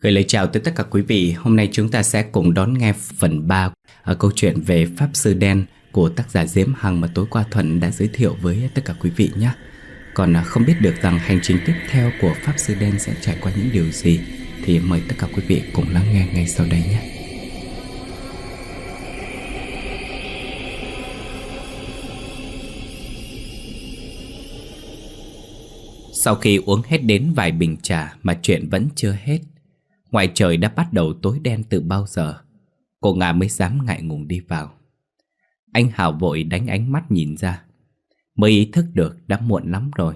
Gửi lời chào tới tất cả quý vị. Hôm nay chúng ta sẽ cùng đón nghe phần 3 ở Câu chuyện về Pháp Sư Đen Của tác giả Diễm Hằng mà tối qua Thuận đã giới thiệu với tất cả quý vị nhé. Còn à, không biết được rằng hành trình tiếp theo của Pháp Sư Đen sẽ trải qua những điều gì, Thì mời tất cả quý vị cùng lắng nghe ngay sau đây nhé. Sau khi uống hết đến vài bình trà mà chuyện vẫn chưa hết Ngoài trời đã bắt đầu tối đen từ bao giờ, Cô Nga mới dám ngại ngùng đi vào. Anh Hào vội đánh ánh mắt nhìn ra. Mới ý thức được đã muộn lắm rồi.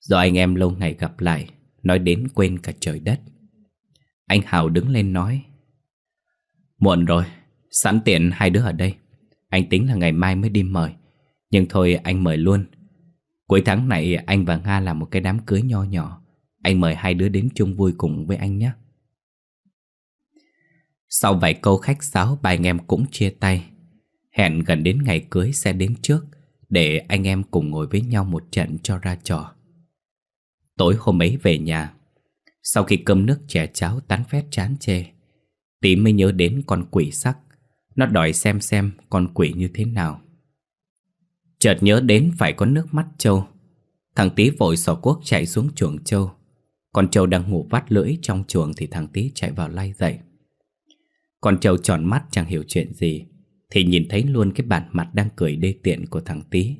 Do anh em lâu ngày gặp lại, Nói đến quên cả trời đất. Anh Hào đứng lên nói, Muộn rồi, Sẵn tiện hai đứa ở đây. Anh tính là ngày mai mới đi mời, Nhưng thôi anh mời luôn. Cuối tháng này anh và Nga làm một cái đám cưới nho nhỏ. Anh mời hai đứa đến chung vui cùng với anh nhé sau vài câu khách sáo, ba anh em cũng chia tay. Hẹn gần đến ngày cưới sẽ đến trước, Để anh em cùng ngồi với nhau một trận cho ra trò. Tối hôm ấy về nhà, Sau khi cơm nước chè cháo tán phét chán chê Tí mới nhớ đến con quỷ sắc. Nó đòi xem xem con quỷ như thế nào. Chợt nhớ đến phải có nước mắt trâu Thằng tí vội sò cuốc chạy xuống chuồng trâu Con trâu đang ngủ vắt lưỡi trong chuồng Thì thằng tí chạy vào lay dậy con trâu tròn mắt chẳng hiểu chuyện gì Thì nhìn thấy luôn cái bản mặt đang cười đê tiện của thằng tí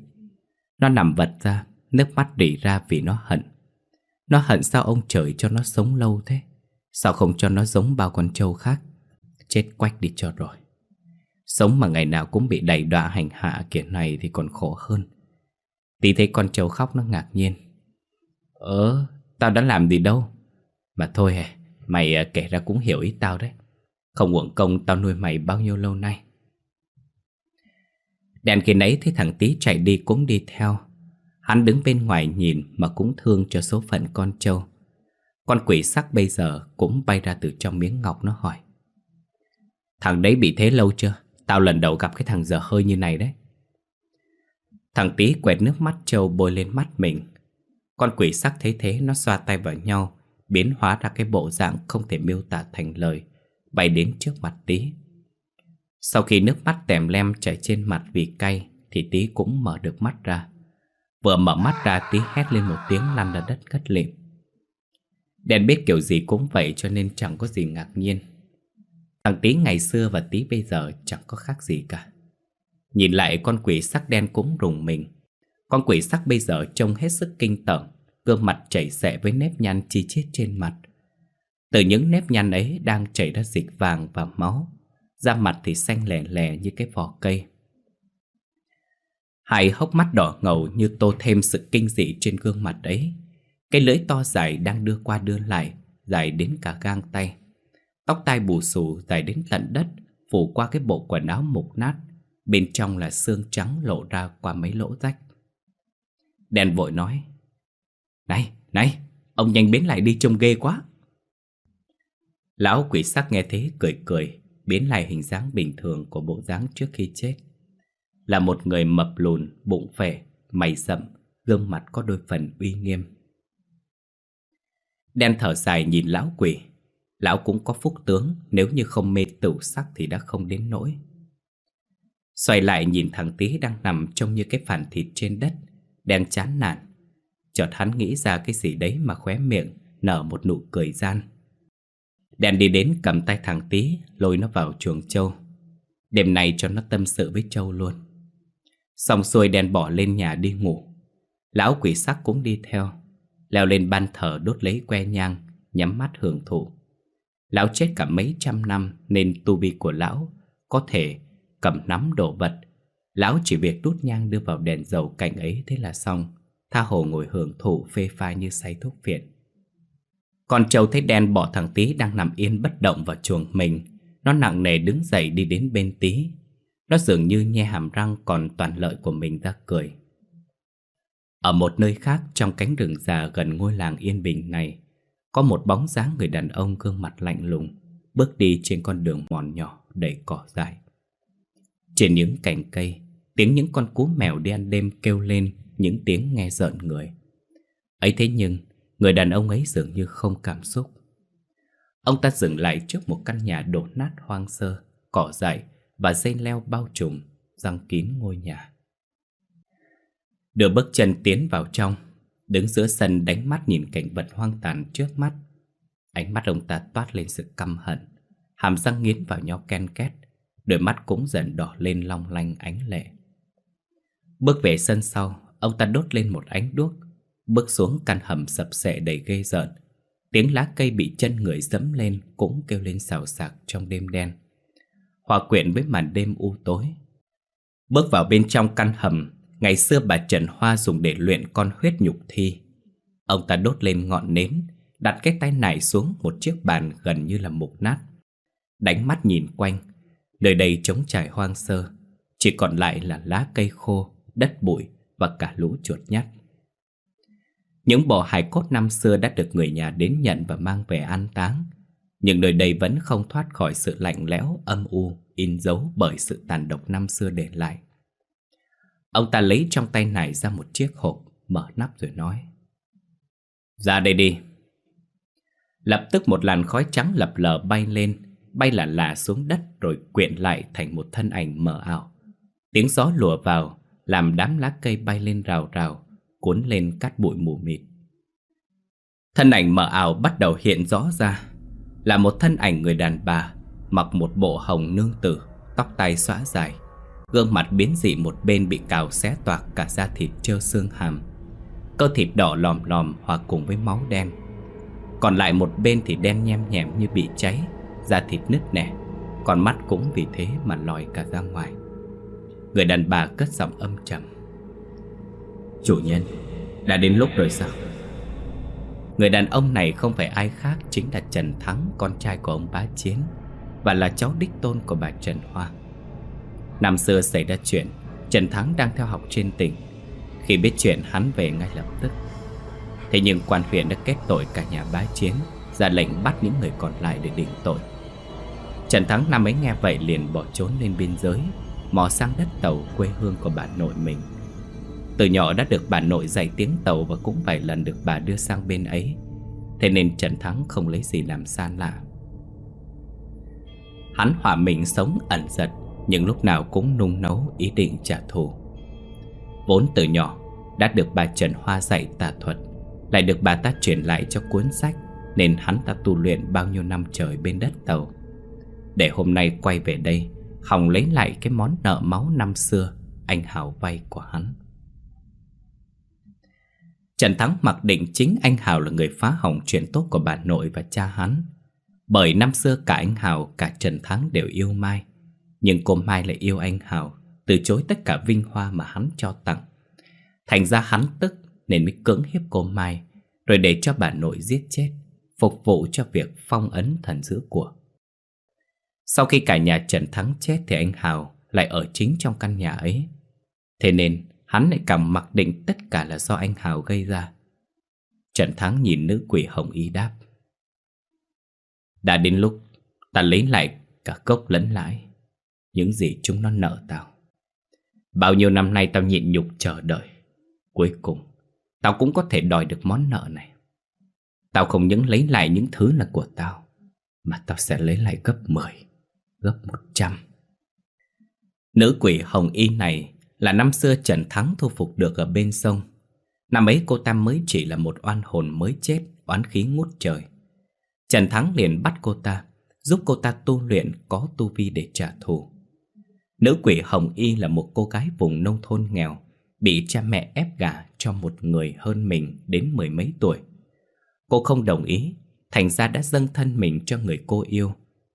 Nó nằm vật ra Nước mắt rỉ ra vì nó hận. Nó hận sao ông trời cho nó sống lâu thế? Sao không cho nó giống bao con trâu khác? Chết quách đi cho rồi. Sống mà ngày nào cũng bị đẩy đọa hành hạ kiểu này thì còn khổ hơn. Tí thấy con trâu khóc nó ngạc nhiên. Ờ, tao đã làm gì đâu? Mà thôi hè mày à, kể ra cũng hiểu ý tao đấy không uổng công tao nuôi mày bao nhiêu lâu nay. Đèn kia nấy thấy thằng tí chạy đi cũng đi theo. Hắn đứng bên ngoài nhìn mà cũng thương cho số phận con trâu. Con quỷ sắc bây giờ cũng bay ra từ trong miếng ngọc nó hỏi. Thằng đấy bị thế lâu chưa? Tao lần đầu gặp cái thằng dở hơi như này đấy. Thằng tí quẹt nước mắt trâu bôi lên mắt mình. Con quỷ sắc thấy thế, nó xoa tay vào nhau, Biến hóa ra cái bộ dạng không thể miêu tả thành lời bay đến trước mặt tí. Sau khi nước mắt tèm lem chảy trên mặt vì cay thì tí cũng mở được mắt ra. Vừa mở mắt ra tí hét lên một tiếng lăn ra đất ngất lịm. Đen biết kiểu gì cũng vậy cho nên chẳng có gì ngạc nhiên. Thằng tí ngày xưa và tí bây giờ chẳng có khác gì cả. Nhìn lại con quỷ sắc đen cũng rùng mình. Con quỷ sắc bây giờ trông hết sức kinh tởm, gương mặt chảy xệ với nếp nhăn chi chít trên mặt. Từ những nếp nhăn ấy đang chảy ra dịch vàng và máu Da mặt thì xanh lè lè như cái vỏ cây. Hai hốc mắt đỏ ngầu như tô thêm sự kinh dị trên gương mặt ấy. Cái lưỡi to dài đang đưa qua đưa lại Dài đến cả gang tay. Tóc tai bù xù dài đến tận đất Phủ qua cái bộ quần áo mục nát. Bên trong là xương trắng lộ ra qua mấy lỗ rách. Đèn vội nói Này, này, ông nhanh biến lại đi trông ghê quá. Lão quỷ sắc nghe thế cười cười, biến lại hình dáng bình thường của bộ dáng trước khi chết. Là một người mập lùn, bụng phệ, mày rậm, gương mặt có đôi phần uy nghiêm. Đen thở dài nhìn lão quỷ. Lão cũng có phúc tướng, nếu như không mê tửu sắc thì đã không đến nỗi. Xoay lại nhìn thằng tí đang nằm trông như cái phản thịt trên đất, đen chán nản. Chợt hắn nghĩ ra cái gì đấy mà khóe miệng, nở một nụ cười gian. Đèn đi đến cầm tay thằng tí Lôi nó vào chuồng châu. Đêm nay cho nó tâm sự với châu luôn. Xong xuôi đèn bỏ lên nhà đi ngủ. Lão quỷ sắc cũng đi theo, Leo lên ban thờ đốt lấy que nhang, Nhắm mắt hưởng thụ. Lão chết cả mấy trăm năm Nên tu vi của lão Có thể cầm nắm đồ vật. Lão chỉ việc đút nhang đưa vào đèn dầu cạnh ấy Thế là xong, Tha hồ ngồi hưởng thụ phê pha như say thuốc phiện con trâu thấy đen bỏ thằng tí đang nằm yên bất động vào chuồng mình. Nó nặng nề đứng dậy đi đến bên tí Nó dường như nhe hàm răng còn toàn lợi của mình ra cười. Ở một nơi khác trong cánh rừng già gần ngôi làng yên bình này, Có một bóng dáng người đàn ông gương mặt lạnh lùng Bước đi trên con đường mòn nhỏ đầy cỏ dại. Trên những cành cây, Tiếng những con cú mèo đi ăn đêm kêu lên, Những tiếng nghe rợn người. Ấy thế nhưng Người đàn ông ấy dường như không cảm xúc Ông ta dừng lại trước một căn nhà đổ nát hoang sơ, cỏ dại và dây leo bao trùm, răng kín ngôi nhà. Đưa bước chân tiến vào trong, đứng giữa sân đánh mắt nhìn cảnh vật hoang tàn trước mắt. Ánh mắt ông ta toát lên sự căm hận, hàm răng nghiến vào nhau ken két, đôi mắt cũng dần đỏ lên long lanh ánh lệ. Bước về sân sau, ông ta đốt lên một ánh đuốc, bước xuống căn hầm sập sệ đầy ghê rợn. Tiếng lá cây bị chân người dẫm lên cũng kêu lên xào xạc trong đêm đen. Hòa quyện với màn đêm u tối. Bước vào bên trong căn hầm, ngày xưa bà Trần Hoa dùng để luyện con huyết nhục thi. Ông ta đốt lên ngọn nến, đặt cái tay nải xuống một chiếc bàn gần như là mục nát. Đánh mắt nhìn quanh, nơi đây trống trải hoang sơ, chỉ còn lại là lá cây khô, đất bụi và cả lũ chuột nhắt. Những bộ hài cốt năm xưa đã được người nhà đến nhận và mang về an táng. Nhưng nơi đây vẫn không thoát khỏi sự lạnh lẽo, âm u, in dấu bởi sự tàn độc năm xưa để lại. Ông ta lấy trong tay này ra một chiếc hộp, mở nắp rồi nói. Ra đây đi. Lập tức một làn khói trắng lập lờ bay lên, bay lả lả xuống đất rồi quyện lại thành một thân ảnh mờ ảo. Tiếng gió lùa vào, làm đám lá cây bay lên rào rào, cuốn lên cát bụi mù mịt. Thân ảnh mờ ảo bắt đầu hiện rõ ra, là một thân ảnh người đàn bà, mặc một bộ hồng nương tử, tóc tai xõa dài, gương mặt biến dị một bên bị cào xé toạc cả da thịt trơ xương hàm. Cơ thịt đỏ lòm lòm hòa cùng với máu đen. Còn lại một bên thì đen nhem nhẹm như bị cháy, da thịt nứt nẻ, còn mắt cũng vì thế mà lòi cả ra ngoài. Người đàn bà cất giọng âm trầm. Chủ nhân, đã đến lúc rồi sao? Người đàn ông này không phải ai khác chính là Trần Thắng, con trai của ông bá Chiến và là cháu đích tôn của bà Trần Hoa. Năm xưa xảy ra chuyện, Trần Thắng đang theo học trên tỉnh. Khi biết chuyện hắn về ngay lập tức. Thế nhưng quan huyện đã kết tội cả nhà bá Chiến, ra lệnh bắt những người còn lại để định tội. Trần Thắng năm ấy nghe vậy liền bỏ trốn lên biên giới, mò sang đất tàu quê hương của bà nội mình. Từ nhỏ đã được bà nội dạy tiếng tàu và cũng vài lần được bà đưa sang bên ấy. Thế nên Trần Thắng không lấy gì làm xa lạ. Hắn hòa mình sống ẩn giật, nhưng lúc nào cũng nung nấu ý định trả thù. Vốn từ nhỏ đã được bà Trần Hoa dạy tà thuật, lại được bà ta truyền lại cho cuốn sách, nên hắn ta tu luyện bao nhiêu năm trời bên đất tàu. Để hôm nay quay về đây, Hòng lấy lại cái món nợ máu năm xưa anh Hào vay của hắn. Trần Thắng mặc định chính anh Hào là người phá hỏng chuyện tốt của bà nội và cha hắn. Bởi năm xưa cả anh Hào cả Trần Thắng đều yêu Mai. Nhưng cô Mai lại yêu anh Hào, từ chối tất cả vinh hoa mà hắn cho tặng. Thành ra hắn tức nên mới cưỡng hiếp cô Mai, rồi để cho bà nội giết chết, phục vụ cho việc phong ấn thần giữ của. Sau khi cả nhà Trần Thắng chết thì anh Hào lại ở chính trong căn nhà ấy. Thế nên hắn lại cảm mặc định tất cả là do anh Hào gây ra. Trần Thắng nhìn nữ quỷ hồng y đáp. Đã đến lúc ta lấy lại cả cốc lẫn lãi. Những gì chúng nó nợ tao. Bao nhiêu năm nay tao nhịn nhục chờ đợi. Cuối cùng, tao cũng có thể đòi được món nợ này. Tao không những lấy lại những thứ là của tao, mà tao sẽ lấy lại gấp 10 gấp 100. Nữ quỷ hồng y này là năm xưa Trần Thắng thu phục được ở bên sông. Năm ấy cô ta mới chỉ là một oan hồn mới chết, oán khí ngút trời. Trần Thắng liền bắt cô ta, giúp cô ta tu luyện có tu vi để trả thù. Nữ quỷ Hồng Y là một cô gái vùng nông thôn nghèo, bị cha mẹ ép gả cho một người hơn mình đến mười mấy tuổi. Cô không đồng ý, thành ra đã dâng thân mình cho người cô yêu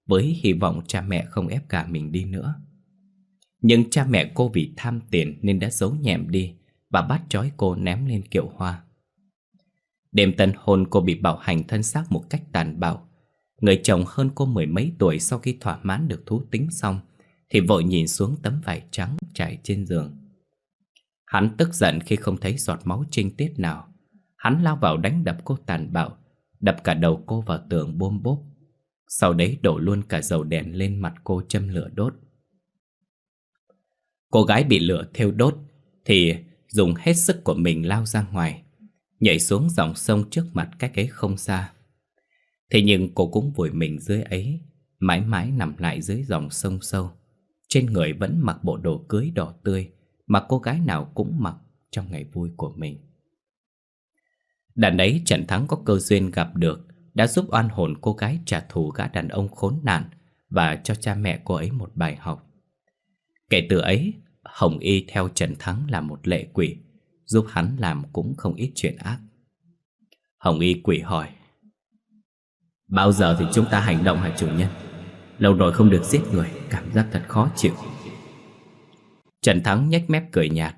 với hy vọng cha mẹ không ép gả mình đi nữa. Nhưng cha mẹ cô vì tham tiền nên đã giấu nhẹm đi và bắt trói cô ném lên kiệu hoa. Đêm tân hôn cô bị bạo hành thân xác một cách tàn bạo. Người chồng hơn cô mười mấy tuổi sau khi thỏa mãn được thú tính xong thì vội nhìn xuống tấm vải trắng trải trên giường. Hắn tức giận khi không thấy giọt máu trinh tiết nào. Hắn lao vào đánh đập cô tàn bạo, đập cả đầu cô vào tường bôm bốp sau đấy đổ luôn cả dầu đèn lên mặt cô châm lửa đốt Cô gái bị lửa theo đốt Thì dùng hết sức của mình lao ra ngoài, Nhảy xuống dòng sông trước mặt cách ấy không xa. Thế nhưng cô cũng vùi mình dưới ấy, Mãi mãi nằm lại dưới dòng sông sâu. Trên người vẫn mặc bộ đồ cưới đỏ tươi Mà cô gái nào cũng mặc trong ngày vui của mình. Đàn ấy Trần Thắng có cơ duyên gặp được Đã giúp oan hồn cô gái trả thù gã đàn ông khốn nạn Và cho cha mẹ cô ấy một bài học. Kể từ ấy Hồng Y theo Trần Thắng là một lệ quỷ, Giúp hắn làm cũng không ít chuyện ác. Hồng Y quỷ hỏi, Bao giờ thì chúng ta hành động hả chủ nhân? Lâu rồi không được giết người, Cảm giác thật khó chịu. Trần Thắng nhếch mép cười nhạt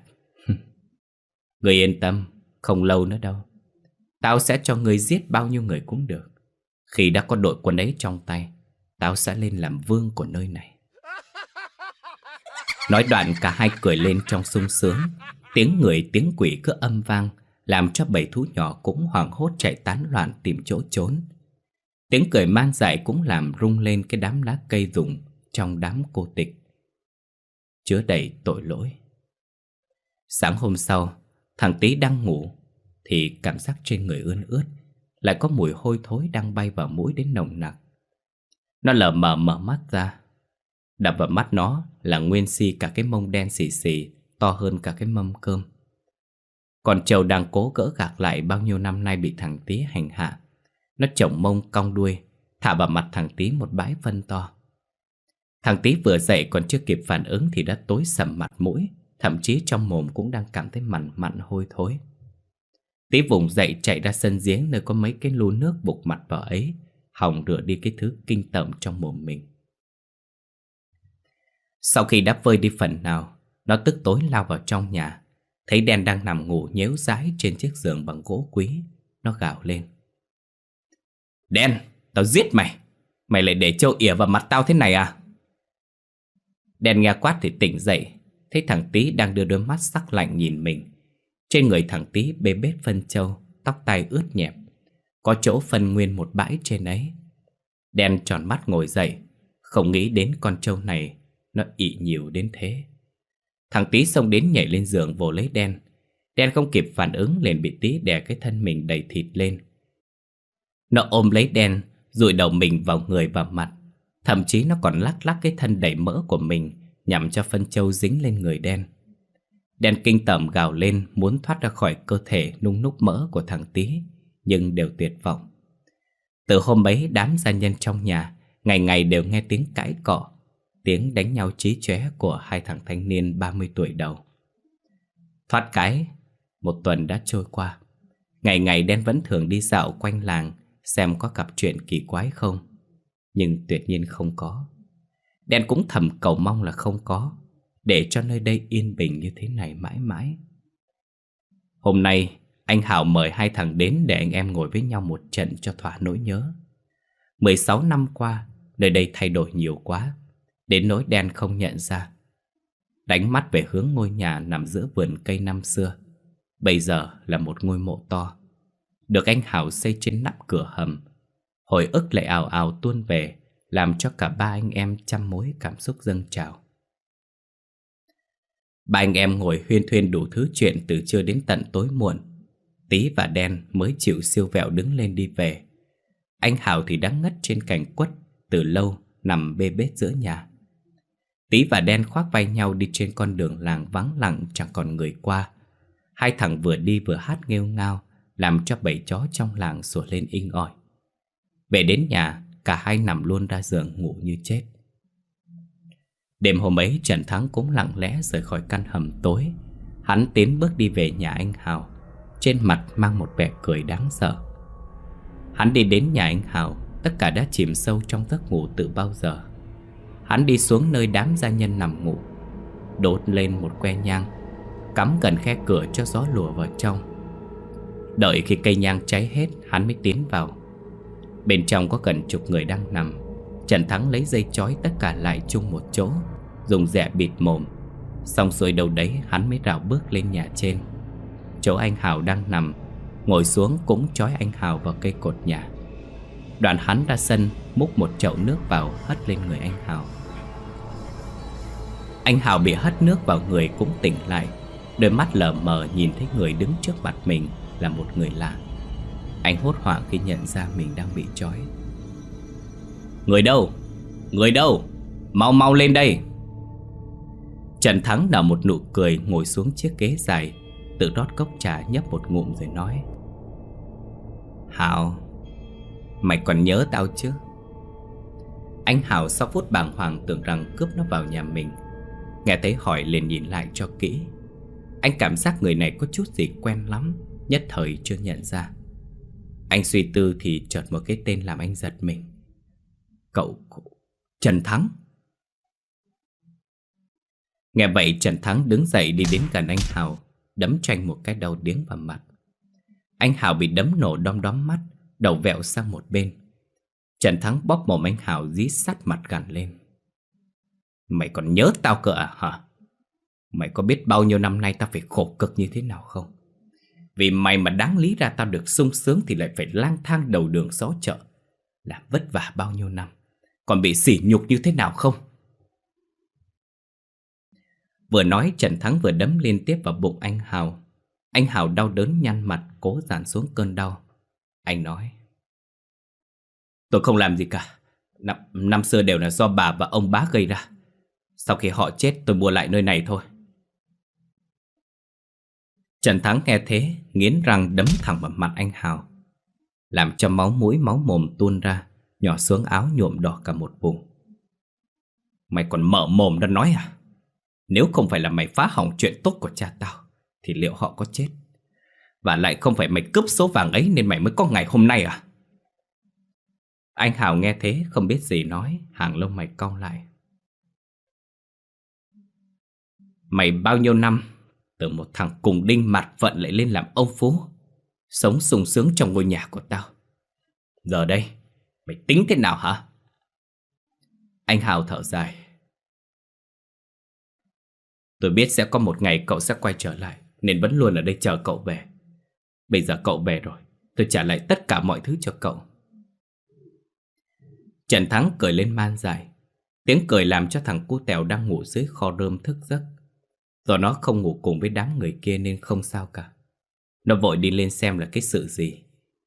Người yên tâm, Không lâu nữa đâu. Tao sẽ cho người giết bao nhiêu người cũng được. Khi đã có đội quân ấy trong tay, Tao sẽ lên làm vương của nơi này. Nói đoạn cả hai cười lên trong sung sướng Tiếng người tiếng quỷ cứ âm vang Làm cho bầy thú nhỏ cũng hoảng hốt chạy tán loạn tìm chỗ trốn Tiếng cười man dại cũng làm rung lên cái đám lá cây rụng trong đám cô tịch. Chứa đầy tội lỗi. Sáng hôm sau, thằng Tý đang ngủ, thì cảm giác trên người ươn ướt, lại có mùi hôi thối đang bay vào mũi đến nồng nặc. Nó lờ mờ mở mắt ra. Đập vào mắt nó là nguyên si cả cái mông đen xì xì, to hơn cả cái mâm cơm. Còn trầu đang cố gỡ gạc lại bao nhiêu năm nay bị thằng tí hành hạ. Nó chổng mông cong đuôi Thả vào mặt thằng tí một bãi phân to Thằng tí vừa dậy còn chưa kịp phản ứng Thì đã tối sầm mặt mũi Thậm chí trong mồm cũng đang cảm thấy mặn mặn hôi thối Tí vùng dậy chạy ra sân giếng Nơi có mấy cái lu nước bục mặt vào ấy Hòng rửa đi cái thứ kinh tởm trong mồm mình sau khi đã vơi đi phần nào Nó tức tối lao vào trong nhà. Thấy đen đang nằm ngủ nhếu rãi trên chiếc giường bằng gỗ quý Nó gào lên. Đen, tao giết mày! Mày lại để châu ỉa vào mặt tao thế này à? Đen nghe quát thì tỉnh dậy Thấy thằng tí đang đưa đôi mắt sắc lạnh nhìn mình. Trên người thằng tí bê bết phân châu Tóc tai ướt nhẹp. Có chỗ phân nguyên một bãi trên ấy. Đen tròn mắt ngồi dậy Không nghĩ đến con trâu này nó ị nhiều đến thế Thằng tí xông đến nhảy lên giường vồ lấy đen Đen không kịp phản ứng liền bị tí đè cái thân mình đầy thịt lên nó ôm lấy đen, rụi đầu mình vào người và mặt. Thậm chí nó còn lắc lắc cái thân đầy mỡ của mình nhằm cho phân châu dính lên người đen. Đen kinh tởm gào lên muốn thoát ra khỏi cơ thể nung núc mỡ của thằng tí, nhưng đều tuyệt vọng. Từ hôm ấy đám gia nhân trong nhà ngày ngày đều nghe tiếng cãi cọ, tiếng đánh nhau trí chóe của hai thằng thanh niên 30 tuổi đầu. Thoát cái, một tuần đã trôi qua. Ngày ngày đen vẫn thường đi dạo quanh làng xem có gặp chuyện kỳ quái không. Nhưng tuyệt nhiên không có. Đen cũng thầm cầu mong là không có, để cho nơi đây yên bình như thế này mãi mãi. Hôm nay, anh Hảo mời hai thằng đến để anh em ngồi với nhau một trận cho thỏa nỗi nhớ. 16 năm qua, nơi đây thay đổi nhiều quá, đến nỗi đen không nhận ra. Đánh mắt về hướng ngôi nhà nằm giữa vườn cây năm xưa, bây giờ là một ngôi mộ to được anh Hảo xây trên nắp cửa hầm. Hồi ức lại ảo ảo tuôn về, làm cho cả ba anh em trăm mối cảm xúc dâng trào. Ba anh em ngồi huyên thuyên đủ thứ chuyện từ trưa đến tận tối muộn. Tí và Đen mới chịu siêu vẹo đứng lên đi về. Anh Hảo thì đang ngất trên cành quất, từ lâu nằm bê bết giữa nhà. Tí và Đen khoác vai nhau đi trên con đường làng vắng lặng chẳng còn người qua. Hai thằng vừa đi vừa hát nghêu ngao, làm cho bầy chó trong làng sủa lên inh ỏi. Về đến nhà, cả hai nằm luôn ra giường ngủ như chết. Đêm hôm ấy Trần Thắng cũng lặng lẽ rời khỏi căn hầm tối. Hắn tiến bước đi về nhà anh Hào, trên mặt mang một vẻ cười đáng sợ. Hắn đi đến nhà anh Hào, tất cả đã chìm sâu trong giấc ngủ từ bao giờ. Hắn đi xuống nơi đám gia nhân nằm ngủ, đốt lên một que nhang, cắm gần khe cửa cho gió lùa vào trong. Đợi khi cây nhang cháy hết Hắn mới tiến vào. Bên trong có gần chục người đang nằm. Trần Thắng lấy dây chói tất cả lại chung một chỗ Dùng rẻ bịt mồm. Xong xuôi đầu đấy hắn mới rào bước lên nhà trên. Chỗ anh Hào đang nằm Ngồi xuống cũng chói anh Hào vào cây cột nhà. Đoạn hắn ra sân Múc một chậu nước vào hất lên người anh Hào. Anh Hào bị hất nước vào người cũng tỉnh lại. Đôi mắt lờ mờ nhìn thấy người đứng trước mặt mình là một người lạ. Anh hốt hoảng khi nhận ra mình đang bị trói. Người đâu? Người đâu? Mau mau lên đây. Trần Thắng nở một nụ cười ngồi xuống chiếc ghế dài Tự rót cốc trà nhấp một ngụm rồi nói. Hào, Mày còn nhớ tao chứ? Anh Hào sau phút bàng hoàng tưởng rằng cướp nó vào nhà mình Nghe thấy hỏi liền nhìn lại cho kỹ. Anh cảm giác người này có chút gì quen lắm, Nhất thời chưa nhận ra. Anh suy tư thì chợt một cái tên làm anh giật mình. Cậu... Trần Thắng. Nghe vậy Trần Thắng đứng dậy đi đến gần anh Hào, Đấm tranh một cái đầu điếng vào mặt. Anh Hào bị đấm nổ đom đóm mắt, Đầu vẹo sang một bên. Trần Thắng bóp mồm anh Hào dí sát mặt gần lên. Mày còn nhớ tao cơ à hả? Mày có biết bao nhiêu năm nay tao phải khổ cực như thế nào không? Vì mày mà đáng lý ra tao được sung sướng thì lại phải lang thang đầu đường xó chợ Làm vất vả bao nhiêu năm Còn bị sỉ nhục như thế nào không? Vừa nói Trần Thắng vừa đấm liên tiếp vào bụng anh Hào Anh Hào đau đớn nhăn mặt cố dàn xuống cơn đau Anh nói Tôi không làm gì cả Năm, năm xưa đều là do bà và ông bá gây ra sau khi họ chết, tôi mua lại nơi này thôi. Trần Thắng nghe thế, Nghiến răng đấm thẳng vào mặt anh Hào, Làm cho máu mũi, máu mồm tuôn ra, Nhỏ xuống áo nhuộm đỏ cả một vùng. Mày còn mở mồm ra nói à? Nếu không phải là mày phá hỏng chuyện tốt của cha tao, Thì liệu họ có chết? Và lại không phải mày cướp số vàng ấy Nên mày mới có ngày hôm nay à? Anh Hào nghe thế, không biết gì nói, Hàng lông mày cong lại. Mày bao nhiêu năm, Từ một thằng cùng đinh mặt vận lại lên làm ông phú, Sống sung sướng trong ngôi nhà của tao. Giờ đây, Mày tính thế nào hả? Anh Hào thở dài. Tôi biết sẽ có một ngày cậu sẽ quay trở lại, Nên vẫn luôn ở đây chờ cậu về. Bây giờ cậu về rồi, Tôi trả lại tất cả mọi thứ cho cậu. Trần Thắng cười lên man dài Tiếng cười làm cho thằng cu tèo đang ngủ dưới kho rơm thức giấc. Do nó không ngủ cùng với đám người kia nên không sao cả. Nó vội đi lên xem là cái sự gì.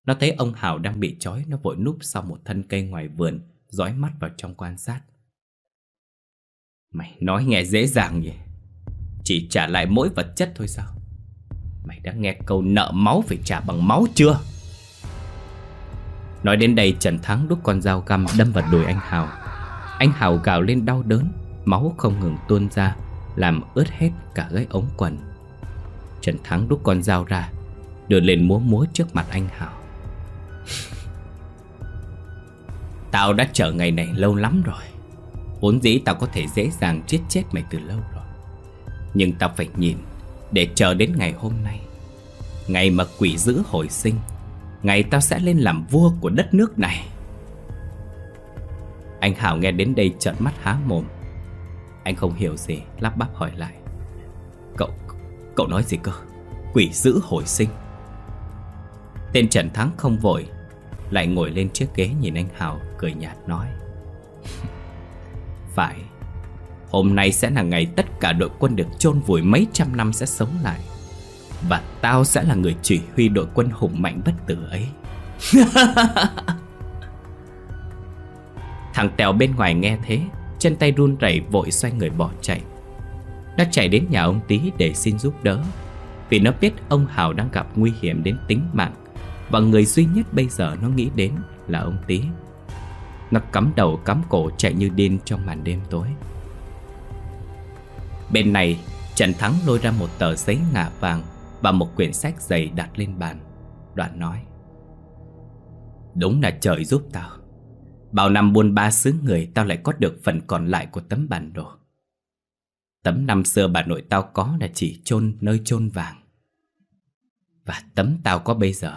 Nó thấy ông Hào đang bị trói, Nó vội núp sau một thân cây ngoài vườn, Dõi mắt vào trong quan sát. Mày nói nghe dễ dàng nhỉ? Chỉ trả lại mỗi vật chất thôi sao? Mày đã nghe câu nợ máu phải trả bằng máu chưa? Nói đến đây, Trần Thắng đút con dao găm đâm vào đùi anh Hào. Anh Hào gào lên đau đớn, Máu không ngừng tuôn ra. Làm ướt hết cả gãy ống quần. Trần Thắng đút con dao ra, Đưa lên múa múa trước mặt anh Hào Tao đã chờ ngày này lâu lắm rồi. Vốn dĩ tao có thể dễ dàng giết chết mày từ lâu rồi. Nhưng tao phải nhìn Để chờ đến ngày hôm nay. Ngày mà quỷ dữ hồi sinh, Ngày tao sẽ lên làm vua của đất nước này. Anh Hảo nghe đến đây trợn mắt há mồm. Anh không hiểu gì. Lắp bắp hỏi lại. Cậu, cậu nói gì cơ? Quỷ dữ hồi sinh. Tên Trần Thắng không vội Lại ngồi lên chiếc ghế nhìn anh Hào Cười nhạt nói. Phải Hôm nay sẽ là ngày tất cả đội quân được chôn vùi mấy trăm năm sẽ sống lại. Và tao sẽ là người chỉ huy đội quân hùng mạnh bất tử ấy. Thằng Tèo bên ngoài nghe thế Chân tay run rẩy vội xoay người bỏ chạy. Nó chạy đến nhà ông Tý để xin giúp đỡ, Vì nó biết ông Hào đang gặp nguy hiểm đến tính mạng, Và người duy nhất bây giờ nó nghĩ đến là ông Tý. Nó cắm đầu cắm cổ chạy như điên trong màn đêm tối. Bên này, Trần Thắng lôi ra một tờ giấy ngả vàng Và một quyển sách dày đặt lên bàn, Đoạn nói, Đúng là trời giúp tao. Bao năm buôn ba xứ người, Tao lại có được phần còn lại của tấm bản đồ. Tấm năm xưa bà nội tao có là chỉ chôn nơi chôn vàng. Và tấm tao có bây giờ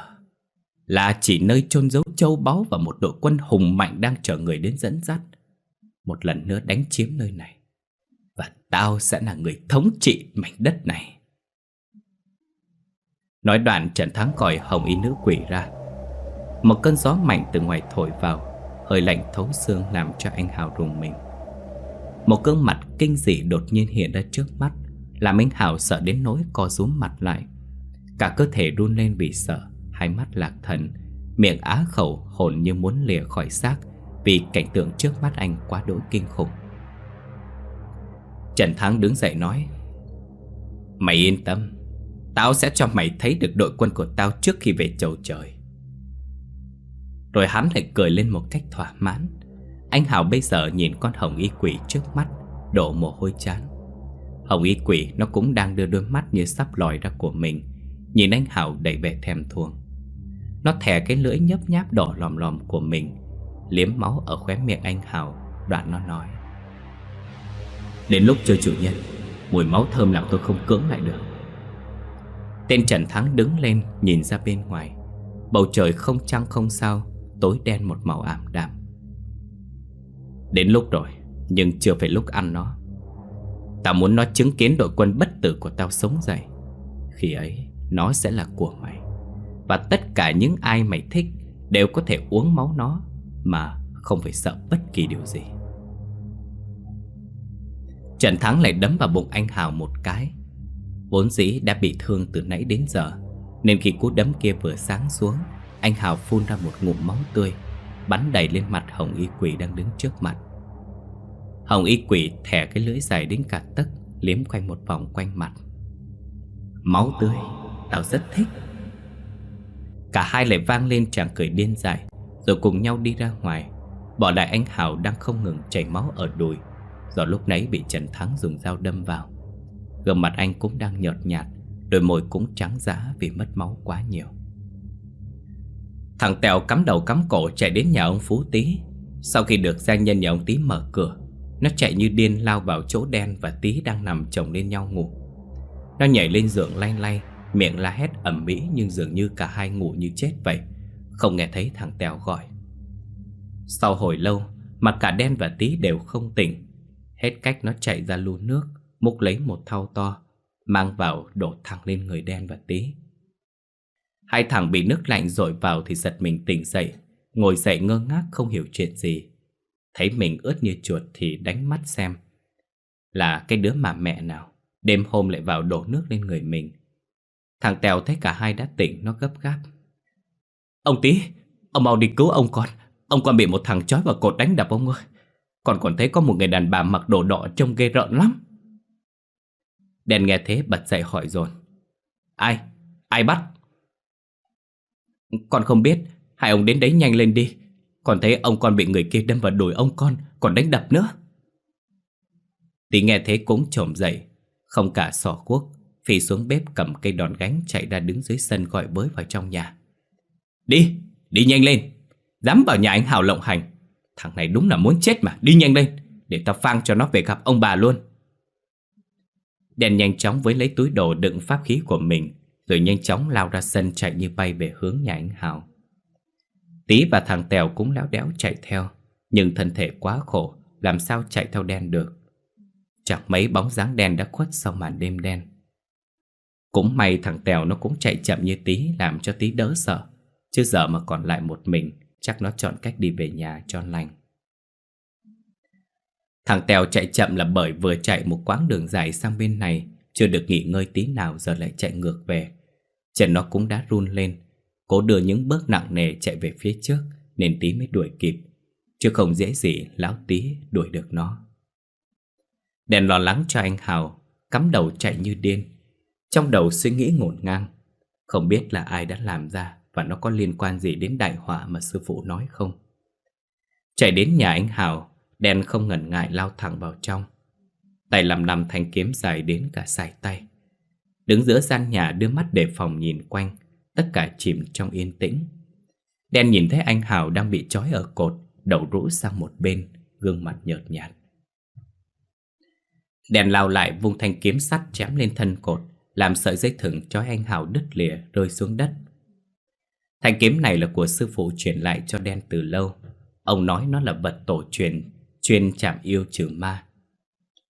Là chỉ nơi chôn giấu châu báu Và một đội quân hùng mạnh đang chờ người đến dẫn dắt. Một lần nữa đánh chiếm nơi này, và tao sẽ là người thống trị mảnh đất này. Nói đoạn Trần Thắng còi hồng y nữ quỷ ra, Một cơn gió mạnh từ ngoài thổi vào Hơi lạnh thấu xương làm cho anh Hào rùng mình. Một gương mặt kinh dị đột nhiên hiện ra trước mắt, Làm anh Hào sợ đến nỗi co rúm mặt lại. Cả cơ thể run lên vì sợ, Hai mắt lạc thần, Miệng á khẩu hồn như muốn lìa khỏi xác Vì cảnh tượng trước mắt anh quá đỗi kinh khủng. Trần Thắng đứng dậy nói, Mày yên tâm, Tao sẽ cho mày thấy được đội quân của tao trước khi về chầu trời. Rồi hắn lại cười lên một cách thỏa mãn. Anh Hảo bây giờ nhìn con hồng y quỷ trước mắt, Đổ mồ hôi chán. Hồng y quỷ nó cũng đang đưa đôi mắt như sắp lòi ra của mình, Nhìn anh Hảo đầy vẻ thèm thuồng. Nó thè cái lưỡi nhấp nháp đỏ lòm lòm của mình, Liếm máu ở khóe miệng anh Hảo Đoạn nó nói. Đến lúc chơi chủ nhân, Mùi máu thơm làm tôi không cưỡng lại được. Tên Trần Thắng đứng lên, Nhìn ra bên ngoài. Bầu trời không trăng không sao Tối đen một màu ảm đạm. Đến lúc rồi, Nhưng chưa phải lúc ăn nó. Tao muốn nó chứng kiến đội quân bất tử của tao sống dậy. Khi ấy, Nó sẽ là của mày. Và tất cả những ai mày thích Đều có thể uống máu nó, Mà không phải sợ bất kỳ điều gì. Trần Thắng lại đấm vào bụng anh Hào một cái. Vốn dĩ đã bị thương từ nãy đến giờ, Nên khi cú đấm kia vừa sáng xuống anh Hào phun ra một ngụm máu tươi, Bắn đầy lên mặt Hồng Y Quỷ đang đứng trước mặt. Hồng Y Quỷ thẻ cái lưỡi dài đến cả tấc, Liếm quanh một vòng quanh mặt. Máu tươi, Tao rất thích. Cả hai lại vang lên chàng cười điên dại, Rồi cùng nhau đi ra ngoài. Bỏ lại anh Hào đang không ngừng chảy máu ở đùi, Do lúc nãy bị Trần Thắng dùng dao đâm vào. Gương mặt anh cũng đang nhợt nhạt, Đôi môi cũng trắng giá vì mất máu quá nhiều. Thằng Tèo cắm đầu cắm cổ chạy đến nhà ông Phú Tý. Sau khi được gia nhân nhà ông Tý mở cửa, Nó chạy như điên lao vào chỗ đen và Tý đang nằm chồng lên nhau ngủ. Nó nhảy lên giường lay lay, Miệng la hét ẩm mỹ nhưng dường như cả hai ngủ như chết vậy. Không nghe thấy thằng Tèo gọi. Sau hồi lâu Mặt cả đen và Tý đều không tỉnh. Hết cách nó chạy ra lu nước, Múc lấy một thau to, Mang vào đổ thẳng lên người đen và tý. Hai thằng bị nước lạnh dội vào Thì giật mình tỉnh dậy Ngồi dậy ngơ ngác không hiểu chuyện gì. Thấy mình ướt như chuột Thì đánh mắt xem Là cái đứa mà mẹ nào. Đêm hôm lại vào đổ nước lên người mình. Thằng Tèo thấy cả hai đã tỉnh Nó gấp gáp. Ông tí, ông mau đi cứu ông con. Ông con bị một thằng chói vào cột đánh đập ông ơi. Còn còn thấy có một người đàn bà mặc đồ đỏ Trông ghê rợn lắm. Đèn nghe thế bật dậy hỏi dồn. Ai? Ai bắt? Con không biết. Hai ông đến đấy nhanh lên đi. Còn thấy ông con bị người kia đâm vào đùi ông con Còn đánh đập nữa. Tí nghe thế cũng trồm dậy. Không cả sỏ cuốc Phi xuống bếp cầm cây đòn gánh Chạy ra đứng dưới sân gọi bới vào trong nhà. Đi, đi nhanh lên. Dám vào nhà anh Hào lộng hành. Thằng này đúng là muốn chết mà, đi nhanh lên Để tao phang cho nó về gặp ông bà luôn. Đèn nhanh chóng với lấy túi đồ đựng pháp khí của mình rồi nhanh chóng lao ra sân chạy như bay về hướng nhà anh Hào. Tí và thằng Tèo cũng léo đéo chạy theo, Nhưng thân thể quá khổ, Làm sao chạy theo đen được. Chẳng mấy bóng dáng đen đã khuất sau màn đêm đen. Cũng may thằng Tèo nó cũng chạy chậm như tí Làm cho tí đỡ sợ. Chứ giờ mà còn lại một mình, Chắc nó chọn cách đi về nhà cho lành. Thằng Tèo chạy chậm là bởi vừa chạy một quãng đường dài sang bên này chưa được nghỉ ngơi tí nào giờ lại chạy ngược về. Chân nó cũng đã run lên. Cố đưa những bước nặng nề chạy về phía trước, Nên tí mới đuổi kịp. Chứ không dễ gì lão tí đuổi được nó. Đèn lo lắng cho anh Hào, Cắm đầu chạy như điên. Trong đầu suy nghĩ ngổn ngang. Không biết là ai đã làm ra Và nó có liên quan gì đến đại họa mà sư phụ nói không. Chạy đến nhà anh Hào Đen không ngần ngại lao thẳng vào trong. Tay làm lầm thanh kiếm dài đến cả sải tay. Đứng giữa gian nhà đưa mắt đề phòng nhìn quanh, Tất cả chìm trong yên tĩnh. Đen nhìn thấy anh Hào đang bị trói ở cột, Đầu rũ sang một bên, Gương mặt nhợt nhạt. Đèn lao lại vung thanh kiếm sắt chém lên thân cột, Làm sợi dây thừng trói anh Hào đứt lìa, rơi xuống đất. Thanh kiếm này là của sư phụ truyền lại cho đen từ lâu. Ông nói nó là vật tổ truyền, chuyên chạm yêu trừ ma.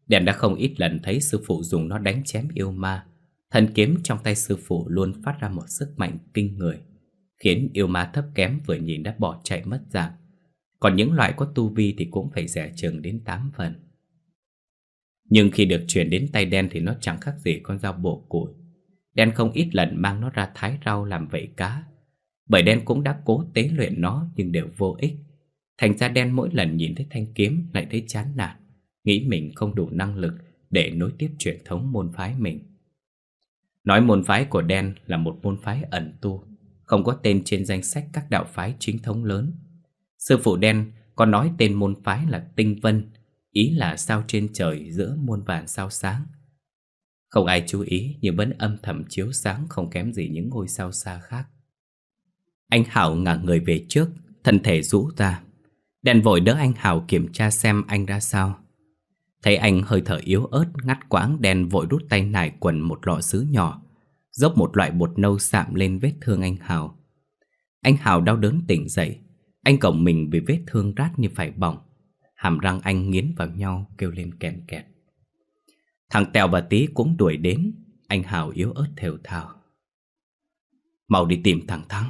Đèn đã không ít lần thấy sư phụ dùng nó đánh chém yêu ma. Thần kiếm trong tay sư phụ luôn phát ra một sức mạnh kinh người, khiến yêu ma thấp kém vừa nhìn đã bỏ chạy mất dạng. Còn những loại có tu vi thì cũng phải rẻ chừng đến 8 phần. Nhưng khi được chuyển đến tay đen thì nó chẳng khác gì con dao bổ củi. Đen không ít lần mang nó ra thái rau làm vẩy cá. Bởi đen cũng đã cố tế luyện nó nhưng đều vô ích. Thành ra đen mỗi lần nhìn thấy thanh kiếm lại thấy chán nản Nghĩ mình không đủ năng lực để nối tiếp truyền thống môn phái mình. Nói môn phái của đen là một môn phái ẩn tu Không có tên trên danh sách các đạo phái chính thống lớn. Sư phụ đen còn nói tên môn phái là Tinh Vân Ý là sao trên trời giữa muôn vàn sao sáng. Không ai chú ý nhưng vẫn âm thầm chiếu sáng không kém gì những ngôi sao xa khác. Anh Hảo ngả người về trước, thân thể rũ ra. Đèn vội đỡ anh Hảo kiểm tra xem anh ra sao. Thấy anh hơi thở yếu ớt ngắt quãng đèn vội rút tay nải quần một lọ sứ nhỏ Dốc một loại bột nâu sạm lên vết thương anh hào. Anh hào đau đớn tỉnh dậy Anh cổng mình vì vết thương rát như phải bỏng. Hàm răng anh nghiến vào nhau kêu lên kèn kẹt. Thằng Tèo và Tí cũng đuổi đến Anh Hào yếu ớt thều thào. Mau đi tìm thằng Thắng.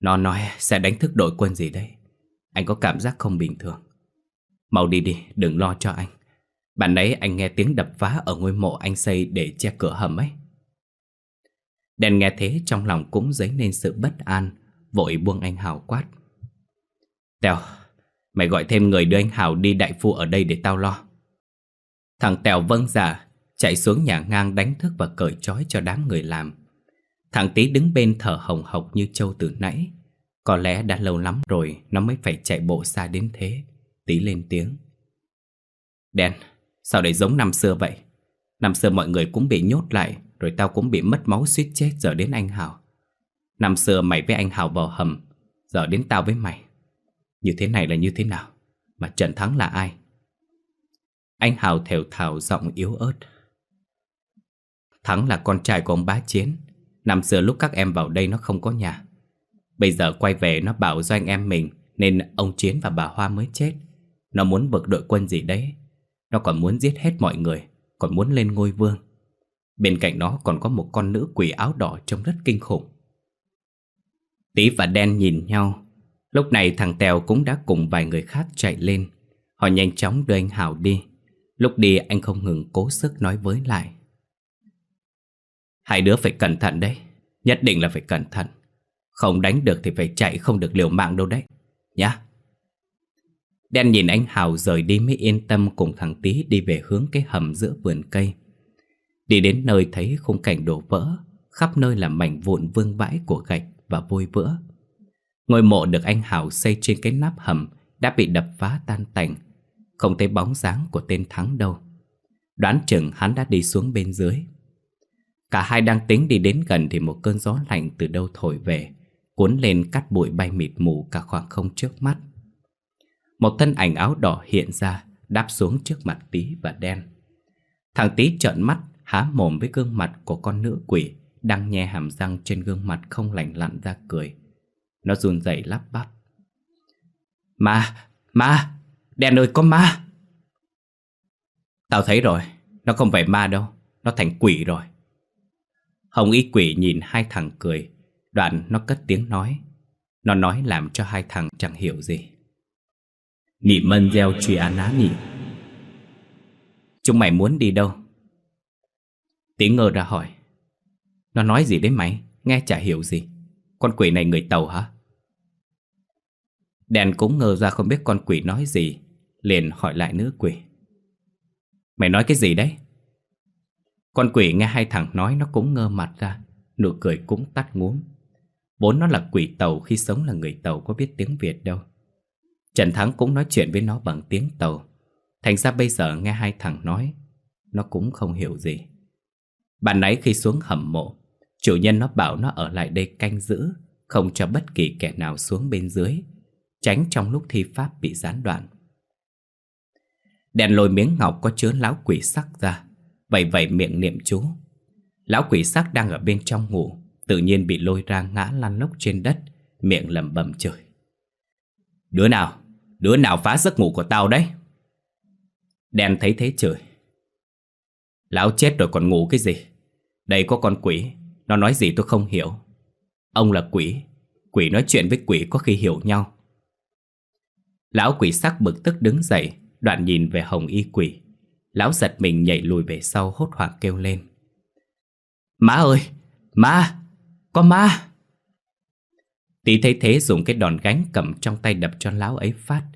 Nó nói sẽ đánh thức đội quân gì đây Anh có cảm giác không bình thường. Mau đi đi, đừng lo cho anh. Bạn ấy anh nghe tiếng đập phá ở ngôi mộ anh xây để che cửa hầm ấy. Đèn nghe thế trong lòng cũng dấy lên sự bất an Vội buông anh Hào quát. Tèo, Mày gọi thêm người đưa anh Hào đi đại phu ở đây để tao lo. Thằng Tèo vâng giả dạ, Chạy xuống nhà ngang đánh thức và cởi trói cho đám người làm. Thằng Tý đứng bên thở hồng hộc như trâu từ nãy. Có lẽ đã lâu lắm rồi Nó mới phải chạy bộ xa đến thế. Tí lên tiếng. Đèn sao để giống năm xưa vậy? Năm xưa mọi người cũng bị nhốt lại, Rồi tao cũng bị mất máu suýt chết, Giờ đến anh Hào Năm xưa mày với anh Hào vào hầm, Giờ đến tao với mày. Như thế này là như thế nào? Mà Trần Thắng là ai? Anh Hào thều thào giọng yếu ớt. Thắng là con trai của ông bá chiến. Năm xưa lúc các em vào đây nó không có nhà. Bây giờ quay về nó bảo do anh em mình, Nên ông Chiến và bà Hoa mới chết. Nó muốn vực đội quân gì đấy. Nó còn muốn giết hết mọi người, Còn muốn lên ngôi vương. Bên cạnh nó còn có một con nữ quỷ áo đỏ trông rất kinh khủng. Tí và đen nhìn nhau. Lúc này thằng Tèo cũng đã cùng vài người khác chạy lên. Họ nhanh chóng đưa anh Hảo đi. Lúc đi, anh không ngừng cố sức nói với lại. Hai đứa phải cẩn thận đấy. Nhất định là phải cẩn thận. Không đánh được thì phải chạy, không được liều mạng đâu đấy. Nhá. Đen nhìn anh Hào rời đi mới yên tâm cùng thằng Tý đi về hướng cái hầm giữa vườn cây Đi đến nơi thấy khung cảnh đổ vỡ Khắp nơi là mảnh vụn vương vãi của gạch và vôi vữa Ngôi mộ được anh hào xây trên cái nắp hầm đã bị đập phá tan tành. Không thấy bóng dáng của tên Thắng đâu. Đoán chừng hắn đã đi xuống bên dưới. Cả hai đang tính đi đến gần thì một cơn gió lạnh từ đâu thổi về, cuốn lên cắt bụi bay mịt mù cả khoảng không trước mắt. Một thân ảnh áo đỏ hiện ra, đáp xuống trước mặt Tí và Đen. Thằng Tí trợn mắt, há mồm với gương mặt của con nữ quỷ, đang nhe hàm răng trên gương mặt không lành lặn ra cười. Nó run rẩy lắp bắp. Ma, ma, đèn ơi có ma! Tao thấy rồi, nó không phải ma đâu Nó thành quỷ rồi. Hồng y quỷ nhìn hai thằng cười Đoạn nó cất tiếng nói. Nó nói làm cho hai thằng chẳng hiểu gì. Nị mân gieo truy án á nị. Chúng mày muốn đi đâu? Tiếng ngơ ra hỏi. Nó nói gì đấy mày? Nghe chả hiểu gì. Con quỷ này người tàu hả? Đèn cũng ngơ ra không biết con quỷ nói gì, Liền hỏi lại nữ quỷ. Mày nói cái gì đấy? Con quỷ nghe hai thằng nói nó cũng ngơ mặt ra, Nụ cười cũng tắt ngúm. Vốn nó là quỷ tàu khi sống là người tàu có biết tiếng Việt đâu. Trần Thắng cũng nói chuyện với nó bằng tiếng tàu Thành ra bây giờ nghe hai thằng nói Nó cũng không hiểu gì Bạn nãy khi xuống hầm mộ Chủ nhân nó bảo nó ở lại đây canh giữ Không cho bất kỳ kẻ nào xuống bên dưới tránh trong lúc thi pháp bị gián đoạn. Đèn lồi miếng ngọc có chứa lão quỷ sắc ra, vậy vậy miệng niệm chú. Lão quỷ sắc đang ở bên trong ngủ, tự nhiên bị lôi ra ngã lăn lóc trên đất, miệng lẩm bẩm chửi. Đứa nào? Đứa nào phá giấc ngủ của tao đấy? Đèn thấy thế chửi. Lão chết rồi còn ngủ cái gì? Đây có con quỷ, nó nói gì tôi không hiểu. Ông là quỷ, quỷ nói chuyện với quỷ có khi hiểu nhau. Lão quỷ sắc bực tức đứng dậy Đoạn nhìn về hồng y quỷ Lão giật mình nhảy lùi về sau hốt hoảng kêu lên Má ơi! Ma! Có ma! Tí thấy thế dùng cái đòn gánh cầm trong tay đập cho lão ấy phát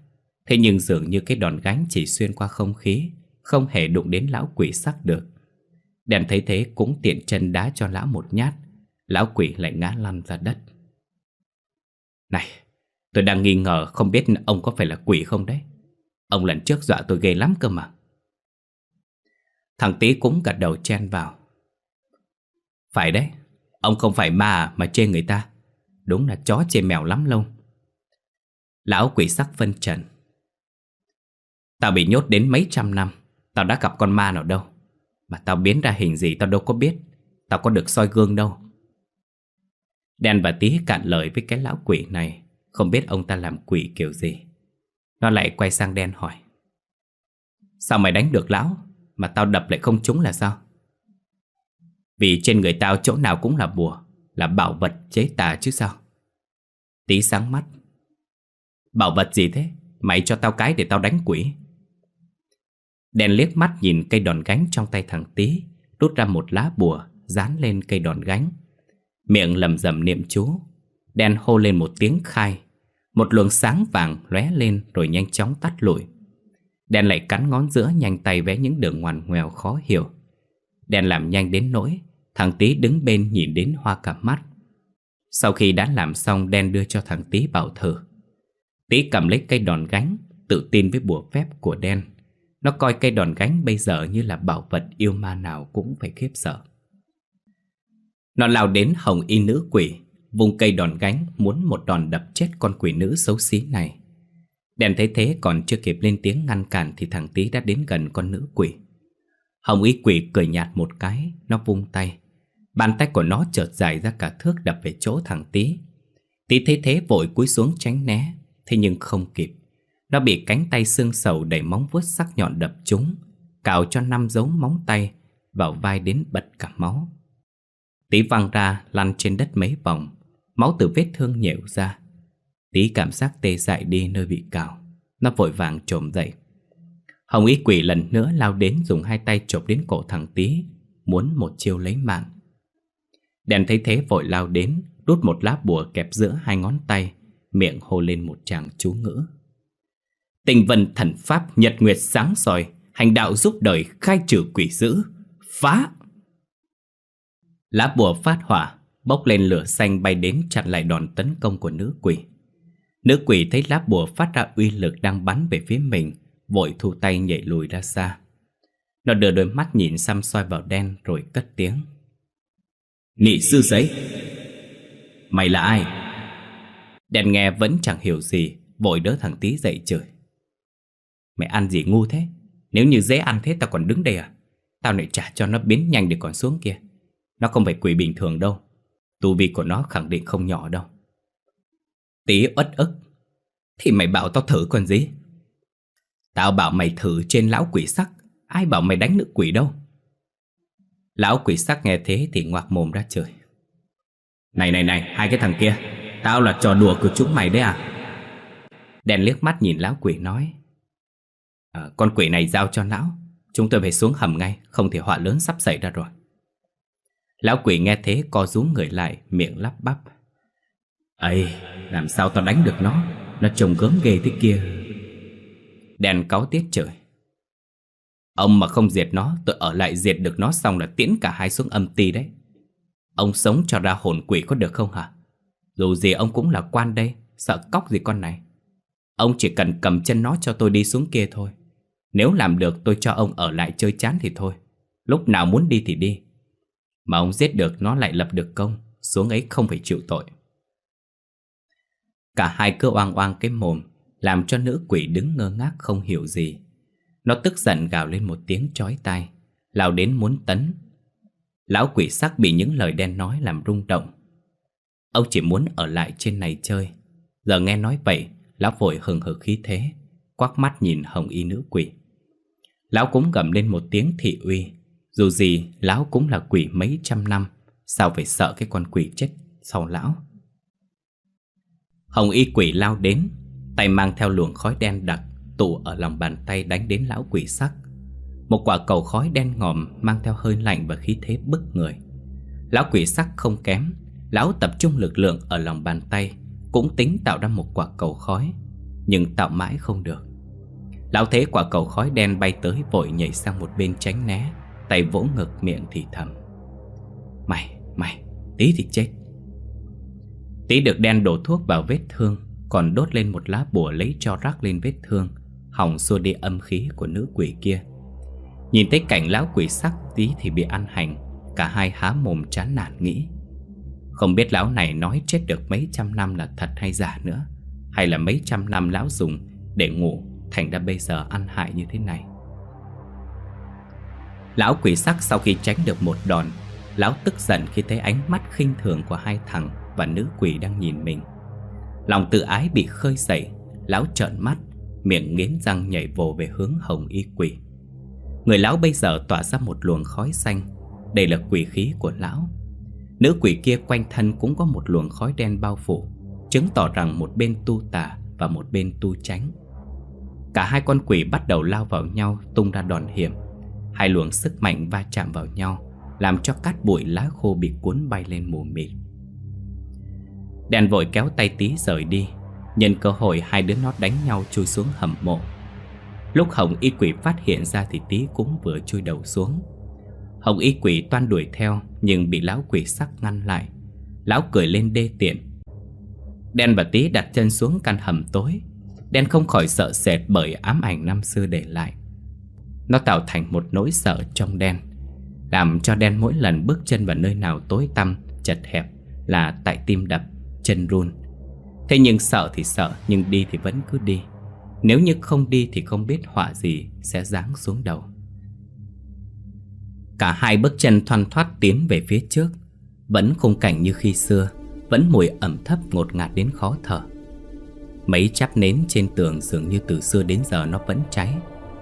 Thế nhưng dường như cái đòn gánh chỉ xuyên qua không khí, Không hề đụng đến lão quỷ sắc được. Đèn thấy thế cũng tiện chân đá cho lão một nhát, Lão quỷ lại ngã lăn ra đất. Này, Tôi đang nghi ngờ không biết ông có phải là quỷ không đấy. Ông lần trước dọa tôi ghê lắm cơ mà. Thằng tí cũng gật đầu chen vào. Phải đấy, Ông không phải ma mà chê người ta. Đúng là chó chê mèo lắm lâu. Lão quỷ sắc phân trần. Tao bị nhốt đến mấy trăm năm, Tao đã gặp con ma nào đâu. Mà tao biến ra hình gì tao đâu có biết, Tao có được soi gương đâu. Đen và tí cạn lời với cái lão quỷ này, Không biết ông ta làm quỷ kiểu gì. Nó lại quay sang đen hỏi, Sao mày đánh được lão Mà tao đập lại không trúng là sao? Vì trên người tao chỗ nào cũng là bùa, Là bảo vật chế tà chứ sao? Tí sáng mắt, Bảo vật gì thế? Mày cho tao cái để tao đánh quỷ. Đen liếc mắt nhìn cây đòn gánh trong tay thằng Tí Rút ra một lá bùa, Dán lên cây đòn gánh. Miệng lầm rầm niệm chú Đen hô lên một tiếng khai. Một luồng sáng vàng lóe lên Rồi nhanh chóng tắt lụi. Đen lại cắn ngón giữa nhanh tay vẽ những đường ngoằn ngoèo khó hiểu. Đen làm nhanh đến nỗi, Thằng Tí đứng bên nhìn đến hoa cả mắt. Sau khi đã làm xong, Đen đưa cho thằng Tí bảo thử Tí cầm lấy cây đòn gánh, Tự tin với bùa phép của Đen. Nó coi cây đòn gánh bây giờ như là bảo vật yêu ma nào cũng phải khiếp sợ. Nó lao đến hồng y nữ quỷ Vùng cây đòn gánh muốn một đòn đập chết con quỷ nữ xấu xí này. Đèn thấy thế còn chưa kịp lên tiếng ngăn cản Thì thằng Tí đã đến gần con nữ quỷ. Hồng y quỷ cười nhạt một cái, Nó vung tay. Bàn tay của nó chợt dài ra cả thước đập về chỗ thằng Tí Tí thấy thế vội cúi xuống tránh né, Thế nhưng không kịp. Nó bị cánh tay xương sầu đầy móng vuốt sắc nhọn đập trúng Cào cho năm dấu móng tay, Vào vai đến bật cả máu. Tí văng ra, lăn trên đất mấy vòng, Máu từ vết thương nhễu ra. Tí cảm giác tê dại đi nơi bị cào, Nó vội vàng trồm dậy. Hồng ý quỷ lần nữa lao đến dùng hai tay chộp đến cổ thằng Tí, Muốn một chiêu lấy mạng. Đèn thấy thế vội lao đến, Đút một lá bùa kẹp giữa hai ngón tay, Miệng hô lên một tràng chú ngữ. Tình vân thần pháp nhật nguyệt sáng soi, Hành đạo giúp đời khai trừ quỷ dữ, Phá. Lá bùa phát hỏa, Bốc lên lửa xanh bay đến chặn lại đòn tấn công của nữ quỷ. Nữ quỷ thấy lá bùa phát ra uy lực đang bắn về phía mình, Vội thu tay nhảy lùi ra xa. Nó đưa đôi mắt nhìn xăm soi vào đen rồi cất tiếng. Nị sư giấy, Mày là ai? Đen nghe vẫn chẳng hiểu gì, Vội đỡ thằng tí dậy trời Mày ăn gì ngu thế? Nếu như dễ ăn thế tao còn đứng đây à? Tao lại trả cho nó biến nhanh để còn xuống kia. Nó không phải quỷ bình thường đâu. Tu vi của nó khẳng định không nhỏ đâu. Tí uất ức. Thì mày bảo tao thử còn gì? Tao bảo mày thử trên lão quỷ sắc. Ai bảo mày đánh nữ quỷ đâu? Lão quỷ sắc nghe thế thì ngoạc mồm ra trời. Này này này, Hai cái thằng kia. Tao là trò đùa của chúng mày đấy à? Đèn liếc mắt nhìn lão quỷ nói à, Con quỷ này giao cho lão. Chúng tôi phải xuống hầm ngay Không thì họa lớn sắp xảy ra rồi. Lão quỷ nghe thế co rú người lại Miệng lắp bắp. Ấy làm sao tao đánh được nó? Nó trông gớm ghê thế kia. Đèn cáu tiết trời. Ông mà không diệt nó Tôi ở lại diệt được nó xong là tiễn cả hai xuống âm ti đấy. Ông sống cho ra hồn quỷ có được không hả? Dù gì ông cũng là quan đây Sợ cóc gì con này. Ông chỉ cần cầm chân nó cho tôi đi xuống kia thôi. Nếu làm được, tôi cho ông ở lại chơi chán thì thôi. Lúc nào muốn đi thì đi. Mà ông giết được, nó lại lập được công, Xuống ấy không phải chịu tội. Cả hai cứ oang oang cái mồm, Làm cho nữ quỷ đứng ngơ ngác không hiểu gì. Nó tức giận gào lên một tiếng chói tai, Lao đến muốn tấn. Lão quỷ sắc bị những lời đen nói làm rung động. Ông chỉ muốn ở lại trên này chơi. Giờ nghe nói vậy, Lão vội hừng hực khí thế, Quắc mắt nhìn hồng y nữ quỷ. Lão cũng gầm lên một tiếng thị uy. Dù gì, Lão cũng là quỷ mấy trăm năm. Sao phải sợ cái con quỷ chết sau lão? Hồng y quỷ lao đến, Tay mang theo luồng khói đen đặc, Tụ ở lòng bàn tay đánh đến lão quỷ sắc. Một quả cầu khói đen ngòm Mang theo hơi lạnh và khí thế bức người. Lão quỷ sắc không kém, Lão tập trung lực lượng ở lòng bàn tay, Cũng tính tạo ra một quả cầu khói, Nhưng tạo mãi không được. Lão thế quả cầu khói đen bay tới Vội nhảy sang một bên tránh né Tay vỗ ngực miệng thì thầm. Mày, mày, tí thì chết. Tí được đen đổ thuốc vào vết thương Còn đốt lên một lá bùa lấy cho rắc lên vết thương Hỏng xua đi âm khí của nữ quỷ kia. Nhìn thấy cảnh lão quỷ sắc tí thì bị ăn hành Cả hai há mồm chán nản nghĩ. Không biết lão này nói chết được mấy trăm năm là thật hay giả nữa Hay là mấy trăm năm lão dùng để ngủ Thành ra bây giờ ăn hại như thế này. Lão quỷ sắc sau khi tránh được một đòn, Lão tức giận khi thấy ánh mắt khinh thường của hai thằng Và nữ quỷ đang nhìn mình. Lòng tự ái bị khơi dậy, Lão trợn mắt, Miệng nghiến răng nhảy vồ về hướng hồng y quỷ. Người lão bây giờ tỏa ra một luồng khói xanh, Đây là quỷ khí của lão. Nữ quỷ kia quanh thân cũng có một luồng khói đen bao phủ, Chứng tỏ rằng một bên tu tà và một bên tu tránh Cả hai con quỷ bắt đầu lao vào nhau, tung ra đòn hiểm. Hai luồng sức mạnh va chạm vào nhau, Làm cho cát bụi lá khô bị cuốn bay lên mù mịt. Đèn vội kéo tay tí rời đi, Nhân cơ hội hai đứa nó đánh nhau chui xuống hầm mộ. Lúc Hồng Y Quỷ phát hiện ra thì tí cũng vừa chui đầu xuống. Hồng Y Quỷ toan đuổi theo, nhưng bị lão quỷ sắc ngăn lại. Lão cười lên đê tiện. Đen và tí đặt chân xuống căn hầm tối. Đen không khỏi sợ sệt bởi ám ảnh năm xưa để lại. Nó tạo thành một nỗi sợ trong đen Làm cho đen mỗi lần bước chân vào nơi nào tối tăm, chật hẹp Là tại tim đập, chân run. Thế nhưng sợ thì sợ Nhưng đi thì vẫn cứ đi. Nếu như không đi thì không biết họa gì Sẽ giáng xuống đầu. Cả hai bước chân thoăn thoát tiến về phía trước Vẫn khung cảnh như khi xưa Vẫn mùi ẩm thấp ngột ngạt đến khó thở. Mấy chắp nến trên tường dường như từ xưa đến giờ nó vẫn cháy.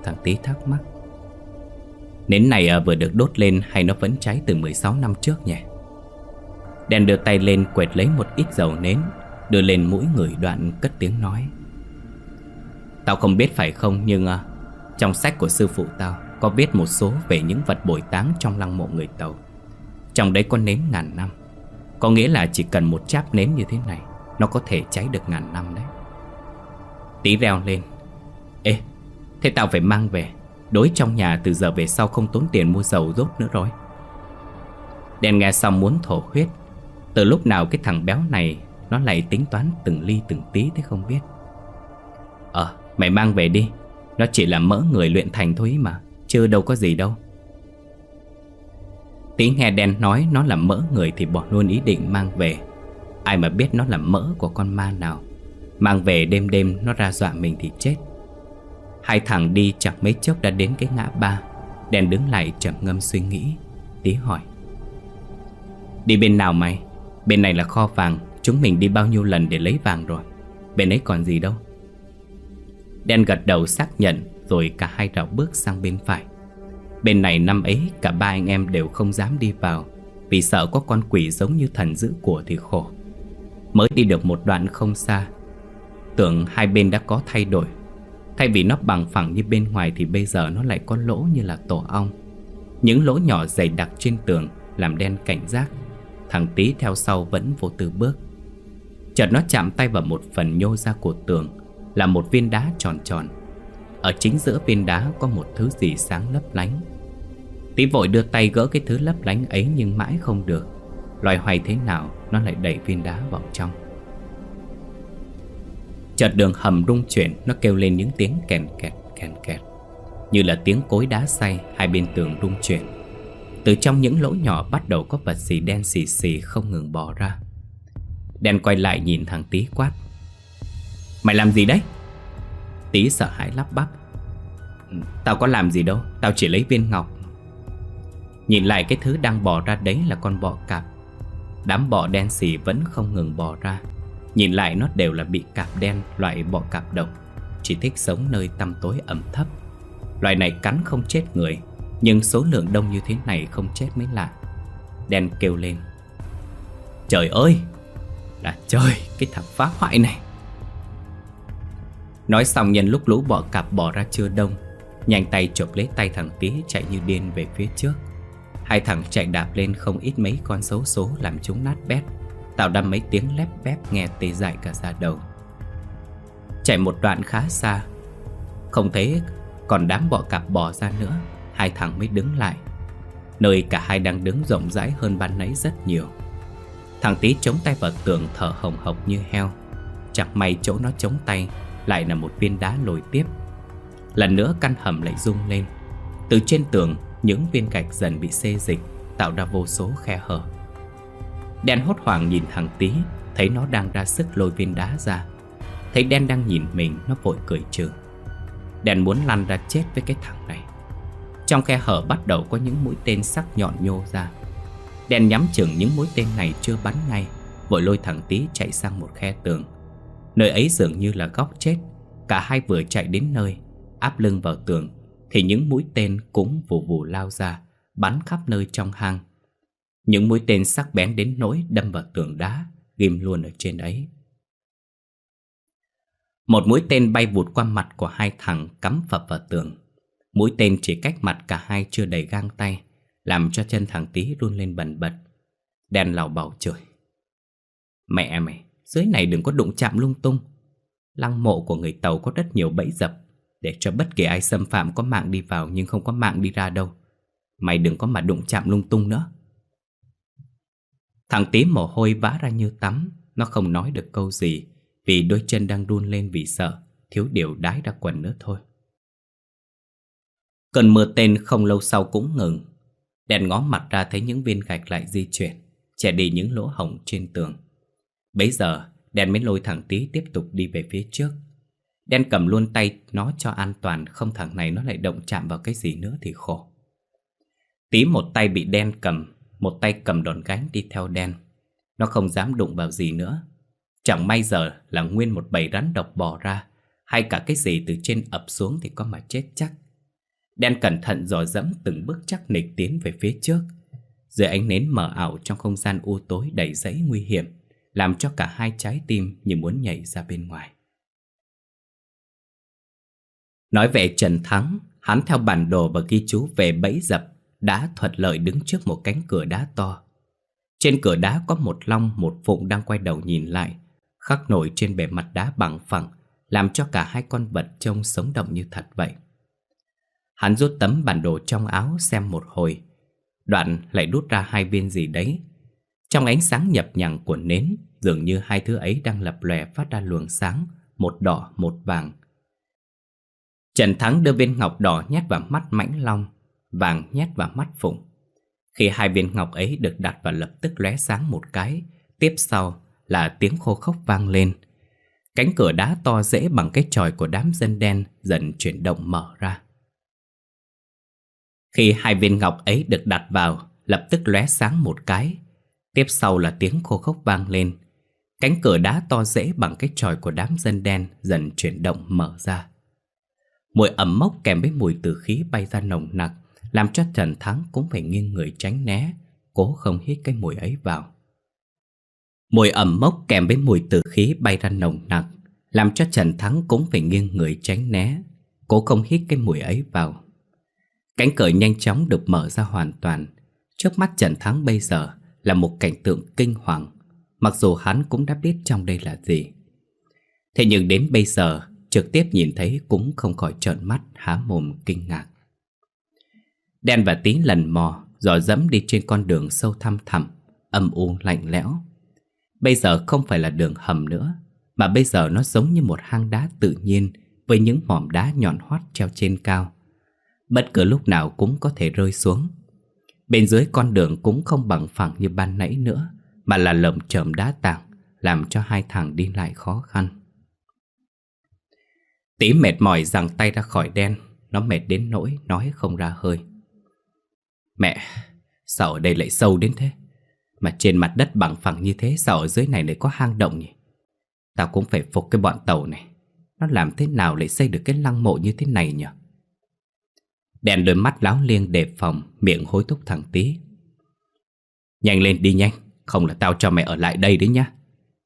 Thằng tí thắc mắc. Nến này à, vừa được đốt lên hay nó vẫn cháy từ 16 năm trước nhỉ? Đèn đưa tay lên quẹt lấy một ít dầu nến Đưa lên mũi người đoạn cất tiếng nói. Tao không biết phải không nhưng uh, Trong sách của sư phụ tao Có viết một số về những vật bồi táng trong lăng mộ người Tàu. Trong đấy có nến ngàn năm. Có nghĩa là chỉ cần một cháp nến như thế này Nó có thể cháy được ngàn năm đấy. Tí reo lên. Ê, thế tao phải mang về. Đối trong nhà từ giờ về sau không tốn tiền mua dầu rốt nữa rồi. Đen nghe xong muốn thổ huyết. Từ lúc nào cái thằng béo này nó lại tính toán từng ly từng tí thế không biết. Ờ mày mang về đi. Nó chỉ là mỡ người luyện thành thôi mà Chứ đâu có gì đâu. Tí nghe đen nói nó là mỡ người thì bỏ luôn ý định mang về. Ai mà biết nó là mỡ của con ma nào. Mang về đêm đêm nó ra dọa mình thì chết. Hai thằng đi chẳng mấy chốc đã đến cái ngã ba. Đen đứng lại trầm ngâm suy nghĩ, Tí hỏi. Đi bên nào mày? Bên này là kho vàng, Chúng mình đi bao nhiêu lần để lấy vàng rồi? Bên ấy còn gì đâu. Đen gật đầu xác nhận, Rồi cả hai rào bước sang bên phải. Bên này năm ấy, cả ba anh em đều không dám đi vào, Vì sợ có con quỷ giống như thần giữ của thì khổ. Mới đi được một đoạn không xa tượng hai bên đã có thay đổi. Thay vì nó bằng phẳng như bên ngoài Thì bây giờ nó lại có lỗ như là tổ ong. Những lỗ nhỏ dày đặc trên tường Làm đen cảnh giác. Thằng tí theo sau vẫn vô tư bước. Chợt nó chạm tay vào một phần nhô ra của tường, Là một viên đá tròn tròn. Ở chính giữa viên đá có một thứ gì sáng lấp lánh. Tí vội đưa tay gỡ cái thứ lấp lánh ấy nhưng mãi không được. Loài hoài thế nào, nó lại đẩy viên đá vào trong. Chợt đường hầm rung chuyển, Nó kêu lên những tiếng kèn kẹt kèn kẹt. Như là tiếng cối đá xay Hai bên tường rung chuyển. Từ trong những lỗ nhỏ bắt đầu có vật gì đen xì xì không ngừng bò ra. Đen quay lại nhìn thằng Tí quát. Mày làm gì đấy? Tí sợ hãi lắp bắp. Tao có làm gì đâu, Tao chỉ lấy viên ngọc. Nhìn lại cái thứ đang bò ra đấy là con bọ cạp. Đám bọ đen xì vẫn không ngừng bò ra. Nhìn lại nó đều là bị cạp đen, Loại bọ cạp độc. Chỉ thích sống nơi tăm tối ẩm thấp. Loài này cắn không chết người, Nhưng số lượng đông như thế này không chết mới lạ. Đen kêu lên. Trời ơi! Là trời, cái thằng phá hoại này. Nói xong nhân lúc lũ bọ cạp bỏ ra chưa đông, Nhanh tay chụp lấy tay thằng tí chạy như điên về phía trước. Hai thằng chạy đạp lên không ít mấy con xấu số làm chúng nát bét. Tạo ra mấy tiếng lép vép nghe tê dại cả da đầu. Chạy một đoạn khá xa. Không thấy còn đám bọ cạp bò ra nữa, Hai thằng mới đứng lại. Nơi cả hai đang đứng rộng rãi hơn ban nãy rất nhiều. Thằng tí chống tay vào tường thở hồng hộc như heo. Chẳng may chỗ nó chống tay, Lại là một viên đá lồi tiếp. Lần nữa căn hầm lại rung lên. Từ trên tường, Những viên gạch dần bị xê dịch, Tạo ra vô số khe hở. Đen hốt hoảng nhìn thằng tí Thấy nó đang ra sức lôi viên đá ra. Thấy đen đang nhìn mình, Nó vội cười trừ. Đen muốn lăn ra chết với cái thằng này. Trong khe hở bắt đầu có những mũi tên sắc nhọn nhô ra. Đen nhắm chừng những mũi tên này chưa bắn ngay, Vội lôi thằng tí chạy sang một khe tường. Nơi ấy dường như là góc chết. Cả hai vừa chạy đến nơi, Áp lưng vào tường, Thì những mũi tên cũng vù vù lao ra, Bắn khắp nơi trong hang. Những mũi tên sắc bén đến nỗi Đâm vào tường đá, Ghim luôn ở trên ấy. Một mũi tên bay vụt qua mặt của hai thằng Cắm phập vào tường. Mũi tên chỉ cách mặt cả hai chưa đầy gang tay, Làm cho chân thằng tí run lên bần bật. Đen lào bảo trời Mẹ mày, dưới này đừng có đụng chạm lung tung. Lăng mộ của người Tàu có rất nhiều bẫy dập, Để cho bất kỳ ai xâm phạm có mạng đi vào Nhưng không có mạng đi ra đâu. Mày đừng có mà đụng chạm lung tung nữa. Thằng tím mồ hôi vã ra như tắm, Nó không nói được câu gì, Vì đôi chân đang run lên vì sợ, Thiếu điều đái ra quần nữa thôi. Cơn mưa tên không lâu sau cũng ngừng. Đèn ngó mặt ra thấy những viên gạch lại di chuyển Trẻ đi những lỗ hổng trên tường. Bấy giờ đèn mới lôi thằng tí tiếp tục đi về phía trước. Đen cầm luôn tay nó cho an toàn, Không thằng này nó lại động chạm vào cái gì nữa thì khổ. Tí một tay bị đen cầm một tay cầm đòn gánh đi theo đen. Nó không dám đụng vào gì nữa. Chẳng may giờ là nguyên một bầy rắn độc bò ra Hay cả cái gì từ trên ập xuống thì có mà chết chắc. Đen cẩn thận dò dẫm từng bước chắc nịch tiến về phía trước. Dưới ánh nến mờ ảo trong không gian u tối đầy rẫy nguy hiểm làm cho cả hai trái tim như muốn nhảy ra bên ngoài. Nói về Trần Thắng, hắn theo bản đồ và ghi chú về bẫy dập đã thuận lợi đứng trước một cánh cửa đá to. Trên cửa đá có một long một phụng đang quay đầu nhìn lại, khắc nổi trên bề mặt đá bằng phẳng, làm cho cả hai con vật trông sống động như thật vậy. Hắn rút tấm bản đồ trong áo xem một hồi, đoạn lại đút ra hai viên gì đấy. Trong ánh sáng nhập nhằng của nến, Dường như hai thứ ấy đang lập lòe phát ra luồng sáng Một đỏ một vàng Trần Thắng đưa viên ngọc đỏ nhét vào mắt mãnh long Vàng nhét vào mắt phụng. Khi hai viên ngọc ấy được đặt vào lập tức lóe sáng một cái, Tiếp sau là tiếng khô khốc vang lên. Cánh cửa đá to dễ bằng cái tròi của đám dân đen dần chuyển động mở ra. Khi hai viên ngọc ấy được đặt vào, Lập tức lóe sáng một cái, Tiếp sau là tiếng khô khốc vang lên. Cánh cửa đá to dễ bằng cái tròi của đám dân đen dần chuyển động mở ra. Mùi ẩm mốc kèm với mùi tử khí bay ra nồng nặc làm cho Trần Thắng cũng phải nghiêng người tránh né, cố không hít cái mùi ấy vào. Mùi ẩm mốc kèm với mùi tử khí bay ra nồng nặc làm cho Trần Thắng cũng phải nghiêng người tránh né, cố không hít cái mùi ấy vào. Cánh cửa nhanh chóng được mở ra hoàn toàn. Trước mắt Trần Thắng bây giờ là một cảnh tượng kinh hoàng Mặc dù hắn cũng đã biết trong đây là gì Thế nhưng đến bây giờ Trực tiếp nhìn thấy cũng không khỏi trợn mắt há mồm kinh ngạc Đen và tí lần mò, Dò dẫm đi trên con đường sâu thăm thẳm, Âm u, lạnh lẽo. Bây giờ không phải là đường hầm nữa, Mà bây giờ nó giống như một hang đá tự nhiên Với những mỏm đá nhọn hoắt treo trên cao. Bất cứ lúc nào cũng có thể rơi xuống. Bên dưới con đường cũng không bằng phẳng như ban nãy nữa, mà là lầm chởm đá tảng, Làm cho hai thằng đi lại khó khăn. Tí mệt mỏi giằng tay ra khỏi đen, Nó mệt đến nỗi nói không ra hơi. Mẹ, Sao ở đây lại sâu đến thế? Mà trên mặt đất bằng phẳng như thế, Sao ở dưới này lại có hang động nhỉ? Tao cũng phải phục cái bọn tàu này. Nó làm thế nào lại xây được cái lăng mộ như thế này nhỉ? Đèn đôi mắt láo liêng đề phòng, Miệng hối thúc thằng tí Nhanh lên đi nhanh, không là tao cho mày ở lại đây đấy nhá.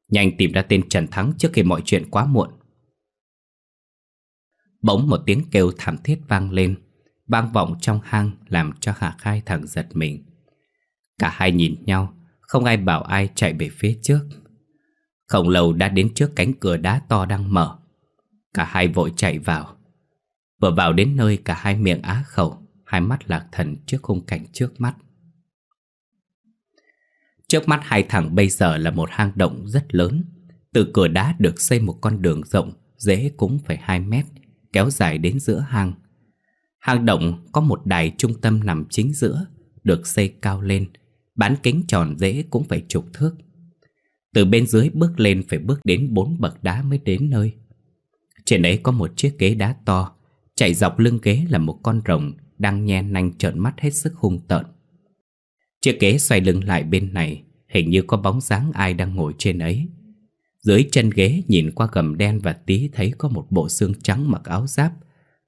Nhanh tìm ra tên Trần Thắng trước khi mọi chuyện quá muộn. Bỗng một tiếng kêu thảm thiết vang lên. Vang vọng trong hang làm cho Hà Khai thẳng giật mình. Cả hai nhìn nhau, Không ai bảo ai chạy về phía trước. Khổng lồ đã đến trước cánh cửa đá to đang mở. Cả hai vội chạy vào. Vừa vào đến nơi, cả hai miệng á khẩu, Hai mắt lạc thần trước khung cảnh trước mắt. Trước mắt hai thằng bây giờ là một hang động rất lớn. Từ cửa đá được xây một con đường rộng, Dễ cũng phải 2 mét, Kéo dài đến giữa hang. Hang động có một đài trung tâm nằm chính giữa, Được xây cao lên. Bán kính tròn dễ cũng phải chục thước. Từ bên dưới bước lên phải bước đến bốn bậc đá mới đến nơi. Trên ấy có một chiếc ghế đá to, Chạy dọc lưng ghế là một con rồng Đang nhe nanh trợn mắt hết sức hung tợn. Chiếc ghế xoay lưng lại bên này, Hình như có bóng dáng ai đang ngồi trên ấy. Dưới chân ghế nhìn qua gầm đen và tí thấy có một bộ xương trắng mặc áo giáp.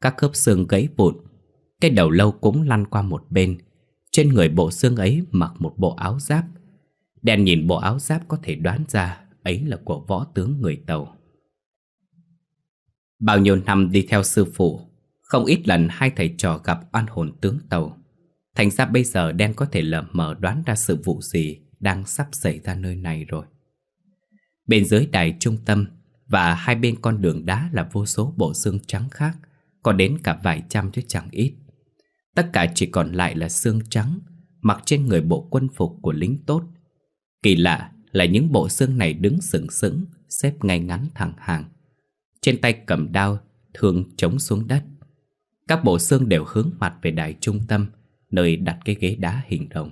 Các khớp xương gãy vụn. Cái đầu lâu cũng lăn qua một bên. Trên người bộ xương ấy mặc một bộ áo giáp. Đen nhìn bộ áo giáp có thể đoán ra Ấy là của võ tướng người Tàu. Bao nhiêu năm đi theo sư phụ Không ít lần hai thầy trò gặp oan hồn tướng Tàu. Thành ra bây giờ đen có thể lờ mờ đoán ra sự vụ gì đang sắp xảy ra nơi này rồi. Bên dưới đài trung tâm và hai bên con đường đá là vô số bộ xương trắng khác, có đến cả vài trăm chứ chẳng ít. Tất cả chỉ còn lại là xương trắng, mặc trên người bộ quân phục của lính tốt. Kỳ lạ là những bộ xương này đứng sừng sững, xếp ngay ngắn thẳng hàng. Trên tay cầm đao, thường chống xuống đất. Các bộ xương đều hướng mặt về đài trung tâm, nơi đặt cái ghế đá hình rồng.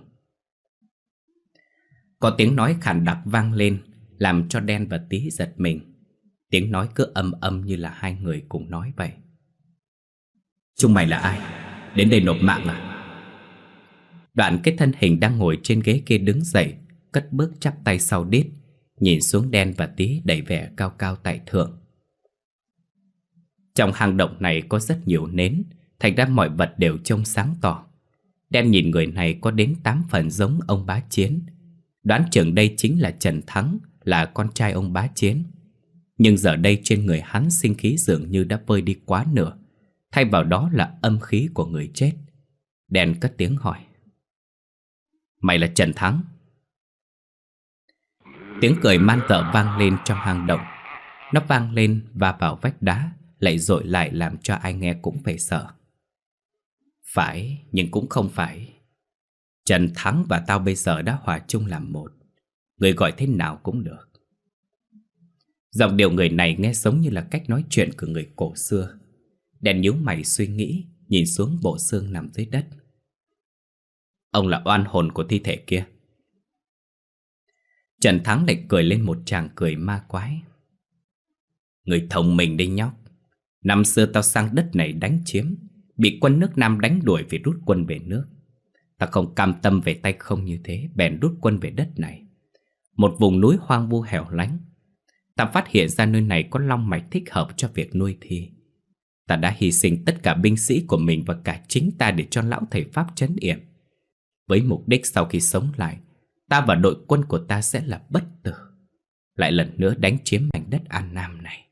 Có tiếng nói khàn đặc vang lên, làm cho đen và tí giật mình. Tiếng nói cứ âm âm như là hai người cùng nói vậy. Chúng mày là ai? Đến đây nộp mạng à? Đoạn cái thân hình đang ngồi trên ghế kia đứng dậy, cất bước chắp tay sau đít, nhìn xuống đen và tí đầy vẻ cao cao tại thượng. Trong hang động này có rất nhiều nến, thành ra mọi vật đều trông sáng tỏ. Đen nhìn người này có đến 8 phần giống ông bá chiến Đoán chừng đây chính là Trần Thắng Là con trai ông bá chiến Nhưng giờ đây trên người hắn sinh khí dường như đã vơi đi quá nửa Thay vào đó là âm khí của người chết đèn cất tiếng hỏi Mày là Trần Thắng Tiếng cười man tợ vang lên trong hang động Nó vang lên và vào vách đá Lại dội lại làm cho ai nghe cũng phải sợ phải, nhưng cũng không phải. Trần Thắng và tao bây giờ đã hòa chung làm một. Người gọi thế nào cũng được. Giọng điệu người này nghe giống như là cách nói chuyện của người cổ xưa. Đèn nhíu mày suy nghĩ, nhìn xuống bộ xương nằm dưới đất. Ông là oan hồn của thi thể kia. Trần Thắng lại cười lên một tràng cười ma quái. Người thông minh đi nhóc. Năm xưa tao sang đất này đánh chiếm Bị quân nước Nam đánh đuổi vì rút quân về nước Tao không cam tâm về tay không như thế Bèn rút quân về đất này Một vùng núi hoang vu hẻo lánh tao phát hiện ra nơi này có long mạch thích hợp cho việc nuôi thi Ta đã hy sinh tất cả binh sĩ của mình Và cả chính ta để cho lão thầy Pháp chấn yểm Với mục đích sau khi sống lại Ta và đội quân của ta sẽ là bất tử Lại lần nữa đánh chiếm mảnh đất An Nam này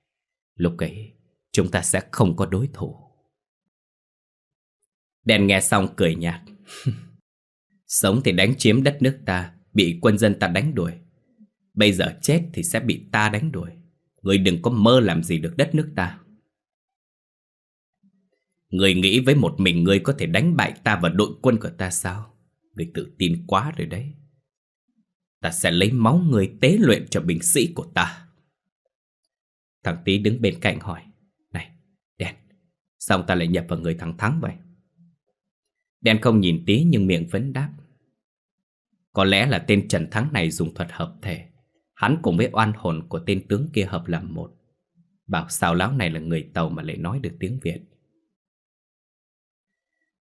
Lúc ấy chúng ta sẽ không có đối thủ Đen nghe xong cười nhạt. Sống thì đánh chiếm đất nước ta, bị quân dân ta đánh đuổi. Bây giờ chết thì sẽ bị ta đánh đuổi. Người đừng có mơ làm gì được đất nước ta. Người nghĩ với một mình người có thể đánh bại ta và đội quân của ta sao? Người tự tin quá rồi đấy. Ta sẽ lấy máu người tế luyện cho binh sĩ của ta. Thằng Tý đứng bên cạnh hỏi. Này, Đen, sao ta lại nhập vào người thằng Thắng vậy? Đen không nhìn tý nhưng miệng vẫn đáp Có lẽ là tên Trần Thắng này dùng thuật hợp thể Hắn cùng với oan hồn của tên tướng kia hợp làm một Bảo sao lão này là người Tàu mà lại nói được tiếng Việt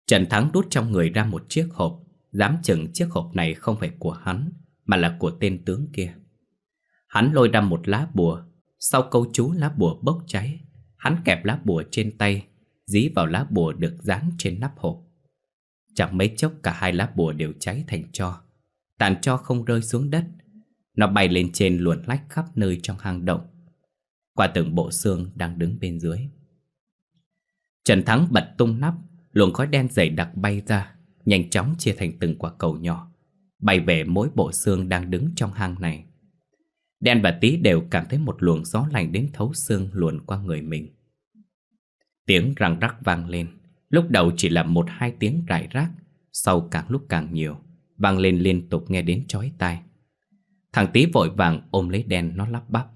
Trần Thắng đút trong người ra một chiếc hộp. Dám chừng chiếc hộp này không phải của hắn, Mà là của tên tướng kia. Hắn lôi ra một lá bùa. Sau câu chú lá bùa bốc cháy, Hắn kẹp lá bùa trên tay, Dí vào lá bùa được dán trên nắp hộp. Chẳng mấy chốc cả hai lá bùa đều cháy thành tro Tàn cho không rơi xuống đất. Nó bay lên trên luồn lách khắp nơi trong hang động. Qua từng bộ xương đang đứng bên dưới. Trần Thắng bật tung nắp Luồng khói đen dày đặc bay ra, Nhanh chóng chia thành từng quả cầu nhỏ, Bay về mỗi bộ xương đang đứng trong hang này. Đen và Tý đều cảm thấy một luồng gió lạnh đến thấu xương luồn qua người mình. Tiếng răng rắc vang lên, Lúc đầu chỉ là một hai tiếng rải rác, Sau càng lúc càng nhiều, Vang lên liên tục nghe đến chói tai. Thằng Tý vội vàng ôm lấy đen, nó lắp bắp.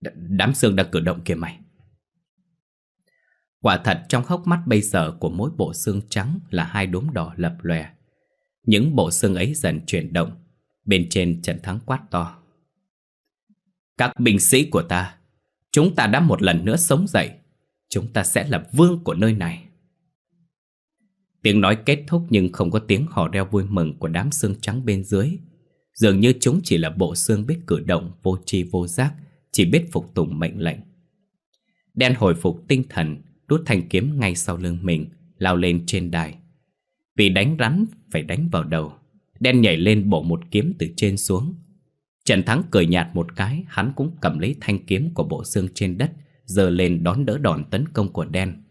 Đ, Đám xương đang cử động kìa mày. Quả thật trong hốc mắt bây giờ của mỗi bộ xương trắng là hai đốm đỏ lập lòe. Những bộ xương ấy dần chuyển động, bên trên Trần Thắng quát to. Các binh sĩ của ta, chúng ta đã một lần nữa sống dậy, chúng ta sẽ là vương của nơi này. Tiếng nói kết thúc nhưng không có tiếng hò reo vui mừng của đám xương trắng bên dưới. Dường như chúng chỉ là bộ xương biết cử động vô tri vô giác, chỉ biết phục tùng mệnh lệnh. Đen hồi phục tinh thần, đút thanh kiếm ngay sau lưng mình, lao lên trên đài. Vì đánh rắn phải đánh vào đầu, đen nhảy lên bổ một kiếm từ trên xuống. Trần Thắng cười nhạt một cái, hắn cũng cầm lấy thanh kiếm của bộ xương trên đất, giơ lên đón đỡ đòn tấn công của đen.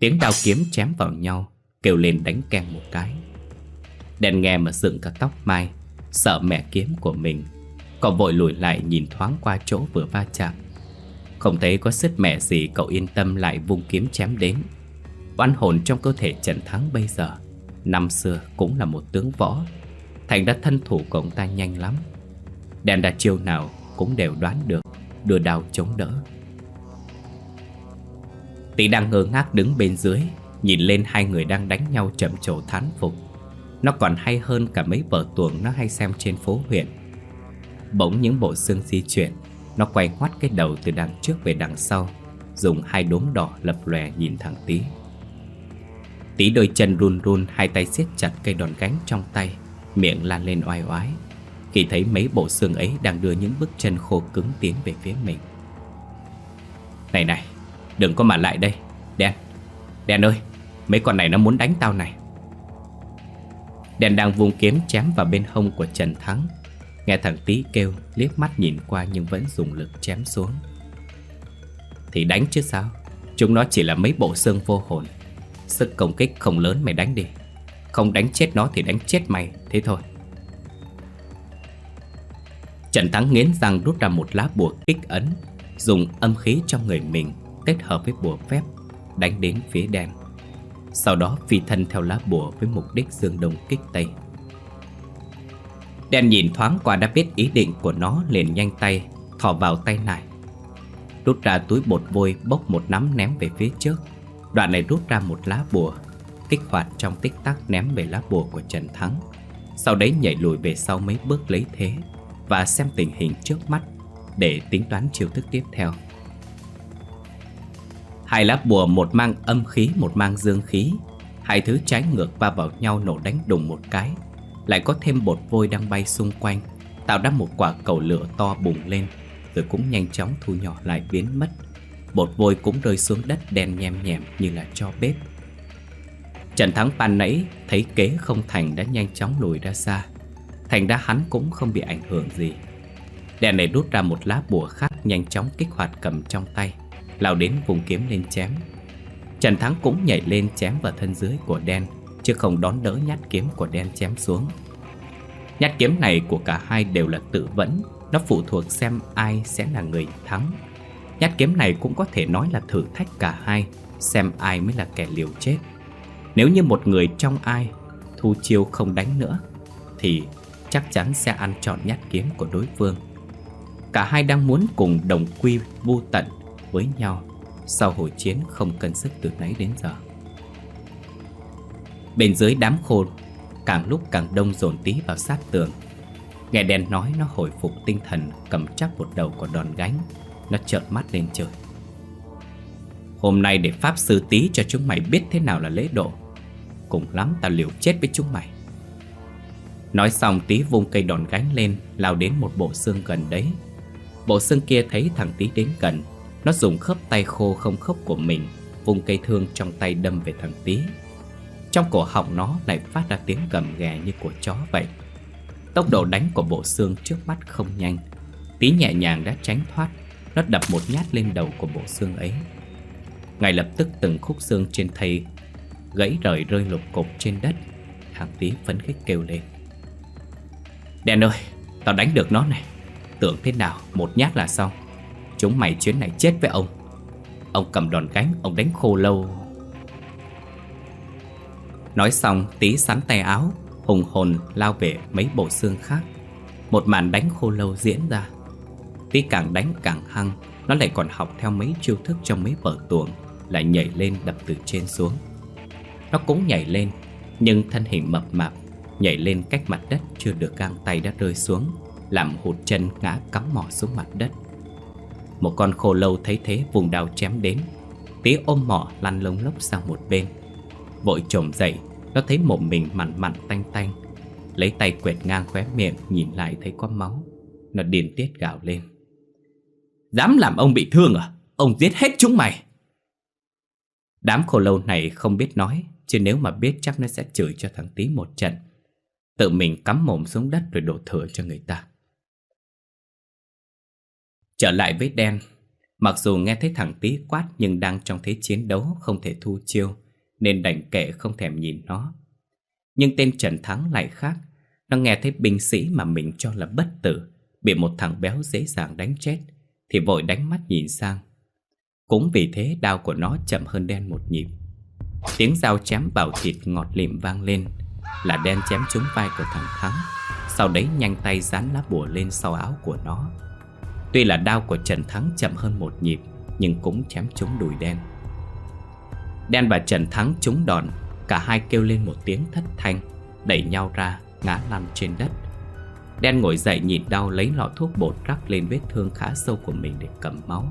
Tiếng đao kiếm chém vào nhau, kêu lên đánh keng một cái. Đen nghe mà dựng cả tóc mai, sợ mẹ kiếm của mình. Cậu vội lùi lại nhìn thoáng qua chỗ vừa va chạm. Không thấy có sức mẹ gì, cậu yên tâm lại vung kiếm chém đến. Oan hồn trong cơ thể Trần Thắng bây giờ, Năm xưa cũng là một tướng võ. Thành đã thân thủ của ông ta nhanh lắm. Đèn đạt chiêu nào cũng đều đoán được, Đưa đào chống đỡ. Tỷ đang ngơ ngác đứng bên dưới, Nhìn lên hai người đang đánh nhau chậm trổ thán phục. Nó còn hay hơn cả mấy vở tuồng nó hay xem trên phố huyện. Bỗng những bộ xương di chuyển nó quay ngoắt cái đầu từ đằng trước về đằng sau, Dùng hai đốm đỏ lập lòe nhìn thằng Tí Tí đôi chân run run, Hai tay siết chặt cây đòn gánh trong tay, Miệng lan lên oai oái, Khi thấy mấy bộ xương ấy đang đưa những bước chân khô cứng tiến về phía mình. Này này, Đừng có mà lại đây, Đen. Đen ơi, Mấy con này nó muốn đánh tao này. Đen đang vung kiếm chém vào bên hông của Trần Thắng. Nghe thằng Tý kêu, liếc mắt nhìn qua nhưng vẫn dùng lực chém xuống. Thì đánh chứ sao? Chúng nó chỉ là mấy bộ xương vô hồn. Sức công kích không lớn mày đánh đi. Không đánh chết nó thì đánh chết mày, Thế thôi. Trần Thắng nghiến răng rút ra một lá bùa kích ấn, Dùng âm khí trong người mình Kết hợp với bùa phép, Đánh đến phía đen. Sau đó phi thân theo lá bùa với mục đích dương đông kích tây. Đen nhìn thoáng qua đã biết ý định của nó, liền nhanh tay, Thò vào tay này Rút ra túi bột vôi, bốc một nắm ném về phía trước. Đoạn này rút ra một lá bùa, Kích hoạt trong tích tắc ném về lá bùa của Trần Thắng. Sau đấy nhảy lùi về sau mấy bước lấy thế Và xem tình hình trước mắt Để tính toán chiêu thức tiếp theo. Hai lá bùa, một mang âm khí, một mang dương khí, Hai thứ trái ngược va vào nhau nổ đánh đùng một cái lại có thêm bột vôi đang bay xung quanh, Tạo ra một quả cầu lửa to bùng lên, Rồi cũng nhanh chóng thu nhỏ lại biến mất. Bột vôi cũng rơi xuống đất đen nhem nhèm như là cho bếp. Trần Thắng ban nãy thấy kế không thành đã nhanh chóng lùi ra xa, Thành ra hắn cũng không bị ảnh hưởng gì. Đèn này rút ra một lá bùa khác nhanh chóng kích hoạt cầm trong tay, Lao đến vùng kiếm lên chém. Trần Thắng cũng nhảy lên chém vào thân dưới của đen Chứ không đón đỡ nhát kiếm của đen chém xuống. Nhát kiếm này của cả hai đều là tự vẫn, Nó phụ thuộc xem ai sẽ là người thắng. Nhát kiếm này cũng có thể nói là thử thách cả hai, Xem ai mới là kẻ liều chết. Nếu như một người trong ai Thu chiêu không đánh nữa, Thì chắc chắn sẽ ăn trọn nhát kiếm của đối phương. Cả hai đang muốn cùng đồng quy vô tận với nhau Sau hồi chiến không cân sức từ nãy đến giờ. Bên dưới đám khô, Càng lúc càng đông dồn tí vào sát tường. Nghe đèn nói nó hồi phục tinh thần, Cầm chắc một đầu của đòn gánh. Nó trợn mắt lên trời. Hôm nay để Pháp Sư tí cho chúng mày biết thế nào là lễ độ. Cùng lắm ta liều chết với chúng mày. Nói xong tí vung cây đòn gánh lên, Lao đến một bộ xương gần đấy. Bộ xương kia thấy thằng tí đến gần, Nó dùng khớp tay khô không khớp của mình, Vung cây thương trong tay đâm về thằng tí trong cổ họng nó lại phát ra tiếng gầm ghè như của chó vậy. Tốc độ đánh của bộ xương trước mắt không nhanh. Tí nhẹ nhàng đã tránh thoát, Nó đập một nhát lên đầu của bộ xương ấy. Ngay lập tức từng khúc xương trên thây Gãy rời rơi lục cục trên đất. Hàng tí phấn khích kêu lên. Đen ơi, Tao đánh được nó này. Tưởng thế nào, một nhát là xong. Chúng mày chuyến này chết với ông. Ông cầm đòn gánh, Ông đánh khô lâu. Nói xong tí sắn tay áo, Hùng hồn lao về mấy bộ xương khác. Một màn đánh khô lâu diễn ra. Tí càng đánh càng hăng, Nó lại còn học theo mấy chiêu thức trong mấy vở tuồng, Lại nhảy lên đập từ trên xuống. Nó cũng nhảy lên, Nhưng thân hình mập mạp, Nhảy lên cách mặt đất chưa được gang tay đã rơi xuống, Làm hụt chân ngã cắm mỏ xuống mặt đất. Một con khô lâu thấy thế, vùng đào chém đến. Tí ôm mỏ lăn lông lốc sang một bên. Vội trồm dậy. Nó thấy mồm mình mặn mặn tanh tanh. Lấy tay quẹt ngang khóe miệng, Nhìn lại thấy có máu. Nó điên tiết gào lên. Dám làm ông bị thương à? Ông giết hết chúng mày. Đám khổ lâu này không biết nói, Chứ nếu mà biết chắc nó sẽ chửi cho thằng Tí một trận. Tự mình cắm mồm xuống đất rồi đổ thừa cho người ta. Trở lại với đen Mặc dù nghe thấy thằng Tí quát Nhưng đang trong thế chiến đấu, không thể thu chiêu. Nên đành kệ không thèm nhìn nó. Nhưng tên Trần Thắng lại khác. Nó nghe thấy binh sĩ mà mình cho là bất tử, Bị một thằng béo dễ dàng đánh chết, Thì vội đánh mắt nhìn sang. Cũng vì thế đao của nó chậm hơn đen một nhịp. Tiếng dao chém vào thịt ngọt lịm vang lên, Là đen chém trúng vai của thằng Thắng, Sau đấy nhanh tay dán lá bùa lên sau áo của nó. Tuy là đao của Trần Thắng chậm hơn một nhịp, Nhưng cũng chém trúng đùi đen. Đen và Trần Thắng trúng đòn. Cả hai kêu lên một tiếng thất thanh, Đẩy nhau ra, ngã lăn trên đất. Đen ngồi dậy nhìn đau lấy lọ thuốc bột rắc lên vết thương khá sâu của mình để cầm máu.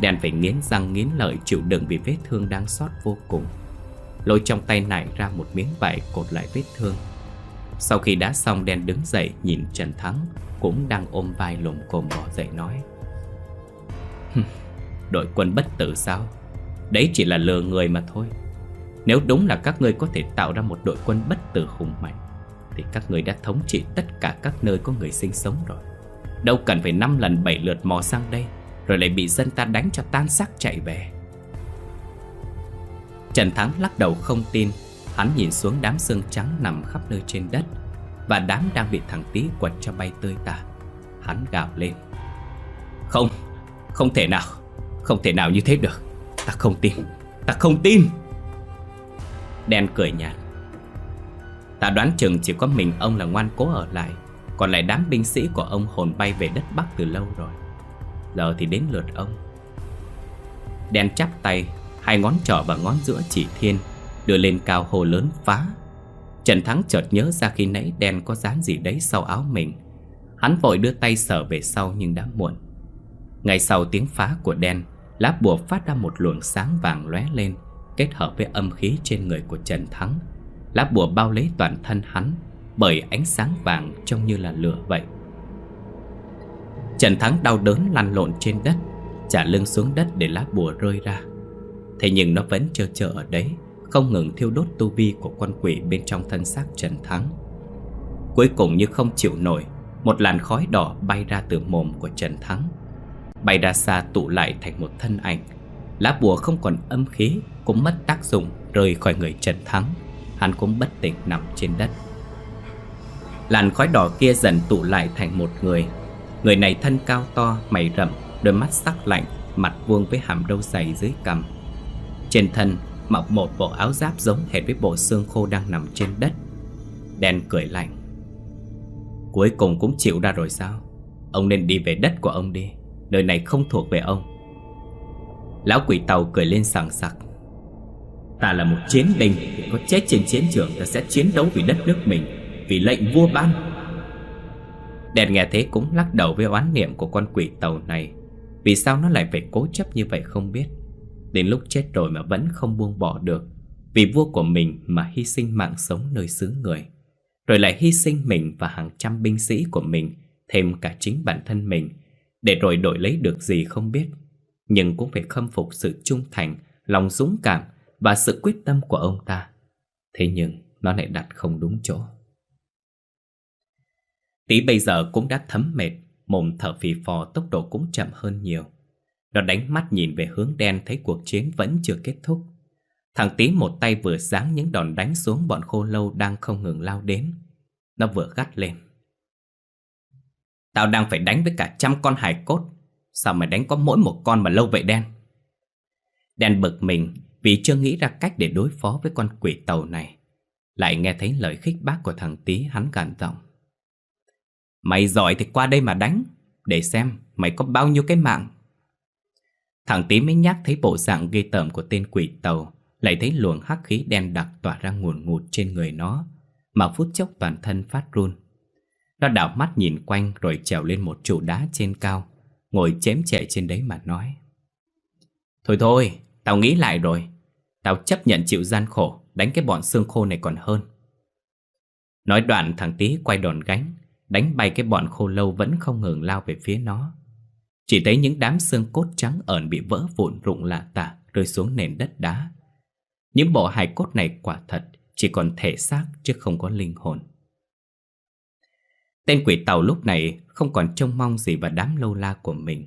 Đen phải nghiến răng nghiến lợi chịu đựng vì vết thương đang xót vô cùng. Lôi trong tay nải ra một miếng vải cột lại vết thương. Sau khi đã xong, đen đứng dậy nhìn Trần Thắng, Cũng đang ôm vai lồm cồm bỏ dậy nói Đội quân bất tử sao? Đấy chỉ là lừa người mà thôi. Nếu đúng là các ngươi có thể tạo ra một đội quân bất tử hùng mạnh Thì các ngươi đã thống trị tất cả các nơi có người sinh sống rồi. Đâu cần phải năm lần bảy lượt mò sang đây Rồi lại bị dân ta đánh cho tan xác chạy về. Trần Thắng lắc đầu không tin. Hắn nhìn xuống đám xương trắng nằm khắp nơi trên đất Và đám đang bị thằng tí quật cho bay tươi tả. Hắn gào lên. Không, không thể nào Không thể nào như thế được. Ta không tin, ta không tin. Đen cười nhạt. Ta đoán chừng chỉ có mình ông là ngoan cố ở lại. Còn lại đám binh sĩ của ông hồn bay về đất Bắc từ lâu rồi. Giờ thì đến lượt ông. Đen chắp tay Hai ngón trỏ và ngón giữa chỉ thiên Đưa lên cao hồ lớn phá. Trần Thắng chợt nhớ ra khi nãy đen có dán gì đấy sau áo mình. Hắn vội đưa tay sờ về sau nhưng đã muộn. Ngay sau tiếng phá của đen Lá bùa phát ra một luồng sáng vàng lóe lên, Kết hợp với âm khí trên người của Trần Thắng. Lá bùa bao lấy toàn thân hắn Bởi ánh sáng vàng trông như là lửa vậy. Trần Thắng đau đớn lăn lộn trên đất, Trả lưng xuống đất để lá bùa rơi ra. Thế nhưng nó vẫn chờ chờ ở đấy, Không ngừng thiêu đốt tu vi của con quỷ bên trong thân xác Trần Thắng. Cuối cùng như không chịu nổi, Một làn khói đỏ bay ra từ mồm của Trần Thắng. Bay ra xa tụ lại thành một thân ảnh. Lá bùa không còn âm khí Cũng mất tác dụng rơi khỏi người Trần Thắng. Hắn cũng bất tỉnh nằm trên đất. Làn khói đỏ kia dần tụ lại thành một người. Người này thân cao to, mày rậm, đôi mắt sắc lạnh Mặt vuông với hàm râu dày dưới cằm. Trên thân mặc một bộ áo giáp giống hệt với bộ xương khô đang nằm trên đất. Đen cười lạnh. Cuối cùng cũng chịu ra rồi sao? Ông nên đi về đất của ông đi. Nơi này không thuộc về ông. Lão quỷ tàu cười lên sảng sặc. Ta là một chiến binh, Có chết trên chiến trường Ta sẽ chiến đấu vì đất nước mình, Vì lệnh vua ban. Đèn nghe thế cũng lắc đầu với oán niệm của con quỷ tàu này. Vì sao nó lại phải cố chấp như vậy không biết. Đến lúc chết rồi mà vẫn không buông bỏ được. Vì vua của mình mà hy sinh mạng sống nơi xứ người. Rồi lại hy sinh mình và hàng trăm binh sĩ của mình, Thêm cả chính bản thân mình. Để rồi đổi lấy được gì không biết Nhưng cũng phải khâm phục sự trung thành, Lòng dũng cảm Và sự quyết tâm của ông ta Thế nhưng nó lại đặt không đúng chỗ Tí bây giờ cũng đã thấm mệt, Mồm thở phì phò tốc độ cũng chậm hơn nhiều nó đánh mắt nhìn về hướng đen thấy cuộc chiến vẫn chưa kết thúc. Thằng tí một tay vừa giáng những đòn đánh xuống bọn khô lâu đang không ngừng lao đến. Nó vừa gắt lên. Tao đang phải đánh với cả trăm con hải cốt. Sao mày đánh có mỗi một con mà lâu vậy đen? Đen bực mình Vì chưa nghĩ ra cách để đối phó với con quỷ tàu này. Lại nghe thấy lời khích bác của thằng Tý hắn gằn giọng. Mày giỏi thì qua đây mà đánh, Để xem mày có bao nhiêu cái mạng. Thằng Tý mới nhắc thấy bộ dạng ghê tởm của tên quỷ tàu, Lại thấy luồng hắc khí đen đặc tỏa ra nguồn ngụt trên người nó, Mà phút chốc toàn thân phát run. Nó đảo mắt nhìn quanh rồi trèo lên một trụ đá trên cao Ngồi chém chệ trên đấy mà nói. Thôi thôi, tao nghĩ lại rồi. Tao chấp nhận chịu gian khổ Đánh cái bọn xương khô này còn hơn. Nói đoạn thằng Tý quay đòn gánh Đánh bay cái bọn khô lâu vẫn không ngừng lao về phía nó. Chỉ thấy những đám xương cốt trắng ẩn bị vỡ vụn rụng lạ tả Rơi xuống nền đất đá. Những bộ hài cốt này quả thật Chỉ còn thể xác chứ không có linh hồn. Tên quỷ tàu lúc này không còn trông mong gì vào đám lâu la của mình.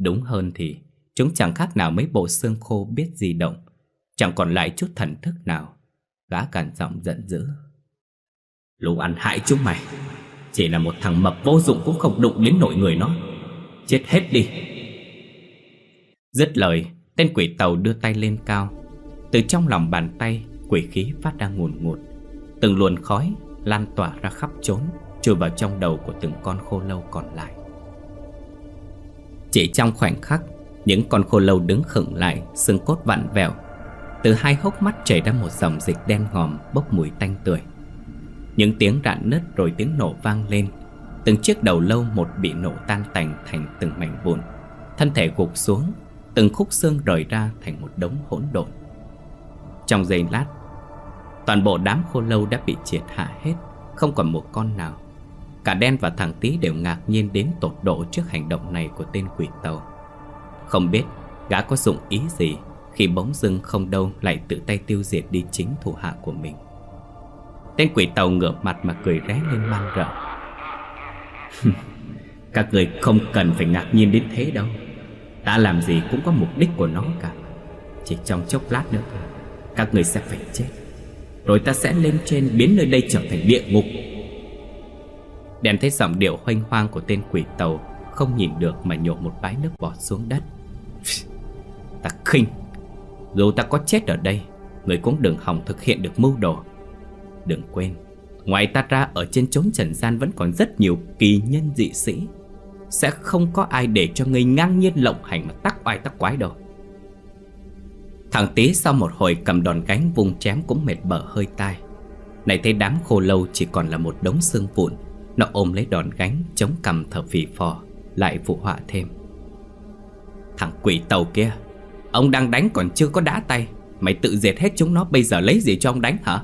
Đúng hơn thì chúng chẳng khác nào mấy bộ xương khô biết di động, chẳng còn lại chút thần thức nào. Gã cản giọng giận dữ. Lũ ăn hại chúng mày, chỉ là một thằng mập vô dụng cũng không đụng đến nội người nó. Chết hết đi. Dứt lời, tên quỷ tàu đưa tay lên cao. Từ trong lòng bàn tay, quỷ khí phát ra ngùn ngụt. Từng luồn khói lan tỏa ra khắp chốn chui vào trong đầu của từng con khô lâu còn lại. Chỉ trong khoảnh khắc, những con khô lâu đứng khựng lại, xương cốt vặn vẹo. Từ hai hốc mắt chảy ra một dòng dịch đen ngòm bốc mùi tanh tưởi. Những tiếng rạn nứt rồi tiếng nổ vang lên. Từng chiếc đầu lâu một bị nổ tan tành thành từng mảnh vụn. Thân thể gục xuống, từng khúc xương rời ra thành một đống hỗn độn. Trong giây lát, toàn bộ đám khô lâu đã bị triệt hạ hết, không còn một con nào. Cả đen và thằng tí đều ngạc nhiên đến tột độ trước hành động này của tên quỷ tàu. Không biết gã có dụng ý gì khi bóng dưng không đâu lại tự tay tiêu diệt đi chính thủ hạ của mình. Tên quỷ tàu ngửa mặt mà cười ré lên mang rợ. Các người không cần phải ngạc nhiên đến thế đâu. Ta làm gì cũng có mục đích của nó cả. Chỉ trong chốc lát nữa thôi Các người sẽ phải chết. Rồi ta sẽ lên trên biến nơi đây trở thành địa ngục. Đèn thấy giọng điệu hoanh hoang của tên quỷ tàu, Không nhìn được mà nhổ một bãi nước bọt xuống đất. Ta khinh. Dù ta có chết ở đây, Người cũng đừng hòng thực hiện được mưu đồ. Đừng quên, Ngoài ta ra ở trên chốn trần gian Vẫn còn rất nhiều kỳ nhân dị sĩ. Sẽ không có ai để cho người ngang nhiên lộng hành Mà tắc oai tắc quái đâu. Thằng tí sau một hồi cầm đòn gánh vùng chém cũng mệt bở hơi tai. Này thấy đám khô lâu chỉ còn là một đống xương vụn nó ôm lấy đòn gánh, Chống cầm thở phì phò, Lại phụ họa thêm. Thằng quỷ tàu kia, Ông đang đánh còn chưa có đá tay. Mày tự diệt hết chúng nó, Bây giờ lấy gì cho ông đánh hả?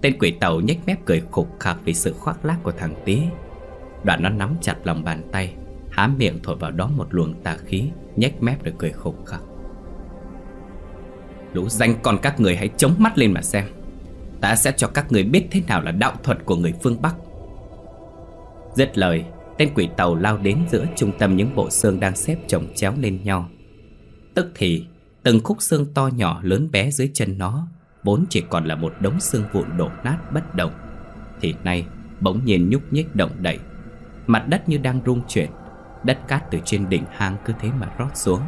Tên quỷ tàu nhếch mép cười khục khạc Vì sự khoác lác của thằng tí Đoạn nó nắm chặt lòng bàn tay, Há miệng thổi vào đó một luồng tà khí, Nhếch mép rồi cười khục khạc. Lũ danh con các người hãy chống mắt lên mà xem. Ta sẽ cho các người biết thế nào là đạo thuật của người phương Bắc. Dứt lời, Tên quỷ tàu lao đến giữa trung tâm những bộ xương đang xếp chồng chéo lên nhau. Tức thì, Từng khúc xương to nhỏ lớn bé dưới chân nó, Vốn chỉ còn là một đống xương vụn đổ nát bất động. Thì nay, bỗng nhiên nhúc nhích động đậy. Mặt đất như đang rung chuyển, Đất cát từ trên đỉnh hang cứ thế mà rót xuống,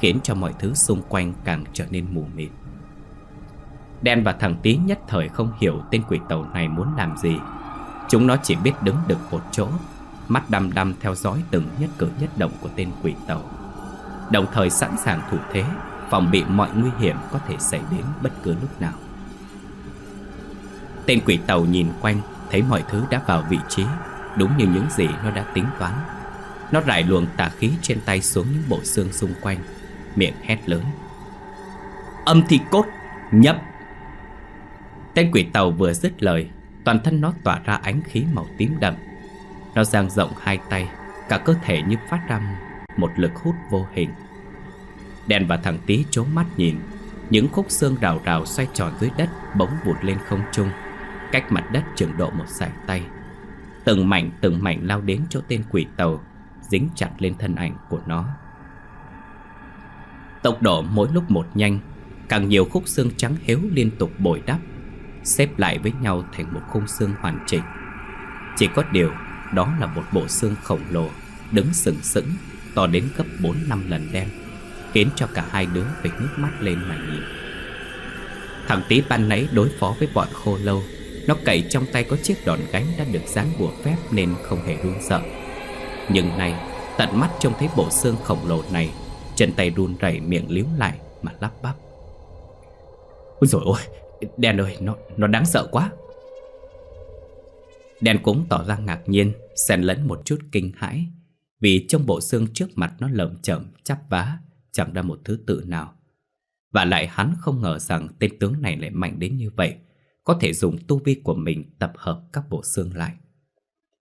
Khiến cho mọi thứ xung quanh càng trở nên mù mịt. Đen và thằng tí nhất thời không hiểu tên quỷ tàu này muốn làm gì. Chúng nó chỉ biết đứng được một chỗ, Mắt đăm đăm theo dõi từng nhất cử nhất động của tên quỷ tàu. Đồng thời sẵn sàng thủ thế, Phòng bị mọi nguy hiểm có thể xảy đến bất cứ lúc nào. Tên quỷ tàu nhìn quanh, Thấy mọi thứ đã vào vị trí, Đúng như những gì nó đã tính toán. Nó rải luồng tà khí trên tay xuống những bộ xương xung quanh, Miệng hét lớn. Âm thì cốt Nhấp Tên quỷ tàu vừa dứt lời Toàn thân nó tỏa ra ánh khí màu tím đậm. Nó dang rộng hai tay, Cả cơ thể như phát ra một lực hút vô hình. Đèn và thằng tí trố mắt nhìn, Những khúc xương rào rào xoay tròn dưới đất Bỗng vụt lên không trung. Cách mặt đất chừng độ một sải tay. Từng mảnh từng mảnh lao đến chỗ tên quỷ tàu, Dính chặt lên thân ảnh của nó. Tốc độ mỗi lúc một nhanh, Càng nhiều khúc xương trắng héo liên tục bồi đắp. Xếp lại với nhau thành một khung xương hoàn chỉnh. Chỉ có điều đó là một bộ xương khổng lồ Đứng sừng sững To đến gấp 4 năm lần đen Khiến cho cả hai đứa phải nước mắt lên mà nhìn. Thằng tí ban nãy đối phó với bọn khô lâu Nó cậy trong tay có chiếc đòn gánh đã được dán bùa phép nên không hề run sợ. Nhưng nay tận mắt trông thấy bộ xương khổng lồ này Chân tay run rẩy miệng liếu lại mà lắp bắp. Ôi dồi ôi, đen ơi, nó, nó đáng sợ quá. Đen cũng tỏ ra ngạc nhiên, xen lẫn một chút kinh hãi Vì trong bộ xương trước mặt nó lởm chởm, chắp vá Chẳng ra một thứ tự nào. Và lại hắn không ngờ rằng tên tướng này lại mạnh đến như vậy Có thể dùng tu vi của mình tập hợp các bộ xương lại.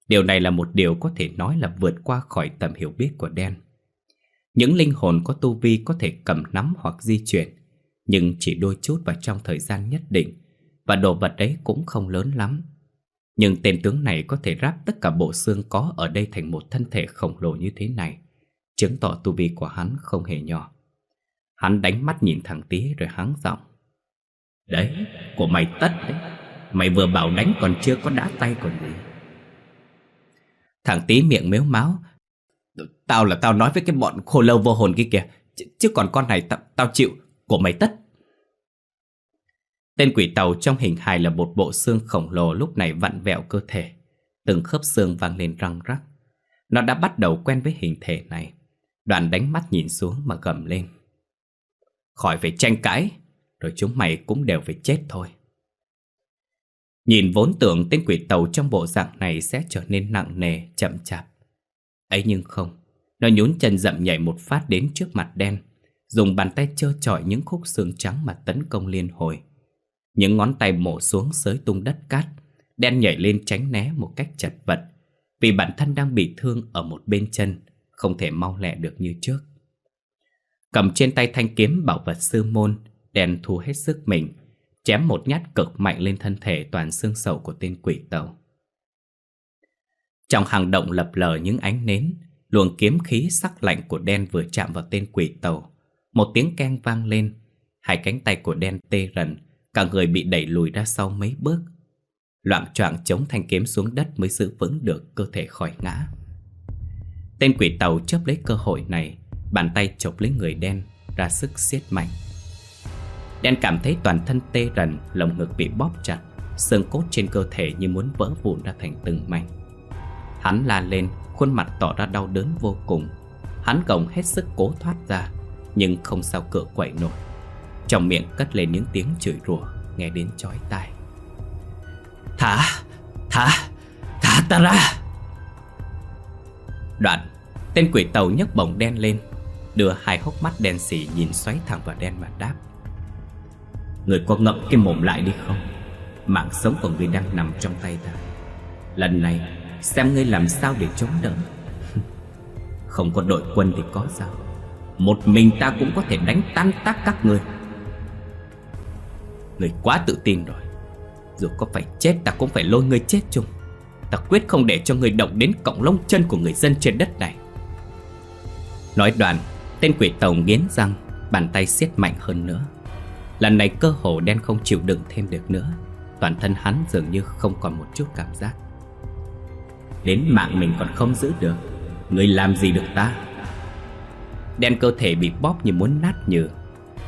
Điều này là một điều có thể nói là vượt qua khỏi tầm hiểu biết của đen. Những linh hồn có tu vi có thể cầm nắm hoặc di chuyển nhưng chỉ đôi chút và trong thời gian nhất định Và đồ vật đấy cũng không lớn lắm. Nhưng tên tướng này có thể ráp tất cả bộ xương có ở đây thành một thân thể khổng lồ như thế này Chứng tỏ tu vi của hắn không hề nhỏ. Hắn đánh mắt nhìn thằng tía rồi hắng giọng. Đấy, của mày tất đấy. Mày vừa bảo đánh còn chưa có đá tay còn gì. Thằng tí miệng mếu máu. Tao là tao nói với cái bọn khô lâu vô hồn kia kìa Chứ còn con này tao, tao chịu. Của mày tất. Tên quỷ tàu trong hình hài là một bộ xương khổng lồ lúc này vặn vẹo cơ thể. Từng khớp xương vang lên răng rắc. Nó đã bắt đầu quen với hình thể này. Đoàn đánh mắt nhìn xuống mà gầm lên. Khỏi phải tranh cãi Rồi chúng mày cũng đều phải chết thôi. Nhìn vốn tưởng tên quỷ tàu trong bộ dạng này sẽ trở nên nặng nề, chậm chạp. ấy nhưng không, nó nhún chân dậm nhảy một phát đến trước mặt đen, dùng bàn tay trơ trọi những khúc xương trắng mà tấn công liên hồi. Những ngón tay mổ xuống sới tung đất cát, đen nhảy lên tránh né một cách chật vật, vì bản thân đang bị thương ở một bên chân, không thể mau lẹ được như trước. Cầm trên tay thanh kiếm bảo vật sư môn, đen thu hết sức mình, chém một nhát cực mạnh lên thân thể toàn xương sầu của tên quỷ tàu. Trong hang động lập lờ những ánh nến, luồng kiếm khí sắc lạnh của đen vừa chạm vào tên quỷ tàu. Một tiếng keng vang lên, hai cánh tay của đen tê rần, cả người bị đẩy lùi ra sau mấy bước. Loạn choạng chống thanh kiếm xuống đất mới giữ vững được cơ thể khỏi ngã. Tên quỷ tàu chấp lấy cơ hội này, bàn tay chộp lấy người đen, ra sức siết mạnh. Đen cảm thấy toàn thân tê rần Lồng ngực bị bóp chặt Xương cốt trên cơ thể như muốn vỡ vụn ra thành từng mảnh Hắn la lên Khuôn mặt tỏ ra đau đớn vô cùng Hắn gồng hết sức cố thoát ra nhưng không sao cửa quậy nổi. Trong miệng cất lên những tiếng chửi rủa, Nghe đến chói tai. Thả Thả Thả ta ra! Đoạn, Tên quỷ tàu nhấc bổng đen lên, Đưa hai hốc mắt đen xỉ nhìn xoáy thẳng vào đen mà đáp. Người có ngậm cái mồm lại đi không? Mạng sống của người đang nằm trong tay ta. Lần này, Xem ngươi làm sao để chống đỡ. Không có đội quân thì có sao. Một mình ta cũng có thể đánh tan tác các ngươi. Người quá tự tin rồi. Dù có phải chết, ta cũng phải lôi ngươi chết chung. Ta quyết không để cho người động đến cọng lông chân của người dân trên đất này. Nói đoạn, Tên quỷ tổng nghiến răng, Bàn tay siết mạnh hơn nữa. Lần này cơ hồ đen không chịu đựng thêm được nữa. Toàn thân hắn dường như không còn một chút cảm giác. Đến mạng mình còn không giữ được. Người làm gì được ta? Đen cơ thể bị bóp như muốn nát nhừ.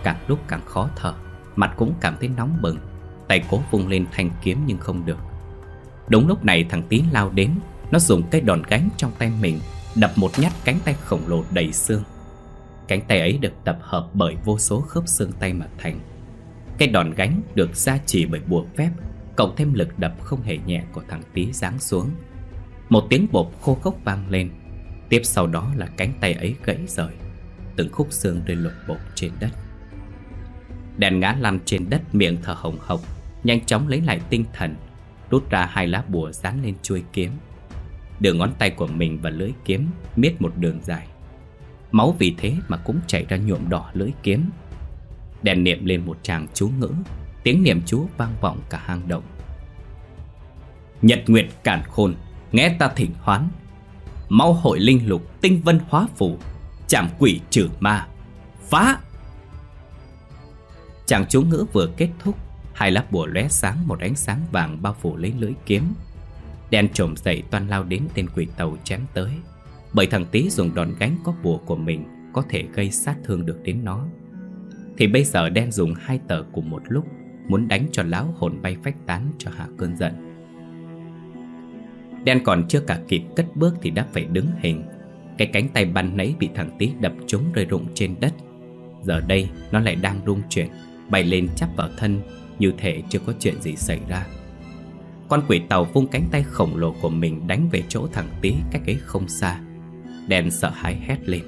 Càng lúc càng khó thở, Mặt cũng cảm thấy nóng bừng, Tay cố vung lên thanh kiếm nhưng không được. Đúng lúc này thằng Tín lao đến, Nó dùng cây đòn gánh trong tay mình, Đập một nhát cánh tay khổng lồ đầy xương. Cánh tay ấy được tập hợp bởi vô số khớp xương tay mà thành. Cái đòn gánh được gia trì bởi bùa phép, Cộng thêm lực đập không hề nhẹ của thằng tí giáng xuống. Một tiếng bột khô khốc vang lên, Tiếp sau đó là cánh tay ấy gãy rời. Từng khúc xương rơi lột bột trên đất. Đèn ngã lăn trên đất, miệng thở hồng hộc, Nhanh chóng lấy lại tinh thần, Rút ra hai lá bùa dán lên chuôi kiếm. Đường ngón tay của mình và lưỡi kiếm Miết một đường dài. Máu vì thế mà cũng chảy ra nhuộm đỏ lưỡi kiếm. Đèn niệm lên một tràng chú ngữ, Tiếng niệm chú vang vọng cả hang động. Nhật nguyệt cản khôn, Nghe ta thỉnh hoán. Mau hội linh lục, tinh vân hóa phủ Chạm quỷ trừ ma. Phá! Chàng chú ngữ vừa kết thúc, Hai lá bùa lóe sáng, một ánh sáng vàng bao phủ lấy lưỡi kiếm. Đen trộm dậy toan lao đến tên quỷ tàu chém tới. Bởi thằng Tý dùng đòn gánh có bùa của mình Có thể gây sát thương được đến nó. Thì bây giờ đen dùng hai tờ cùng một lúc, Muốn đánh cho lão hồn bay phách tán cho hạ cơn giận. Đen còn chưa cả kịp cất bước thì đã phải đứng hình. Cái cánh tay ban nãy bị thằng Tý đập trúng rơi rụng trên đất. Giờ đây, nó lại đang rung chuyển, Bay lên chắp vào thân, Như thể chưa có chuyện gì xảy ra. Con quỷ tàu vung cánh tay khổng lồ của mình Đánh về chỗ thằng Tý cách ấy không xa. Đen sợ hãi hét lên.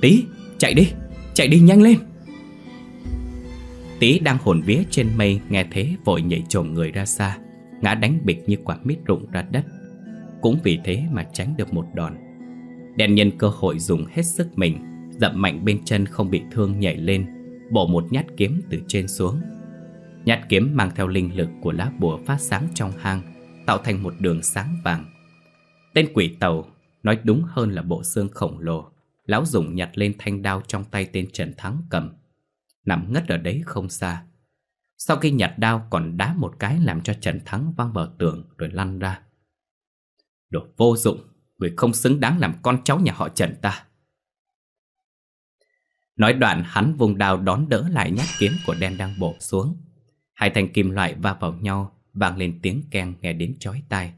Tý chạy đi Chạy đi nhanh lên. Tý đang hồn vía trên mây, Nghe thế vội nhảy trồm người ra xa, Ngã đánh bịch như quả mít rụng ra đất. Cũng vì thế mà tránh được một đòn đen nhân cơ hội dùng hết sức mình, Dậm mạnh bên chân không bị thương nhảy lên, Bổ một nhát kiếm từ trên xuống. Nhát kiếm mang theo linh lực của lá bùa phát sáng trong hang, Tạo thành một đường sáng vàng. Tên quỷ tàu, Nói đúng hơn là bộ xương khổng lồ, Lão dùng nhặt lên thanh đao trong tay tên Trần Thắng cầm. Nằm ngất ở đấy không xa. Sau khi nhặt đao còn đá một cái Làm cho Trần Thắng văng vào tường Rồi lăn ra. Đồ vô dụng. Người không xứng đáng làm con cháu nhà họ Trần ta. Nói đoạn, hắn vùng đao đón đỡ lại nhát kiếm của đen đang bổ xuống. Hai thanh kim loại va vào nhau, Vang lên tiếng keng nghe đến chói tai.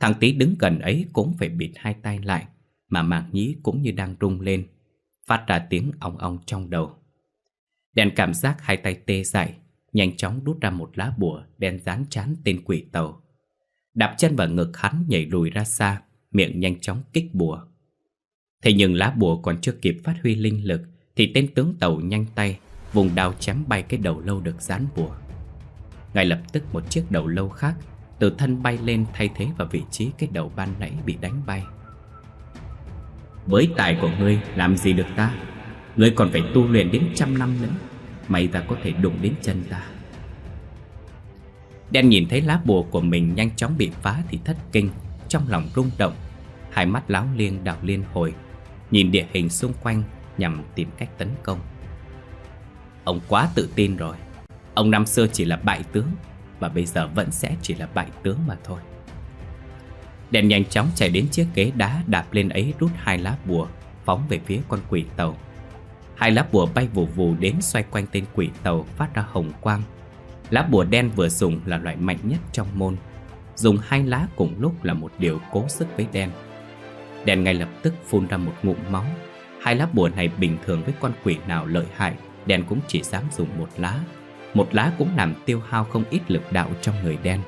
Thằng tí đứng gần ấy cũng phải bịt hai tay lại, Mà màng nhĩ cũng như đang rung lên, Phát ra tiếng ong ong trong đầu. Đen cảm giác hai tay tê dại, Nhanh chóng đút ra một lá bùa Đen dán chán tên quỷ tàu. Đạp chân vào ngực hắn nhảy lùi ra xa Miệng nhanh chóng kích bùa. Thế nhưng lá bùa còn chưa kịp phát huy linh lực, Thì tên tướng tàu nhanh tay, Vùng đao chém bay cái đầu lâu được dán bùa. Ngay lập tức một chiếc đầu lâu khác, Từ thân bay lên thay thế vào vị trí cái đầu ban nãy bị đánh bay. Với tài của ngươi, làm gì được ta? Ngươi còn phải tu luyện đến trăm năm nữa, May ta có thể đụng đến chân ta. Đen nhìn thấy lá bùa của mình nhanh chóng bị phá thì thất kinh. Trong lòng rung động, Hai mắt láo liên đảo liên hồi, Nhìn địa hình xung quanh nhằm tìm cách tấn công. Ông quá tự tin rồi. Ông năm xưa chỉ là bại tướng Và bây giờ vẫn sẽ chỉ là bại tướng mà thôi. Đèn nhanh chóng chạy đến chiếc ghế đá Đạp lên ấy rút hai lá bùa, Phóng về phía con quỷ tàu. Hai lá bùa bay vù vù đến xoay quanh tên quỷ tàu Phát ra hồng quang. Lá bùa đen vừa dùng là loại mạnh nhất trong môn. Dùng hai lá cùng lúc là một điều cố sức với đen. Đen ngay lập tức phun ra một ngụm máu. Hai lá bùa này bình thường với con quỷ nào lợi hại, Đen cũng chỉ dám dùng một lá. Một lá cũng làm tiêu hao không ít lực đạo trong người đen.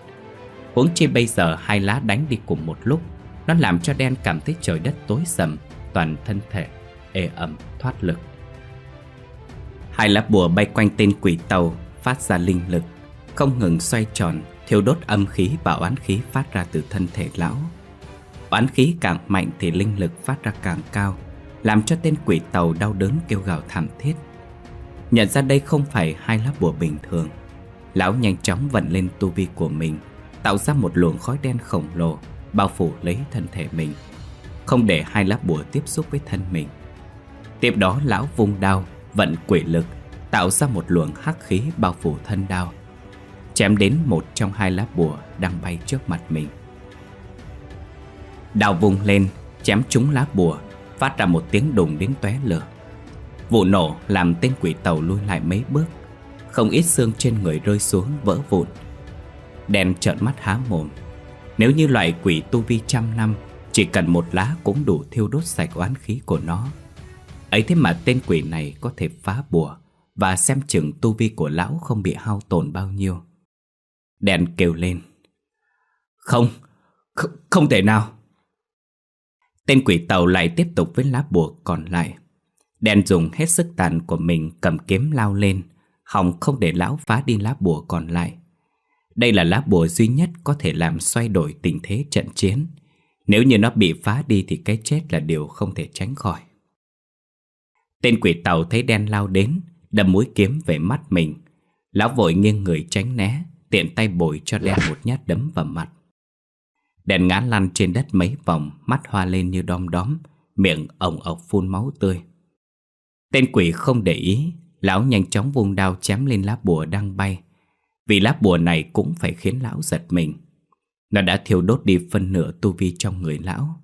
Huống chi bây giờ hai lá đánh đi cùng một lúc, Nó làm cho đen cảm thấy trời đất tối sầm, Toàn thân thể ê ẩm, thoát lực. Hai lá bùa bay quanh tên quỷ tàu, Phát ra linh lực, Không ngừng xoay tròn. Thiêu đốt âm khí và oán khí phát ra từ thân thể lão. Oán khí càng mạnh thì linh lực phát ra càng cao, Làm cho tên quỷ tàu đau đớn kêu gào thảm thiết. Nhận ra đây không phải hai lá bùa bình thường, Lão nhanh chóng vận lên tu vi của mình, Tạo ra một luồng khói đen khổng lồ, Bao phủ lấy thân thể mình, Không để hai lá bùa tiếp xúc với thân mình. Tiếp đó lão vung đao, Vận quỷ lực, Tạo ra một luồng hắc khí bao phủ thân đao Chém đến một trong hai lá bùa Đang bay trước mặt mình. Đào vung lên, Chém trúng lá bùa, Phát ra một tiếng đùng đến tóe lửa Vụ nổ làm tên quỷ tàu lui lại mấy bước. Không ít xương trên người rơi xuống vỡ vụn Đen trợn mắt há mồm. Nếu như loại quỷ tu vi trăm năm, Chỉ cần một lá cũng đủ thiêu đốt sạch oán khí của nó. Ấy thế mà tên quỷ này có thể phá bùa Và xem chừng tu vi của lão không bị hao tổn bao nhiêu. Đen kêu lên. Không, không, không thể nào. Tên quỷ tàu lại tiếp tục với lá bùa còn lại. Đen dùng hết sức tàn của mình cầm kiếm lao lên Hòng không để lão phá đi lá bùa còn lại. Đây là lá bùa duy nhất có thể làm xoay đổi tình thế trận chiến. Nếu như nó bị phá đi thì cái chết là điều không thể tránh khỏi. Tên quỷ tàu thấy đen lao đến Đâm mũi kiếm về mắt mình. Lão vội nghiêng người tránh né. Tiện tay bồi cho đen một nhát đấm vào mặt. Đèn ngã lăn trên đất mấy vòng, Mắt hoa lên như đom đóm, Miệng ổng ọc phun máu tươi. Tên quỷ không để ý, Lão nhanh chóng vung đao chém lên lá bùa đang bay. Vì lá bùa này cũng phải khiến lão giật mình. Nó đã thiêu đốt đi phân nửa tu vi trong người lão.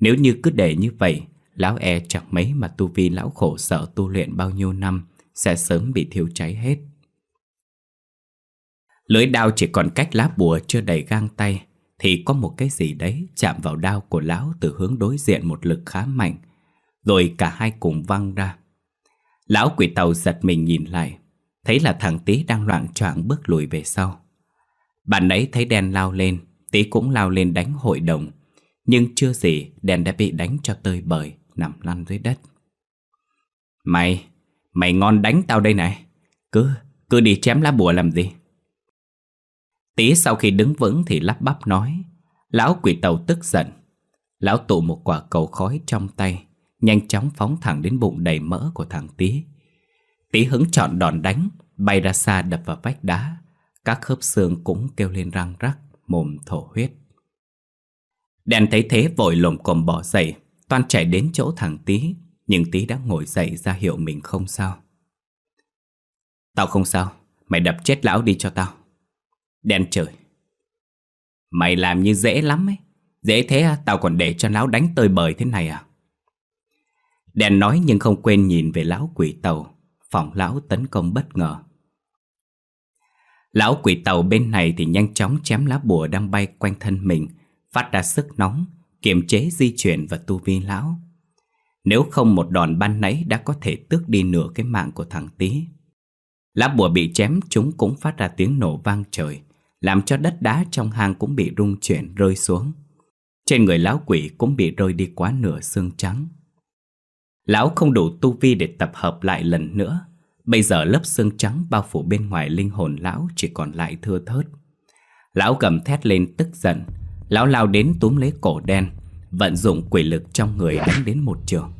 Nếu như cứ để như vậy, Lão e chẳng mấy mà tu vi lão khổ sở tu luyện bao nhiêu năm Sẽ sớm bị thiêu cháy hết. Lưỡi đao chỉ còn cách lá bùa chưa đầy gang tay, Thì có một cái gì đấy chạm vào đao của lão từ hướng đối diện một lực khá mạnh, Rồi cả hai cùng văng ra. Lão quỷ tàu giật mình nhìn lại, Thấy là thằng tí đang loạn choạng bước lùi về sau. Bạn ấy thấy đen lao lên Tí cũng lao lên đánh hội đồng, Nhưng chưa gì đen đã bị đánh cho tơi bời, Nằm lăn dưới đất. Mày Mày ngon đánh tao đây này, Cứ Cứ đi chém lá bùa làm gì? Tí sau khi đứng vững thì lắp bắp nói, Lão quỷ tàu tức giận. Lão tụ một quả cầu khói trong tay, Nhanh chóng phóng thẳng đến bụng đầy mỡ của thằng Tí. Tí hứng chọn đòn đánh, Bay ra xa đập vào vách đá. Các khớp xương cũng kêu lên răng rắc, Mồm thổ huyết. Đèn thấy thế vội lồm cồm bỏ dậy, Toan chạy đến chỗ thằng Tí, Nhưng Tí đã ngồi dậy ra hiệu mình không sao. Tao không sao, Mày đập chết lão đi cho tao. Đen trời. Mày làm như dễ lắm ấy. Dễ thế à, tao còn để cho lão đánh tơi bời thế này à? Đèn nói nhưng không quên nhìn về lão quỷ tàu. Phòng lão tấn công bất ngờ. Lão quỷ tàu bên này thì nhanh chóng chém lá bùa đang bay quanh thân mình Phát ra sức nóng Kiềm chế di chuyển và tu vi lão. Nếu không một đòn ban nãy đã có thể tước đi nửa cái mạng của thằng tí Lá bùa bị chém chúng cũng phát ra tiếng nổ vang trời. Làm cho đất đá trong hang cũng bị rung chuyển, rơi xuống. Trên người lão quỷ cũng bị rơi đi quá nửa xương trắng. Lão không đủ tu vi để tập hợp lại lần nữa. Bây giờ lớp xương trắng bao phủ bên ngoài linh hồn lão chỉ còn lại thưa thớt. Lão gầm thét lên tức giận. Lão lao đến túm lấy cổ đen, Vận dụng quỷ lực trong người đánh đến một trường.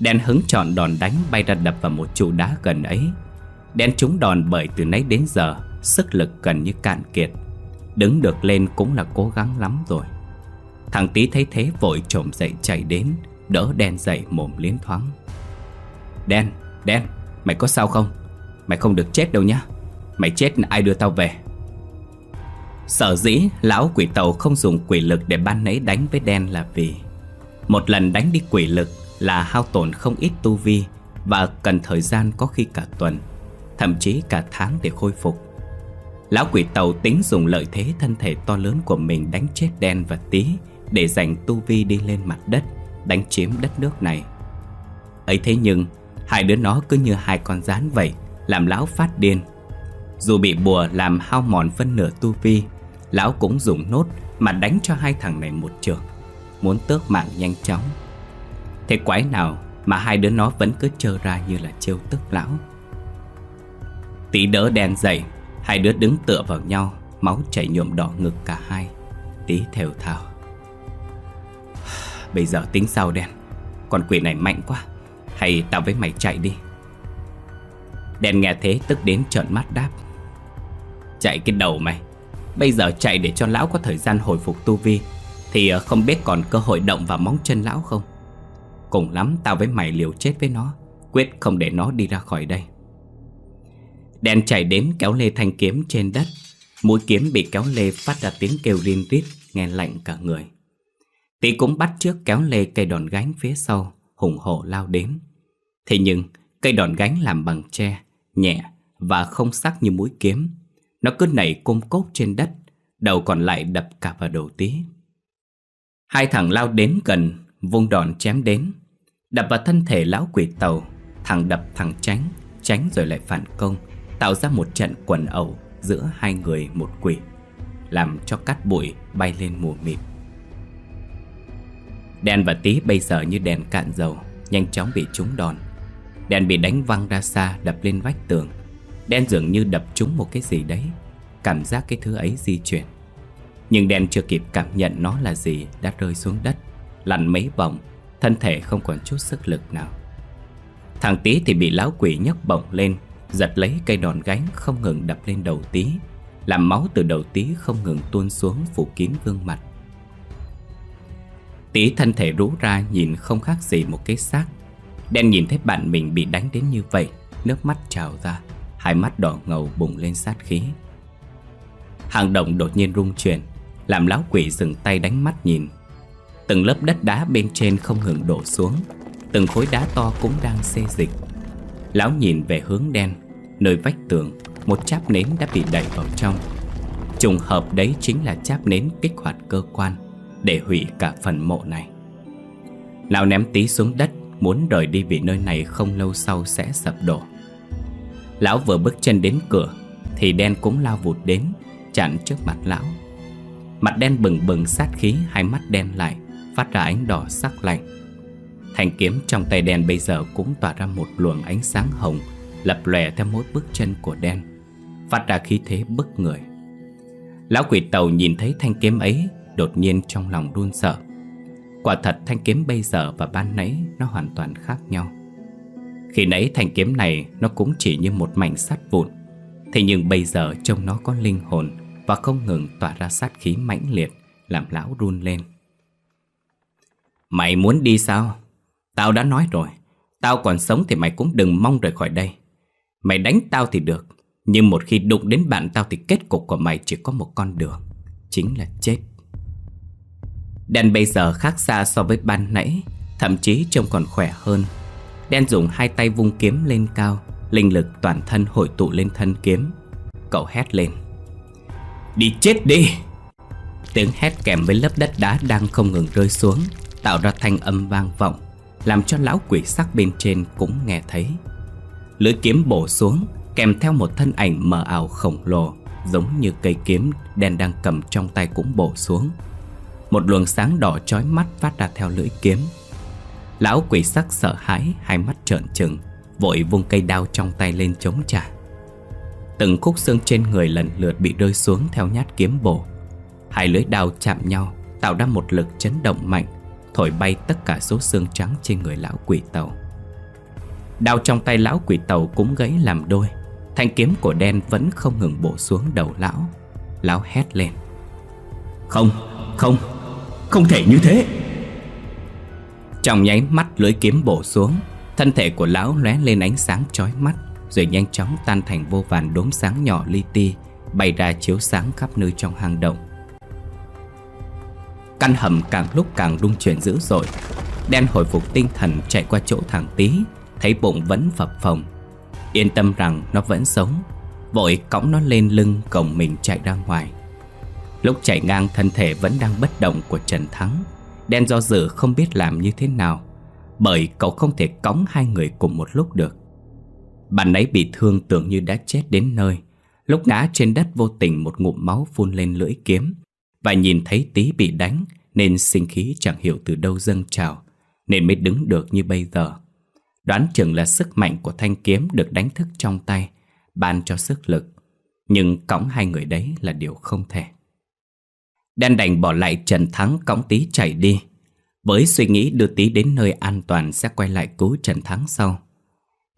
Đen hứng chọn đòn đánh bay ra đập vào một trụ đá gần ấy. Đen trúng đòn bởi từ nãy đến giờ Sức lực gần như cạn kiệt. Đứng được lên cũng là cố gắng lắm rồi. Thằng tí thấy thế vội trộm dậy chạy đến Đỡ đen dậy mồm liến thoáng. Đen, đen, mày có sao không? Mày không được chết đâu nhá. Mày chết ai đưa tao về? Sở dĩ lão quỷ tàu không dùng quỷ lực để ban nấy đánh với đen là vì Một lần đánh đi quỷ lực là hao tổn không ít tu vi Và cần thời gian có khi cả tuần Thậm chí cả tháng để khôi phục. Lão quỷ tàu tính dùng lợi thế thân thể to lớn của mình đánh chết đen và tí Để giành tu vi đi lên mặt đất, Đánh chiếm đất nước này. Ấy thế nhưng, Hai đứa nó cứ như hai con rán vậy, Làm lão phát điên. Dù bị bùa làm hao mòn phân nửa tu vi, Lão cũng dùng nốt Mà đánh cho hai thằng này một trường, Muốn tước mạng nhanh chóng. Thế quái nào mà hai đứa nó vẫn cứ trơ ra như là trêu tức lão? Tí đỡ đen dậy Hai đứa đứng tựa vào nhau, Máu chảy nhuộm đỏ ngực cả hai. Tí thều thào. Bây giờ tính sao đen? Con quỷ này mạnh quá. Hay tao với mày chạy đi. Đen nghe thế tức đến trợn mắt đáp. Chạy cái đầu mày. Bây giờ chạy để cho lão có thời gian hồi phục tu vi, Thì ờ, không biết còn cơ hội động vào móng chân lão không? Cùng lắm tao với mày liều chết với nó, Quyết không để nó đi ra khỏi đây. Đen chạy đến kéo lê thanh kiếm trên đất. Mũi kiếm bị kéo lê phát ra tiếng kêu rin rít, Nghe lạnh cả người. Tí cũng bắt trước kéo lê cây đòn gánh phía sau, Hùng hổ lao đến. Thế nhưng, cây đòn gánh làm bằng tre, Nhẹ và không sắc như mũi kiếm. Nó cứ nảy côm cốt trên đất, Đầu còn lại đập cả vào đầu tí. Hai thằng lao đến gần, Vung đòn chém đến. Đập vào thân thể lão quỷ tàu, Thằng đập thằng tránh Tránh rồi lại phản công. Tạo ra một trận quần ẩu Giữa hai người một quỷ, Làm cho cát bụi bay lên mù mịt. Đen và tí bây giờ như đèn cạn dầu, Nhanh chóng bị trúng đòn. Đen bị đánh văng ra xa, đập lên vách tường. Đen dường như đập trúng một cái gì đấy, Cảm giác cái thứ ấy di chuyển. Nhưng đen chưa kịp cảm nhận nó là gì, Đã rơi xuống đất Lăn mấy vòng, Thân thể không còn chút sức lực nào. Thằng tí thì bị lão quỷ nhấc bổng lên Giật lấy cây đòn gánh không ngừng đập lên đầu tí Làm máu từ đầu tí không ngừng tuôn xuống phủ kín gương mặt. Tí thân thể rú ra nhìn không khác gì một cái xác. Đen nhìn thấy bạn mình bị đánh đến như vậy, Nước mắt trào ra, Hai mắt đỏ ngầu bùng lên sát khí. Hàng động đột nhiên rung chuyển, Làm lão quỷ dừng tay đánh mắt nhìn. Từng lớp đất đá bên trên không ngừng đổ xuống, Từng khối đá to cũng đang xê dịch. Lão nhìn về hướng đen Nơi vách tường, Một cháp nến đã bị đẩy vào trong. Trùng hợp đấy chính là cháp nến kích hoạt cơ quan Để hủy cả phần mộ này. Lão ném tí xuống đất, Muốn rời đi vì nơi này không lâu sau sẽ sập đổ. Lão vừa bước chân đến cửa, Thì đen cũng lao vụt đến, Chặn trước mặt lão. Mặt đen bừng bừng sát khí, Hai mắt đen lại, Phát ra ánh đỏ sắc lạnh. Thanh kiếm trong tay đen bây giờ cũng tỏa ra một luồng ánh sáng hồng Lập lòe theo mỗi bước chân của đen, Phát ra khí thế bức người. Lão quỷ tàu nhìn thấy thanh kiếm ấy, Đột nhiên trong lòng run sợ. Quả thật thanh kiếm bây giờ và ban nãy Nó hoàn toàn khác nhau. Khi nãy thanh kiếm này Nó cũng chỉ như một mảnh sắt vụn, Thế nhưng bây giờ trông nó có linh hồn Và không ngừng tỏa ra sát khí mãnh liệt, Làm lão run lên. Mày muốn đi sao? Tao đã nói rồi, Tao còn sống thì mày cũng đừng mong rời khỏi đây. Mày đánh tao thì được, Nhưng một khi đụng đến bạn tao Thì kết cục của mày chỉ có một con đường, Chính là chết. Đen bây giờ khác xa so với ban nãy, Thậm chí trông còn khỏe hơn. Đen dùng hai tay vung kiếm lên cao, Linh lực toàn thân hội tụ lên thân kiếm. Cậu hét lên. Đi chết đi! Tiếng hét kèm với lớp đất đá đang không ngừng rơi xuống, Tạo ra thanh âm vang vọng, Làm cho lão quỷ sắc bên trên cũng nghe thấy. Lưỡi kiếm bổ xuống, Kèm theo một thân ảnh mờ ảo khổng lồ, Giống như cây kiếm đen đang cầm trong tay cũng bổ xuống. Một luồng sáng đỏ chói mắt phát ra theo lưỡi kiếm. Lão quỷ sắc sợ hãi, Hai mắt trợn trừng, Vội vung cây đao trong tay lên chống trả. Từng khúc xương trên người lần lượt bị rơi xuống theo nhát kiếm bổ. Hai lưỡi đao chạm nhau, Tạo ra một lực chấn động mạnh, Thổi bay tất cả số xương trắng trên người lão quỷ tàu. Đao trong tay lão quỷ tàu cũng gãy làm đôi. Thanh kiếm của đen vẫn không ngừng bổ xuống đầu lão. Lão hét lên. Không, không, không thể như thế. Trong nháy mắt lưỡi kiếm bổ xuống Thân thể của lão lóe lên ánh sáng chói mắt Rồi nhanh chóng tan thành vô vàn đốm sáng nhỏ li ti Bay ra chiếu sáng khắp nơi trong hang động. Căn hầm càng lúc càng rung chuyển dữ dội. Đen hồi phục tinh thần chạy qua chỗ thằng tí Thấy bụng vẫn phập phồng. Yên tâm rằng nó vẫn sống. Vội cõng nó lên lưng, cổng mình chạy ra ngoài. Lúc chạy ngang, thân thể vẫn đang bất động của Trần Thắng. Đen do dự không biết làm như thế nào, Bởi cậu không thể cõng hai người cùng một lúc được. Bạn ấy bị thương tưởng như đã chết đến nơi. Lúc ngã trên đất vô tình một ngụm máu phun lên lưỡi kiếm. Và nhìn thấy tí bị đánh, Nên sinh khí chẳng hiểu từ đâu dâng trào, Nên mới đứng được như bây giờ. Đoán chừng là sức mạnh của thanh kiếm được đánh thức trong tay, Ban cho sức lực. Nhưng cõng hai người đấy là điều không thể. Đen đành bỏ lại Trần Thắng cõng tí chạy đi. Với suy nghĩ đưa tí đến nơi an toàn sẽ quay lại cứu Trần Thắng sau.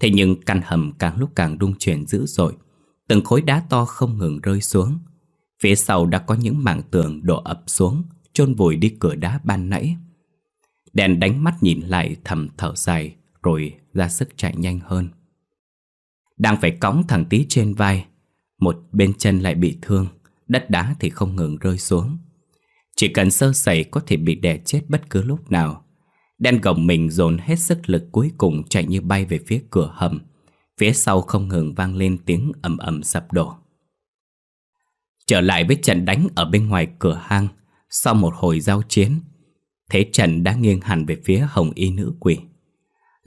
Thế nhưng căn hầm càng lúc càng rung chuyển dữ dội, Từng khối đá to không ngừng rơi xuống. Phía sau đã có những mảng tường đổ ập xuống, chôn vùi đi cửa đá ban nãy. Đèn đánh mắt nhìn lại thầm thở dài rồi ra sức chạy nhanh hơn. Đang phải cõng thằng tí trên vai, một bên chân lại bị thương, đất đá thì không ngừng rơi xuống. Chỉ cần sơ sẩy có thể bị đè chết bất cứ lúc nào. Đen gồng mình dồn hết sức lực cuối cùng chạy như bay về phía cửa hầm. Phía sau không ngừng vang lên tiếng ầm ầm sập đổ. Trở lại với trận đánh ở bên ngoài cửa hang, sau một hồi giao chiến, thế trận đã nghiêng hẳn về phía hồng y nữ quỷ.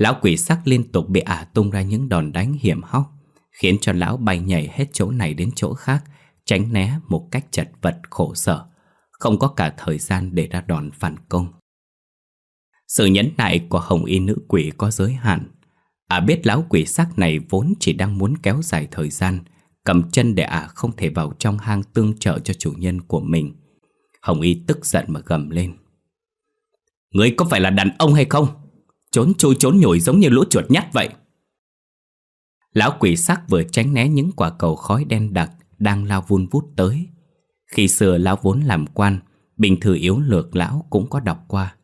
Lão quỷ sắc liên tục bị ả tung ra những đòn đánh hiểm hóc, Khiến cho lão bay nhảy hết chỗ này đến chỗ khác, Tránh né một cách chật vật khổ sở. Không có cả thời gian để ra đòn phản công. Sự nhẫn nại của hồng y nữ quỷ có giới hạn. Ả biết lão quỷ sắc này vốn chỉ đang muốn kéo dài thời gian, Cầm chân để ả không thể vào trong hang tương trợ cho chủ nhân của mình. Hồng y tức giận mà gầm lên. Ngươi có phải là đàn ông hay không? Trốn chui trốn nhủi giống như lũ chuột nhắt vậy. Lão quỷ sắc vừa tránh né những quả cầu khói đen đặc Đang lao vun vút tới. Khi xưa lão vốn làm quan, Bình thư yếu lược lão cũng có đọc qua.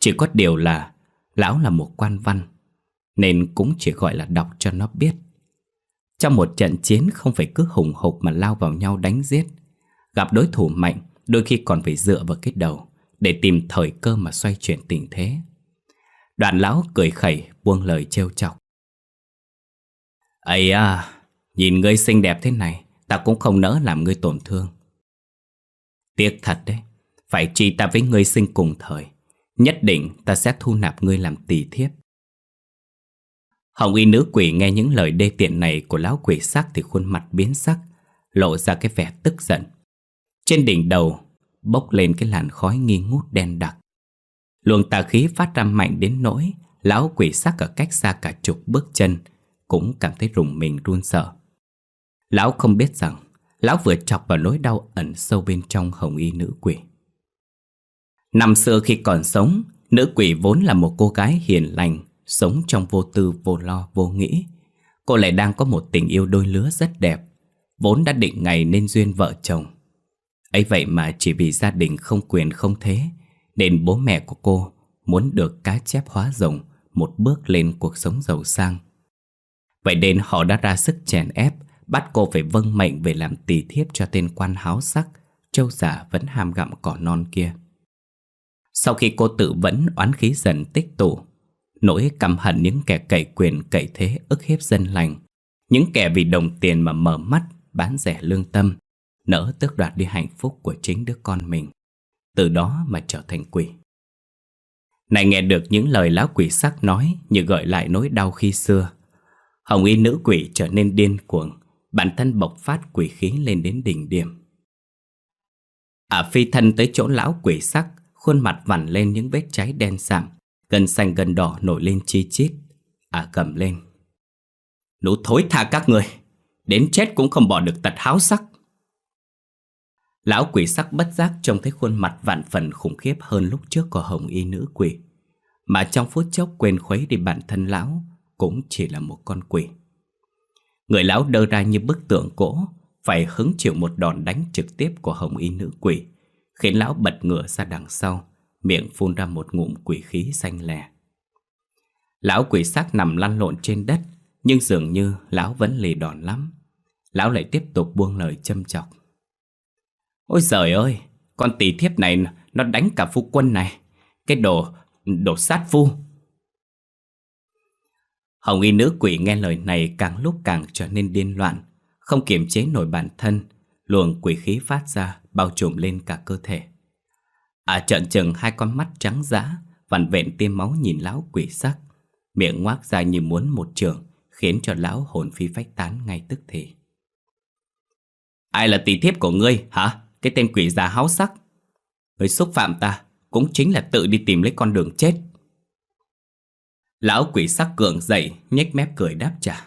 Chỉ có điều là Lão là một quan văn, Nên cũng chỉ gọi là đọc cho nó biết. Trong một trận chiến không phải cứ hùng hục mà lao vào nhau đánh giết. Gặp đối thủ mạnh, Đôi khi còn phải dựa vào cái đầu Để tìm thời cơ mà xoay chuyển tình thế. Đoạn lão cười khẩy buông lời trêu chọc ấy à Nhìn ngươi xinh đẹp thế này Ta cũng không nỡ làm ngươi tổn thương Tiếc thật đấy Phải chi ta với ngươi sinh cùng thời Nhất định ta sẽ thu nạp ngươi làm tỷ thiếp Hồng y nữ quỷ nghe những lời đê tiện này của lão quỷ sắc thì khuôn mặt biến sắc, lộ ra cái vẻ tức giận. Trên đỉnh đầu bốc lên cái làn khói nghi ngút đen đặc. Luồng tà khí phát ra mạnh đến nỗi lão quỷ sắc ở cách xa cả chục bước chân cũng cảm thấy rùng mình run sợ. Lão không biết rằng lão vừa chọc vào nỗi đau ẩn sâu bên trong hồng y nữ quỷ. Năm xưa khi còn sống, nữ quỷ vốn là một cô gái hiền lành, sống trong vô tư, vô lo, vô nghĩ. Cô lại đang có một tình yêu đôi lứa rất đẹp, vốn đã định ngày nên duyên vợ chồng. ấy vậy mà chỉ vì gia đình không quyền không thế, nên bố mẹ của cô muốn được cá chép hóa rồng một bước lên cuộc sống giàu sang. Vậy nên họ đã ra sức chèn ép, bắt cô phải vâng mệnh về làm tỳ thiếp cho tên quan háo sắc, châu giả vẫn ham gặm cỏ non kia. Sau khi cô tự vẫn oán khí dần tích tụ, nỗi căm hận những kẻ cậy quyền cậy thế ức hiếp dân lành, những kẻ vì đồng tiền mà mở mắt, bán rẻ lương tâm, nỡ tước đoạt đi hạnh phúc của chính đứa con mình, từ đó mà trở thành quỷ. Này nghe được những lời lão quỷ sắc nói như gợi lại nỗi đau khi xưa. Hồng y nữ quỷ trở nên điên cuồng, bản thân bộc phát quỷ khí lên đến đỉnh điểm. À phi thân tới chỗ lão quỷ sắc, khuôn mặt vằn lên những vết cháy đen sạm, gần xanh gần đỏ nổi lên chi chít. À cầm lên. Nụ thối tha các người, đến chết cũng không bỏ được tật háo sắc. Lão quỷ sắc bất giác trông thấy khuôn mặt vạn phần khủng khiếp hơn lúc trước của hồng y nữ quỷ. Mà trong phút chốc quên khuấy đi bản thân lão cũng chỉ là một con quỷ. Người lão đơ ra như bức tượng cổ, phải hứng chịu một đòn đánh trực tiếp của hồng y nữ quỷ, khiến lão bật ngửa ra đằng sau, miệng phun ra một ngụm quỷ khí xanh lè. Lão quỷ sắc nằm lăn lộn trên đất, nhưng dường như lão vẫn lì đòn lắm. Lão lại tiếp tục buông lời châm chọc. Ôi giời ơi, con tỷ thiếp này nó đánh cả phu quân này. Cái đồ, đồ sát phu. Hồng y nữ quỷ nghe lời này càng lúc càng trở nên điên loạn, không kiềm chế nổi bản thân, luồng quỷ khí phát ra bao trùm lên cả cơ thể. À trợn trừng hai con mắt trắng dã, vằn vẹn tiêm máu nhìn lão quỷ sắc, miệng ngoác ra như muốn một trường, khiến cho lão hồn phi phách tán ngay tức thì. Ai là tỷ thiếp của ngươi hả? Cái tên quỷ già háo sắc. Người xúc phạm ta Cũng chính là tự đi tìm lấy con đường chết. Lão quỷ sắc cường dậy, nhếch mép cười đáp trả.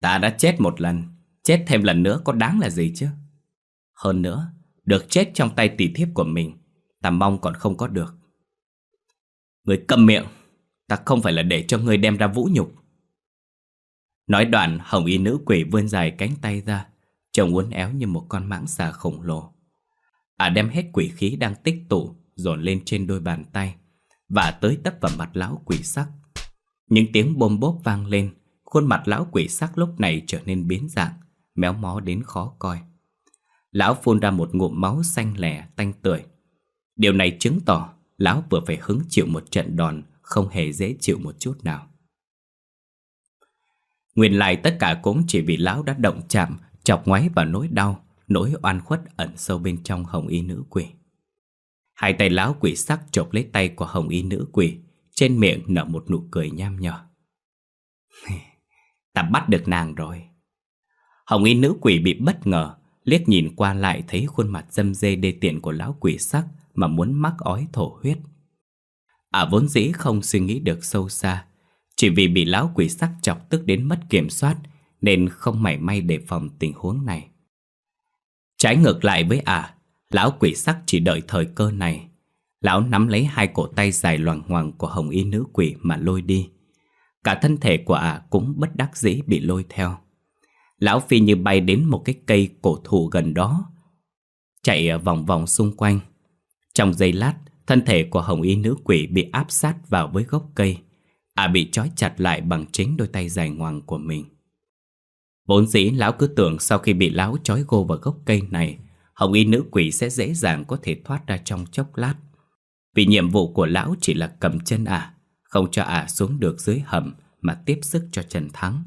Ta đã chết một lần, Chết thêm lần nữa có đáng là gì chứ? Hơn nữa, Được chết trong tay tỷ thiếp của mình, Ta mong còn không có được. Người cầm miệng, Ta không phải là để cho người đem ra vũ nhục. Nói đoạn, hồng y nữ quỷ vươn dài cánh tay ra Trông uốn éo như một con mãng xà khổng lồ. À đem hết quỷ khí đang tích tụ, Dồn lên trên đôi bàn tay, Và tới tấp vào mặt lão quỷ sắc. Những tiếng bôm bốp vang lên, Khuôn mặt lão quỷ sắc lúc này trở nên biến dạng, Méo mó đến khó coi. Lão phun ra một ngụm máu xanh lẻ, tanh tưởi. Điều này chứng tỏ Lão vừa phải hứng chịu một trận đòn, Không hề dễ chịu một chút nào. Nguyên lại tất cả cũng chỉ vì lão đã động chạm chọc ngoáy vào nỗi đau, nỗi oan khuất ẩn sâu bên trong hồng y nữ quỷ. Hai tay lão quỷ sắc chộp lấy tay của hồng y nữ quỷ, trên miệng nở một nụ cười nham nhở. Ta bắt được nàng rồi. Hồng y nữ quỷ bị bất ngờ, liếc nhìn qua lại thấy khuôn mặt dâm dê đê tiện của lão quỷ sắc mà muốn mắc ói thổ huyết. À vốn dĩ không suy nghĩ được sâu xa, chỉ vì bị lão quỷ sắc chọc tức đến mất kiểm soát nên không mảy may đề phòng tình huống này. Trái ngược lại với ả, à, lão quỷ sắc chỉ đợi thời cơ này. Lão nắm lấy hai cổ tay dài loằng ngoằng của hồng y nữ quỷ mà lôi đi. Cả thân thể của ả à cũng bất đắc dĩ bị lôi theo. Lão phi như bay đến một cái cây cổ thụ gần đó, chạy vòng vòng xung quanh. Trong giây lát, thân thể của hồng y nữ quỷ bị áp sát vào với gốc cây. Ả à bị trói chặt lại bằng chính đôi tay dài ngoằng của mình. Vốn dĩ lão cứ tưởng sau khi bị lão trói gô vào gốc cây này Hồng y nữ quỷ sẽ dễ dàng có thể thoát ra trong chốc lát. Vì nhiệm vụ của lão chỉ là cầm chân ả, không cho ả xuống được dưới hầm mà tiếp sức cho Trần Thắng.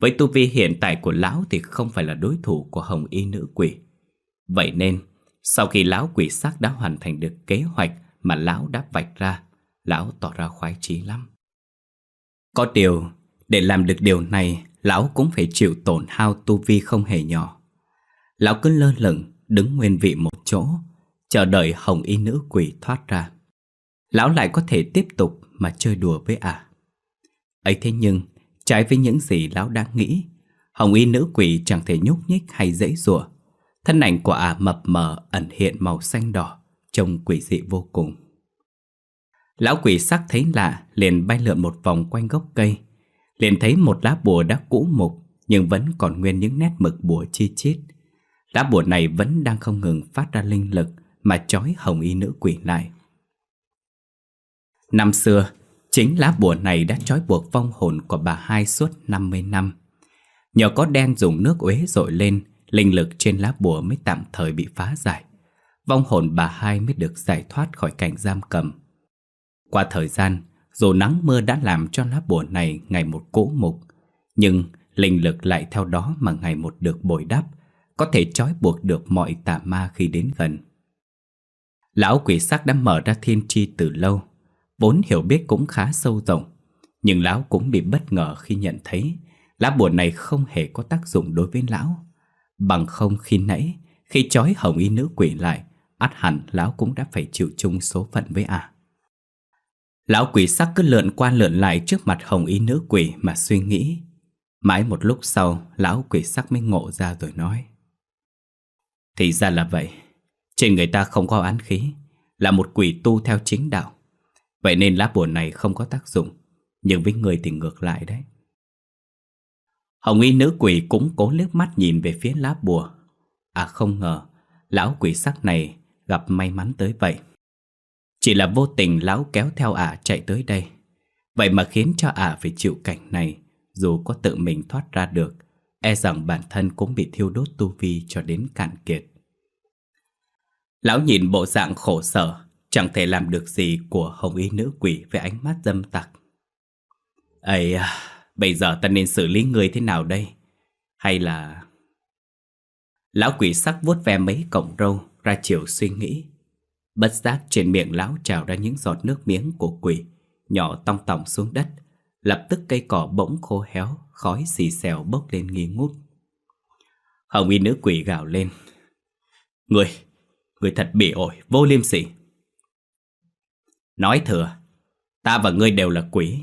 Với tu vi hiện tại của lão thì không phải là đối thủ của hồng y nữ quỷ. Vậy nên, sau khi lão quỷ sắc đã hoàn thành được kế hoạch mà lão đã vạch ra, lão tỏ ra khoái chí lắm. Có điều, để làm được điều này, lão cũng phải chịu tổn hao tu vi không hề nhỏ. Lão cứ lơ lửng, đứng nguyên vị một chỗ, chờ đợi hồng y nữ quỷ thoát ra. Lão lại có thể tiếp tục mà chơi đùa với ả. À. ấy thế nhưng, trái với những gì lão đang nghĩ, hồng y nữ quỷ chẳng thể nhúc nhích hay dễ dụa. Thân ảnh của ả mập mờ ẩn hiện màu xanh đỏ, trông quỷ dị vô cùng. Lão quỷ sắc thấy lạ, liền bay lượn một vòng quanh gốc cây, liền thấy một lá bùa đã cũ mục nhưng vẫn còn nguyên những nét mực bùa chi chít. Lá bùa này vẫn đang không ngừng phát ra linh lực mà trói hồng y nữ quỷ lại. Năm xưa, chính lá bùa này đã trói buộc vong hồn của bà hai suốt 50 năm. Nhờ có đen dùng nước uế dội lên, linh lực trên lá bùa mới tạm thời bị phá giải. Vong hồn bà hai mới được giải thoát khỏi cảnh giam cầm. Qua thời gian, dù nắng mưa đã làm cho lá bùa này ngày một cỗ mục, nhưng linh lực lại theo đó mà ngày một được bồi đắp, có thể trói buộc được mọi tà ma khi đến gần. Lão quỷ sắc đã mở ra thiên tri từ lâu, vốn hiểu biết cũng khá sâu rộng, nhưng lão cũng bị bất ngờ khi nhận thấy lá bùa này không hề có tác dụng đối với lão. Bằng không khi nãy, khi trói hồng y nữ quỷ lại, át hẳn lão cũng đã phải chịu chung số phận với ả. À. Lão quỷ sắc cứ lượn qua lượn lại trước mặt hồng y nữ quỷ mà suy nghĩ. Mãi một lúc sau, lão quỷ sắc mới ngộ ra rồi nói. Thì ra là vậy. Trên người ta không có án khí, là một quỷ tu theo chính đạo. Vậy nên lá bùa này không có tác dụng, nhưng với người thì ngược lại đấy. Hồng y nữ quỷ cũng cố liếc mắt nhìn về phía lá bùa. À không ngờ, lão quỷ sắc này gặp may mắn tới vậy. Chỉ là vô tình lão kéo theo ả chạy tới đây. Vậy mà khiến cho ả phải chịu cảnh này Dù có tự mình thoát ra được E rằng bản thân cũng bị thiêu đốt tu vi cho đến cạn kiệt. Lão nhìn bộ dạng khổ sở Chẳng thể làm được gì của hồng y nữ quỷ với ánh mắt dâm tặc. Ây à, bây giờ ta nên xử lý người thế nào đây? Hay là... Lão quỷ sắc vuốt ve mấy cọng râu ra chiều suy nghĩ. Bất giác trên miệng lão trào ra những giọt nước miếng của quỷ Nhỏ tong tòng xuống đất. Lập tức cây cỏ bỗng khô héo Khói xì xèo bốc lên nghi ngút. Hồng y nữ quỷ gào lên. Người, người thật bị ổi, vô liêm sỉ. Nói thừa Ta và ngươi đều là quỷ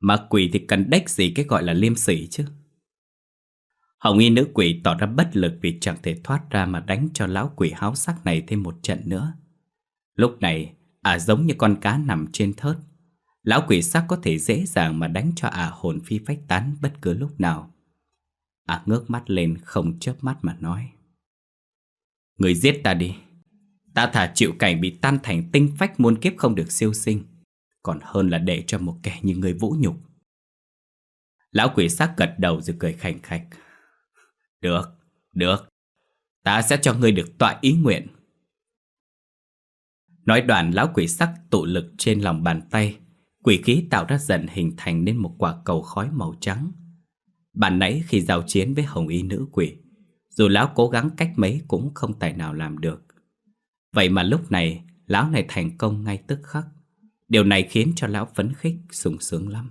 Mà quỷ thì cần đếch gì cái gọi là liêm sỉ chứ? Hồng y nữ quỷ tỏ ra bất lực vì chẳng thể thoát ra mà đánh cho lão quỷ háo sắc này thêm một trận nữa. Lúc này, ả à giống như con cá nằm trên thớt. Lão quỷ sắc có thể dễ dàng mà đánh cho ả à hồn phi phách tán bất cứ lúc nào. Ả à ngước mắt lên không chớp mắt mà nói. Người giết ta đi. Ta thả chịu cảnh bị tan thành tinh phách muôn kiếp không được siêu sinh. Còn hơn là để cho một kẻ như người vũ nhục. Lão quỷ sắc gật đầu rồi cười khành khạch. Được, được. Ta sẽ cho ngươi được tọa ý nguyện. Nói đoạn lão quỷ sắc tụ lực trên lòng bàn tay, Quỷ khí tạo ra dần hình thành nên một quả cầu khói màu trắng. Bạn nãy khi giao chiến với hồng y nữ quỷ, Dù lão cố gắng cách mấy cũng không tài nào làm được. Vậy mà lúc này, lão này thành công ngay tức khắc. Điều này khiến cho lão phấn khích, sung sướng lắm.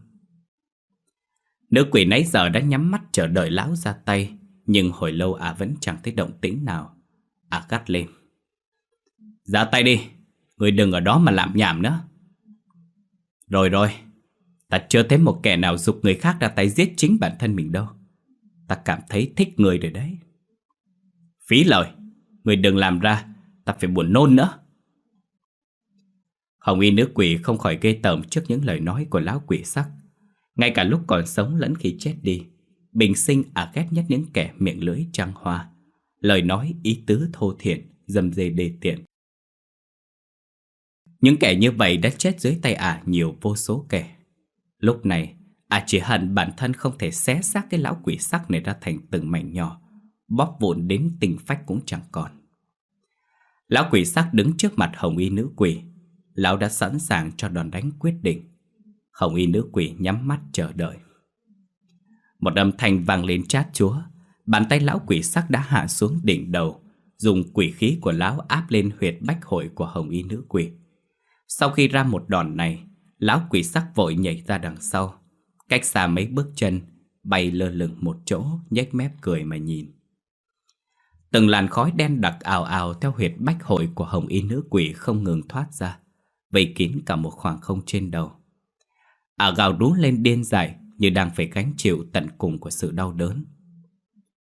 Nữ quỷ nãy giờ đã nhắm mắt chờ đợi lão ra tay, Nhưng hồi lâu ả vẫn chẳng thấy động tĩnh nào. Ả gắt lên. Ra tay đi Người đừng ở đó mà làm nhảm nữa. Rồi rồi. Ta chưa thấy một kẻ nào dục người khác ra tay giết chính bản thân mình đâu. Ta cảm thấy thích người rồi đấy. Phí lời. Người đừng làm ra, Ta phải buồn nôn nữa. Hồng y nữ quỷ không khỏi ghê tởm trước những lời nói của lão quỷ sắc. Ngay cả lúc còn sống lẫn khi chết đi, Bình sinh à ghét nhất những kẻ miệng lưỡi trăng hoa. Lời nói, ý tứ thô thiện Dâm dê đề tiện những kẻ như vậy đã chết dưới tay ả nhiều vô số kẻ. Lúc này, ả chỉ hận bản thân không thể xé xác cái lão quỷ sắc này ra thành từng mảnh nhỏ, bóp vụn đến tình phách cũng chẳng còn. Lão quỷ sắc đứng trước mặt hồng y nữ quỷ. Lão đã sẵn sàng cho đòn đánh quyết định. Hồng y nữ quỷ nhắm mắt chờ đợi. Một âm thanh vang lên chát chúa. Bàn tay lão quỷ sắc đã hạ xuống đỉnh đầu Dùng quỷ khí của lão áp lên huyệt bách hội của hồng y nữ quỷ. Sau khi ra một đòn này, Lão quỷ sắc vội nhảy ra đằng sau, Cách xa mấy bước chân, Bay lơ lửng một chỗ, nhếch mép cười mà nhìn. Từng làn khói đen đặc ào ào theo huyệt bách hội của hồng y nữ quỷ không ngừng thoát ra, Vây kín cả một khoảng không trên đầu. Ả gào rú lên điên dại Như đang phải gánh chịu tận cùng của sự đau đớn.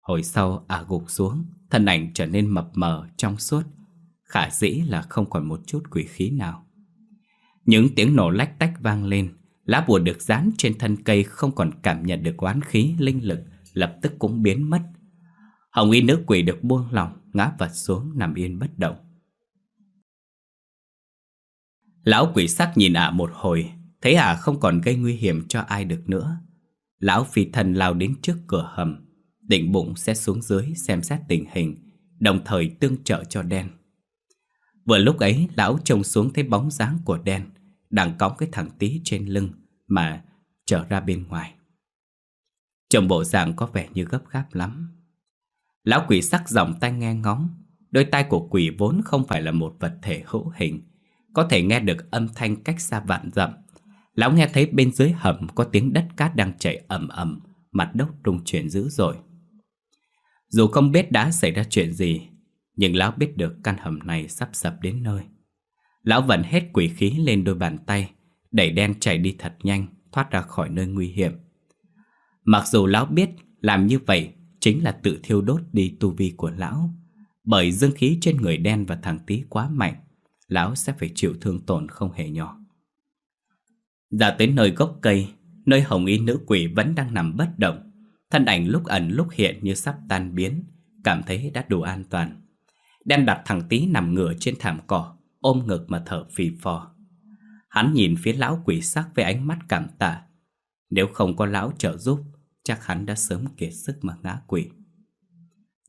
Hồi sau Ả gục xuống, Thân ảnh trở nên mập mờ, trong suốt, Khả dĩ là không còn một chút quỷ khí nào. Những tiếng nổ lách tách vang lên. Lá bùa được dán trên thân cây Không còn cảm nhận được oán khí, linh lực Lập tức cũng biến mất. Hồng y nữ quỷ được buông lỏng Ngã vật xuống nằm yên bất động. Lão quỷ sắc nhìn ả một hồi Thấy ả không còn gây nguy hiểm cho ai được nữa. Lão phi thần lao đến trước cửa hầm Định bụng sẽ xuống dưới xem xét tình hình Đồng thời tương trợ cho đen. Vừa lúc ấy lão trông xuống thấy bóng dáng của đen đang cõng cái thằng tí trên lưng Mà trở ra bên ngoài. Trông bộ dạng có vẻ như gấp gáp lắm. Lão quỷ sắc giọng tai nghe ngóng, Đôi tai của quỷ vốn không phải là một vật thể hữu hình, Có thể nghe được âm thanh cách xa vạn dặm. Lão nghe thấy bên dưới hầm có tiếng đất cát đang chảy ầm ầm, Mặt đất rung chuyển dữ dội. Dù không biết đã xảy ra chuyện gì, Nhưng lão biết được căn hầm này sắp sập đến nơi. Lão vận hết quỷ khí lên đôi bàn tay Đẩy đen chạy đi thật nhanh Thoát ra khỏi nơi nguy hiểm Mặc dù lão biết làm như vậy chính là tự thiêu đốt đi tu vi của lão. Bởi dương khí trên người đen và thằng tí quá mạnh, lão sẽ phải chịu thương tổn không hề nhỏ. Ra tới nơi gốc cây, nơi hồng y nữ quỷ vẫn đang nằm bất động. Thân ảnh lúc ẩn lúc hiện như sắp tan biến, cảm thấy đã đủ an toàn. Đen đặt thằng tí nằm ngửa trên thảm cỏ, ôm ngực mà thở phì phò. Hắn nhìn phía lão quỷ sắc với ánh mắt cảm tạ. Nếu không có lão trợ giúp, chắc hắn đã sớm kiệt sức mà ngã quỵ.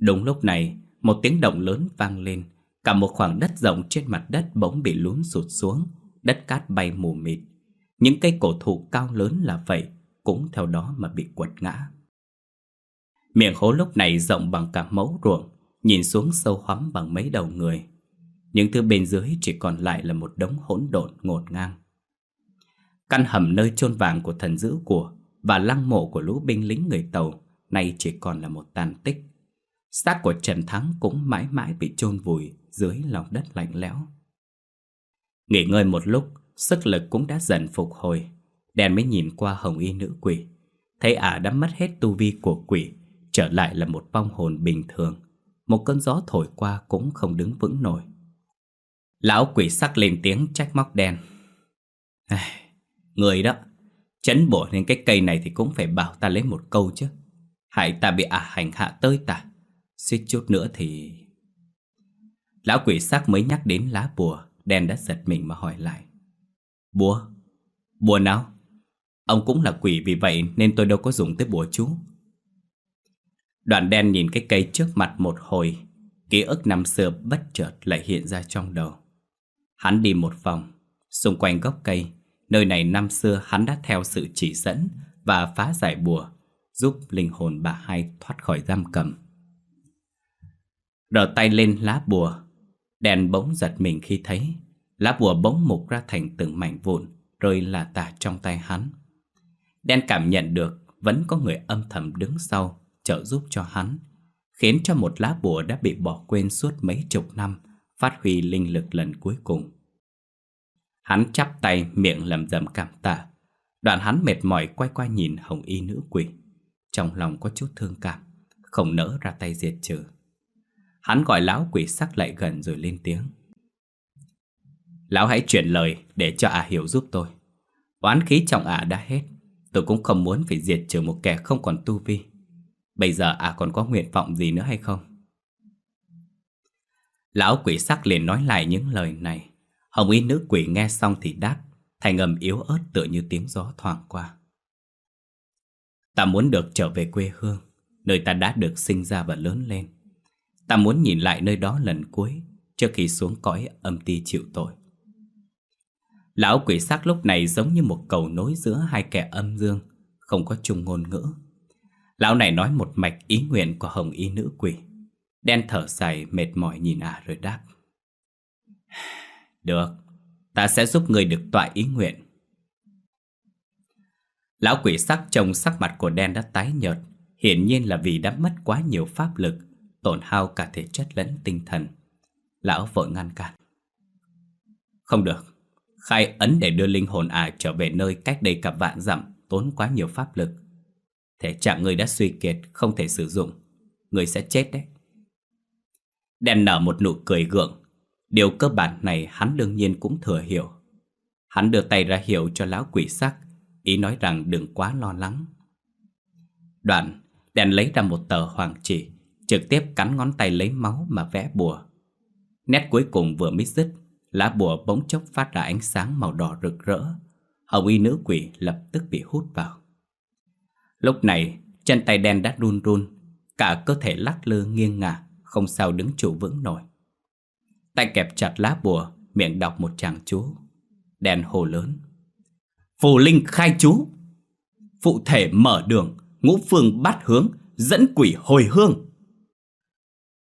Đúng lúc này, một tiếng động lớn vang lên, cả một khoảng đất rộng trên mặt đất bỗng bị lún sụt xuống, đất cát bay mù mịt. Những cây cổ thụ cao lớn là vậy, cũng theo đó mà bị quật ngã. Miệng hố lúc này rộng bằng cả mẫu ruộng, nhìn xuống sâu hoắm bằng mấy đầu người. Những thứ bên dưới chỉ còn lại là một đống hỗn độn ngột ngang. Căn hầm nơi chôn vàng của thần giữ của và lăng mộ của lũ binh lính người Tàu nay chỉ còn là một tàn tích. Xác của Trần Thắng cũng mãi mãi bị chôn vùi dưới lòng đất lạnh lẽo. Nghỉ ngơi một lúc, sức lực cũng đã dần phục hồi. Đèn mới nhìn qua hồng y nữ quỷ. Thấy ả đã mất hết tu vi của quỷ, trở lại là một vong hồn bình thường. Một cơn gió thổi qua cũng không đứng vững nổi. Lão quỷ sắc lên tiếng trách móc đen. Người đó, Chấn bổ lên cái cây này thì cũng phải bảo ta lấy một câu chứ Hại ta bị ả hành hạ tơi ta Suýt chút nữa thì... Lão quỷ sắc mới nhắc đến lá bùa Đen đã giật mình mà hỏi lại Bùa? Bùa nào? Ông cũng là quỷ vì vậy nên tôi đâu có dùng tới bùa chú Đoạn đen nhìn cái cây trước mặt một hồi Ký ức năm xưa bất chợt lại hiện ra trong đầu Hắn đi một vòng Xung quanh gốc cây Nơi này năm xưa hắn đã theo sự chỉ dẫn và phá giải bùa, giúp linh hồn bà hai thoát khỏi giam cầm. Rờ tay lên lá bùa, đèn bỗng giật mình khi thấy lá bùa bỗng mục ra thành từng mảnh vụn rơi là tả trong tay hắn. Đen cảm nhận được vẫn có người âm thầm đứng sau trợ giúp cho hắn, khiến cho một lá bùa đã bị bỏ quên suốt mấy chục năm phát huy linh lực lần cuối cùng. Hắn chắp tay miệng lầm rầm cảm tạ. Đoạn hắn mệt mỏi quay qua nhìn hồng y nữ quỷ. Trong lòng có chút thương cảm, Không nỡ ra tay diệt trừ. Hắn gọi lão quỷ sắc lại gần rồi lên tiếng. Lão hãy chuyển lời để cho ả hiểu giúp tôi. Oán khí trong ả đã hết, Tôi cũng không muốn phải diệt trừ một kẻ không còn tu vi. Bây giờ ả còn có nguyện vọng gì nữa hay không? Lão quỷ sắc liền nói lại những lời này Hồng y nữ quỷ nghe xong thì đáp Thành âm yếu ớt tựa như tiếng gió thoảng qua Ta muốn được trở về quê hương Nơi ta đã được sinh ra và lớn lên Ta muốn nhìn lại nơi đó lần cuối trước khi xuống cõi âm ti chịu tội. Lão quỷ sắc lúc này giống như một cầu nối giữa hai kẻ âm dương, không có chung ngôn ngữ. Lão này nói một mạch ý nguyện của hồng y nữ quỷ. Đen thở dài mệt mỏi nhìn à rồi đáp. Được, ta sẽ giúp người được tọa ý nguyện. Lão quỷ sắc trông sắc mặt của đen đã tái nhợt, hiển nhiên là vì đã mất quá nhiều pháp lực, tổn hao cả thể chất lẫn tinh thần. Lão vội ngăn cản. Không được, khai ấn để đưa linh hồn ả trở về nơi cách đây cả vạn dặm tốn quá nhiều pháp lực. Thể trạng người đã suy kiệt, không thể sử dụng. Người sẽ chết đấy. Đen nở một nụ cười gượng. Điều cơ bản này hắn đương nhiên cũng thừa hiểu. Hắn đưa tay ra hiệu cho lão quỷ sắc, ý nói rằng đừng quá lo lắng. Đoạn, đèn lấy ra một tờ hoàng chỉ, trực tiếp cắn ngón tay lấy máu mà vẽ bùa. Nét cuối cùng vừa mới dứt, lá bùa bỗng chốc phát ra ánh sáng màu đỏ rực rỡ. Hồng y nữ quỷ lập tức bị hút vào. Lúc này, chân tay đen đã run run, cả cơ thể lắc lư nghiêng ngả, không sao đứng trụ vững nổi. Tay kẹp chặt lá bùa, miệng đọc một tràng chú. Đèn hồ lớn. Phù linh khai chú. Phụ thể mở đường, ngũ phương bát hướng, dẫn quỷ hồi hương.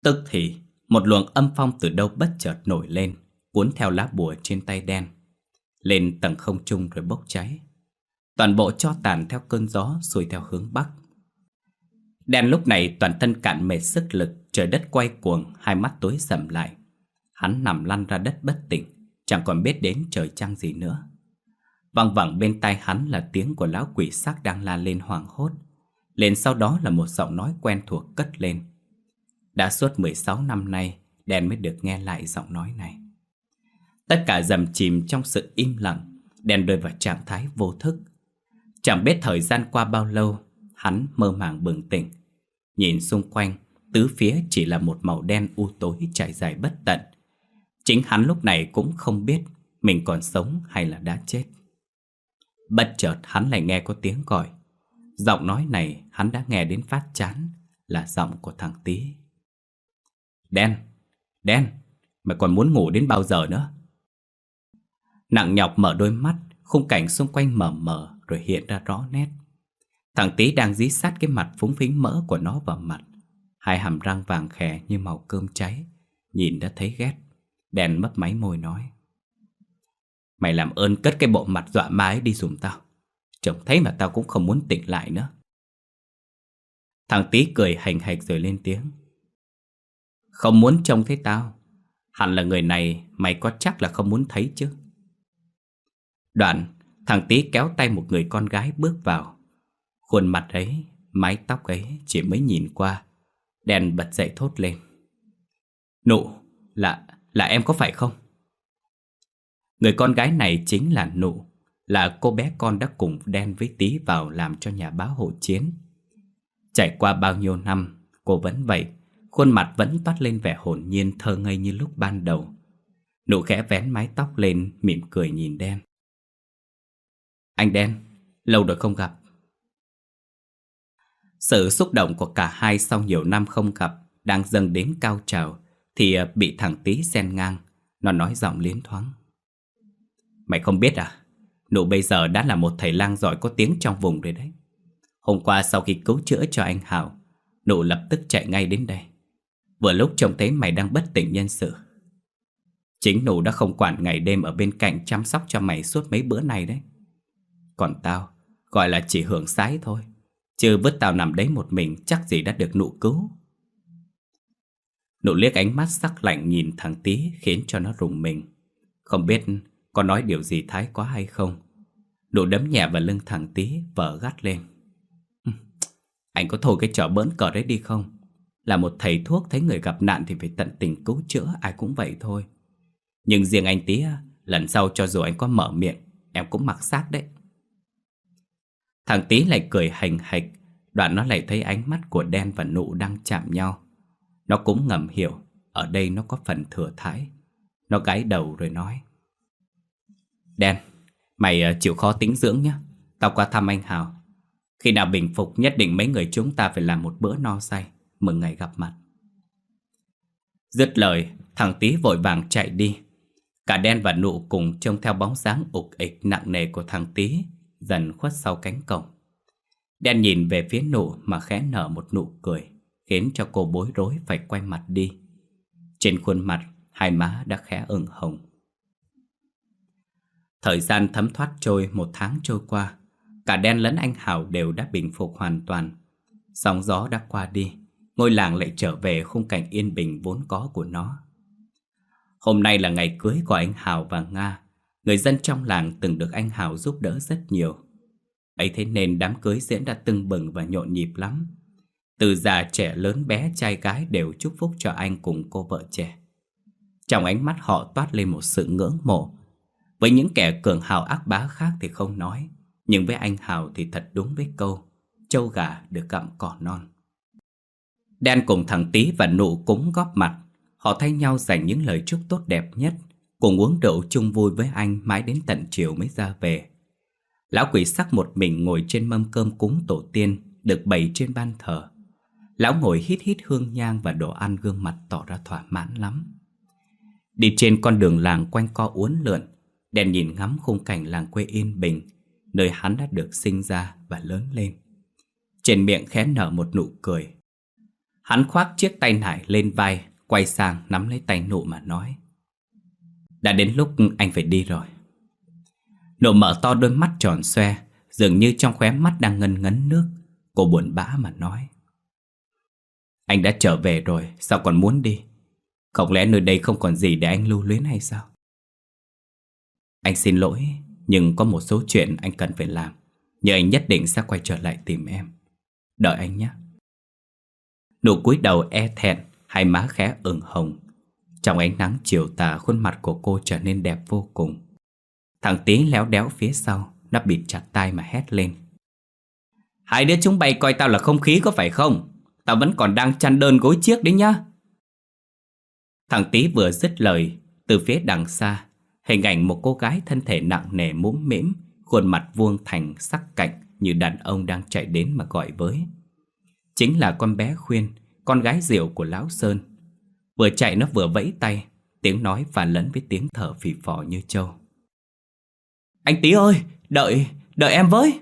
Tức thì, một luồng âm phong từ đâu bất chợt nổi lên, cuốn theo lá bùa trên tay đen. Lên tầng không trung rồi bốc cháy. Toàn bộ cho tàn theo cơn gió xuôi theo hướng bắc. Đen lúc này toàn thân cạn mệt sức lực, trời đất quay cuồng, hai mắt tối sầm lại. Hắn nằm lăn ra đất bất tỉnh, chẳng còn biết đến trời trăng gì nữa. Văng vẳng bên tai hắn là tiếng của lão quỷ xác đang la lên hoảng hốt. Lên sau đó là một giọng nói quen thuộc cất lên. Đã suốt 16 năm nay, đen mới được nghe lại giọng nói này. Tất cả dầm chìm trong sự im lặng, đen rơi vào trạng thái vô thức. Chẳng biết thời gian qua bao lâu, hắn mơ màng bừng tỉnh. Nhìn xung quanh, tứ phía chỉ là một màu đen u tối trải dài bất tận. Chính hắn lúc này cũng không biết mình còn sống hay là đã chết. Bất chợt hắn lại nghe có tiếng gọi. Giọng nói này hắn đã nghe đến phát chán là giọng của thằng Tý. Đen, đen, mày còn muốn ngủ đến bao giờ nữa? Nặng nhọc mở đôi mắt, khung cảnh xung quanh mờ mờ rồi hiện ra rõ nét. Thằng Tý đang dí sát cái mặt phúng phính mỡ của nó vào mặt. Hai hàm răng vàng khè như màu cơm cháy, nhìn đã thấy ghét. Đèn mấp máy môi nói. Mày làm ơn cất cái bộ mặt dọa ma ấy đi dùm tao. Chồng thấy mà tao cũng không muốn tỉnh lại nữa. Thằng Tý cười hành hạch rồi lên tiếng. Không muốn trông thấy tao. Hẳn là người này mày có chắc là không muốn thấy chứ. Đoạn, thằng Tý kéo tay một người con gái bước vào. Khuôn mặt ấy, mái tóc ấy chỉ mới nhìn qua. Đèn bật dậy thốt lên. Nụ, là, là em có phải không? Người con gái này chính là Nụ, là cô bé con đã cùng đen với Tý vào làm cho nhà báo hộ chiến. Trải qua bao nhiêu năm, cô vẫn vậy, khuôn mặt vẫn toát lên vẻ hồn nhiên thơ ngây như lúc ban đầu. Nụ khẽ vén mái tóc lên, mỉm cười nhìn đen. Anh đen, lâu rồi không gặp. Sự xúc động của cả hai sau nhiều năm không gặp đang dâng đến cao trào thì à, bị thằng tí xen ngang. Nó nói giọng liến thoáng. Mày không biết à? Nụ bây giờ đã là một thầy lang giỏi có tiếng trong vùng rồi đấy. Hôm qua sau khi cứu chữa cho anh Hảo, Nụ lập tức chạy ngay đến đây. Vừa lúc trông thấy mày đang bất tỉnh nhân sự. Chính Nụ đã không quản ngày đêm ở bên cạnh chăm sóc cho mày suốt mấy bữa này đấy. Còn tao, gọi là chỉ hưởng sái thôi. Chứ vứt tao nằm đấy một mình chắc gì đã được nụ cứu. Nụ liếc ánh mắt sắc lạnh nhìn thằng tí khiến cho nó rùng mình. Không biết có nói điều gì thái quá hay không. Nụ đấm nhẹ vào lưng thằng tí vỡ gắt lên. Anh có thôi cái trò bỡn cờ đấy đi không? Là một thầy thuốc thấy người gặp nạn thì phải tận tình cứu chữa, ai cũng vậy thôi. Nhưng riêng anh tí lần sau cho dù anh có mở miệng, em cũng mặc sát đấy. Thằng tí lại cười hành hạch. Đoạn nó lại thấy ánh mắt của đen và nụ đang chạm nhau. Nó cũng ngầm hiểu, Ở đây nó có phần thừa thái Nó gãi đầu rồi nói. Đen, Mày ờ, chịu khó tính dưỡng nhé. Tao qua thăm anh Hào. Khi nào bình phục, nhất định mấy người chúng ta phải làm một bữa no say. Mừng ngày gặp mặt. Dứt lời, Thằng tí vội vàng chạy đi. Cả đen và nụ cùng trông theo bóng dáng ục ịch nặng nề của thằng tí Dần khuất sau cánh cổng. Đen nhìn về phía nụ mà khẽ nở một nụ cười, Khiến cho cô bối rối phải quay mặt đi. Trên khuôn mặt, Hai má đã khẽ ửng hồng. Thời gian thấm thoát trôi một tháng trôi qua, Cả đen lẫn anh Hảo đều đã bình phục hoàn toàn. Sóng gió đã qua đi, Ngôi làng lại trở về khung cảnh yên bình vốn có của nó. Hôm nay là ngày cưới của anh Hào và Nga Người dân trong làng từng được anh Hào giúp đỡ rất nhiều. Ấy thế nên đám cưới diễn ra tưng bừng và nhộn nhịp lắm. Từ già trẻ lớn bé trai gái đều chúc phúc cho anh cùng cô vợ trẻ. Trong ánh mắt họ toát lên một sự ngưỡng mộ. Với những kẻ cường hào ác bá khác thì không nói, Nhưng với anh Hào thì thật đúng với câu, Châu gà được gặm cỏ non. Đen cùng thằng Tý và nụ cúng góp mặt, Họ thay nhau dành những lời chúc tốt đẹp nhất. Cùng uống rượu chung vui với anh mãi đến tận chiều mới ra về. Lão quỷ sắc một mình ngồi trên mâm cơm cúng tổ tiên, Được bày trên ban thờ. Lão ngồi hít hít hương nhang và đồ ăn gương mặt tỏ ra thỏa mãn lắm. Đi trên con đường làng quanh co uốn lượn, Đèn nhìn ngắm khung cảnh làng quê yên bình, Nơi hắn đã được sinh ra và lớn lên. Trên miệng khẽ nở một nụ cười. Hắn khoác chiếc tay nải lên vai, Quay sang nắm lấy tay nụ mà nói đã đến lúc anh phải đi rồi. Nụ mở to đôi mắt tròn xoe, Dường như trong khóe mắt đang ngân ngấn nước. Cô buồn bã mà nói. Anh đã trở về rồi, Sao còn muốn đi? Không lẽ nơi đây không còn gì để anh lưu luyến hay sao? Anh xin lỗi, Nhưng có một số chuyện anh cần phải làm, Nhờ anh nhất định sẽ quay trở lại tìm em. Đợi anh nhé. Nụ cúi đầu e thẹn, Hai má khẽ ửng hồng. Trong ánh nắng chiều tà, khuôn mặt của cô trở nên đẹp vô cùng. Thằng tí léo đéo phía sau, Nó bịt chặt tay mà hét lên. Hai đứa chúng bay coi tao là không khí có phải không? Tao vẫn còn đang chăn đơn gối chiếc đấy nhá. Thằng tí vừa dứt lời, Từ phía đằng xa, Hình ảnh một cô gái thân thể nặng nề mũm mĩm, Khuôn mặt vuông thành sắc cạnh Như đàn ông đang chạy đến mà gọi với. Chính là con bé Khuyên, con gái diệu của Lão Sơn. Vừa chạy nó vừa vẫy tay, tiếng nói và lẫn với tiếng thở phì phò như trâu. Anh Tí ơi, đợi, đợi em với.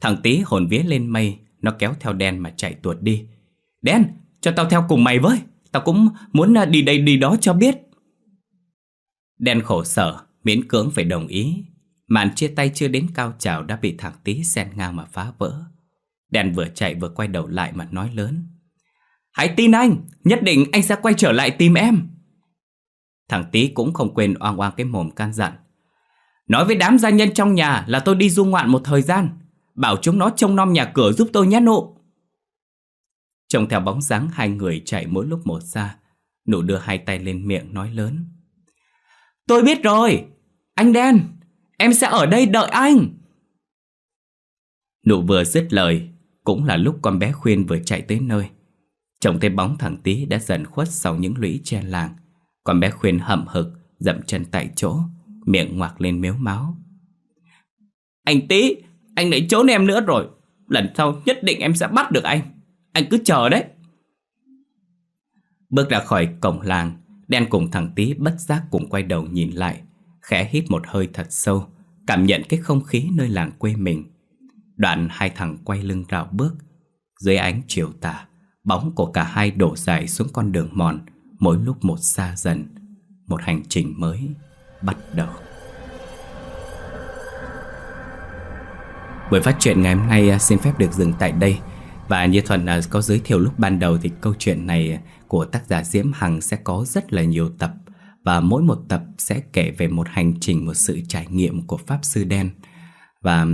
Thằng Tí hồn vía lên mây, nó kéo theo đen mà chạy tuột đi. Đen, cho tao theo cùng mày với, tao cũng muốn à, đi đây đi đó cho biết. Đen khổ sở, miễn cưỡng phải đồng ý. Màn chia tay chưa đến cao trào đã bị thằng Tí xen ngang mà phá vỡ. Đen vừa chạy vừa quay đầu lại mà nói lớn Hãy tin anh, Nhất định anh sẽ quay trở lại tìm em. Thằng Tý cũng không quên oang oang cái mồm can dặn. Nói với đám gia nhân trong nhà là tôi đi du ngoạn một thời gian. Bảo chúng nó trông nom nhà cửa giúp tôi nhé nụ. Trông theo bóng dáng hai người chạy mỗi lúc một xa, Nụ đưa hai tay lên miệng nói lớn. Tôi biết rồi, Anh đen, Em sẽ ở đây đợi anh. Nụ vừa dứt lời, cũng là lúc con bé Khuyên vừa chạy tới nơi. Trông thấy bóng thằng Tý đã dần khuất sau những lũy tre làng. Con bé Khuyên hậm hực, Dậm chân tại chỗ, Miệng ngoạc lên méo máu. Anh Tý, Anh lại trốn em nữa rồi. Lần sau nhất định em sẽ bắt được anh. Anh cứ chờ đấy. Bước ra khỏi cổng làng, Đen cùng thằng Tý bất giác cùng quay đầu nhìn lại, Khẽ hít một hơi thật sâu, Cảm nhận cái không khí nơi làng quê mình. Đoạn hai thằng quay lưng rào bước, Dưới ánh chiều tà. Bóng của cả hai đổ dài xuống con đường mòn Mỗi lúc một xa dần Một hành trình mới bắt đầu. Buổi phát truyện ngày hôm nay à, xin phép được dừng tại đây. Và như Thuận à, có giới thiệu lúc ban đầu Thì câu chuyện này của tác giả Diễm Hằng sẽ có rất là nhiều tập. Và mỗi một tập sẽ kể về một hành trình, một sự trải nghiệm của Pháp Sư Đen. Và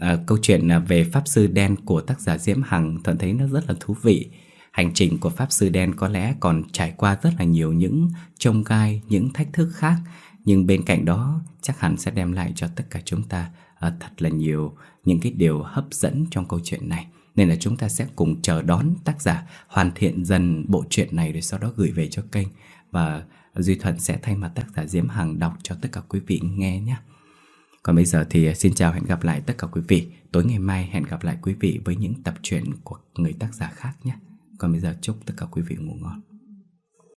à, câu chuyện à, về Pháp Sư Đen của tác giả Diễm Hằng Thuận thấy nó rất là thú vị. Hành trình của Pháp Sư Đen có lẽ còn trải qua rất là nhiều những trông gai, những thách thức khác Nhưng bên cạnh đó chắc hẳn sẽ đem lại cho tất cả chúng ta à, thật là nhiều những cái điều hấp dẫn trong câu chuyện này. Nên là chúng ta sẽ cùng chờ đón tác giả hoàn thiện dần bộ truyện này Rồi sau đó gửi về cho kênh. Và Duy Thuận sẽ thay mặt tác giả Diễm Hằng đọc cho tất cả quý vị nghe nhé còn bây giờ thì à, xin chào, hẹn gặp lại tất cả quý vị. Tối ngày mai, hẹn gặp lại quý vị với những tập truyện của người tác giả khác nhé. Còn bây giờ, chúc tất cả quý vị ngủ ngon.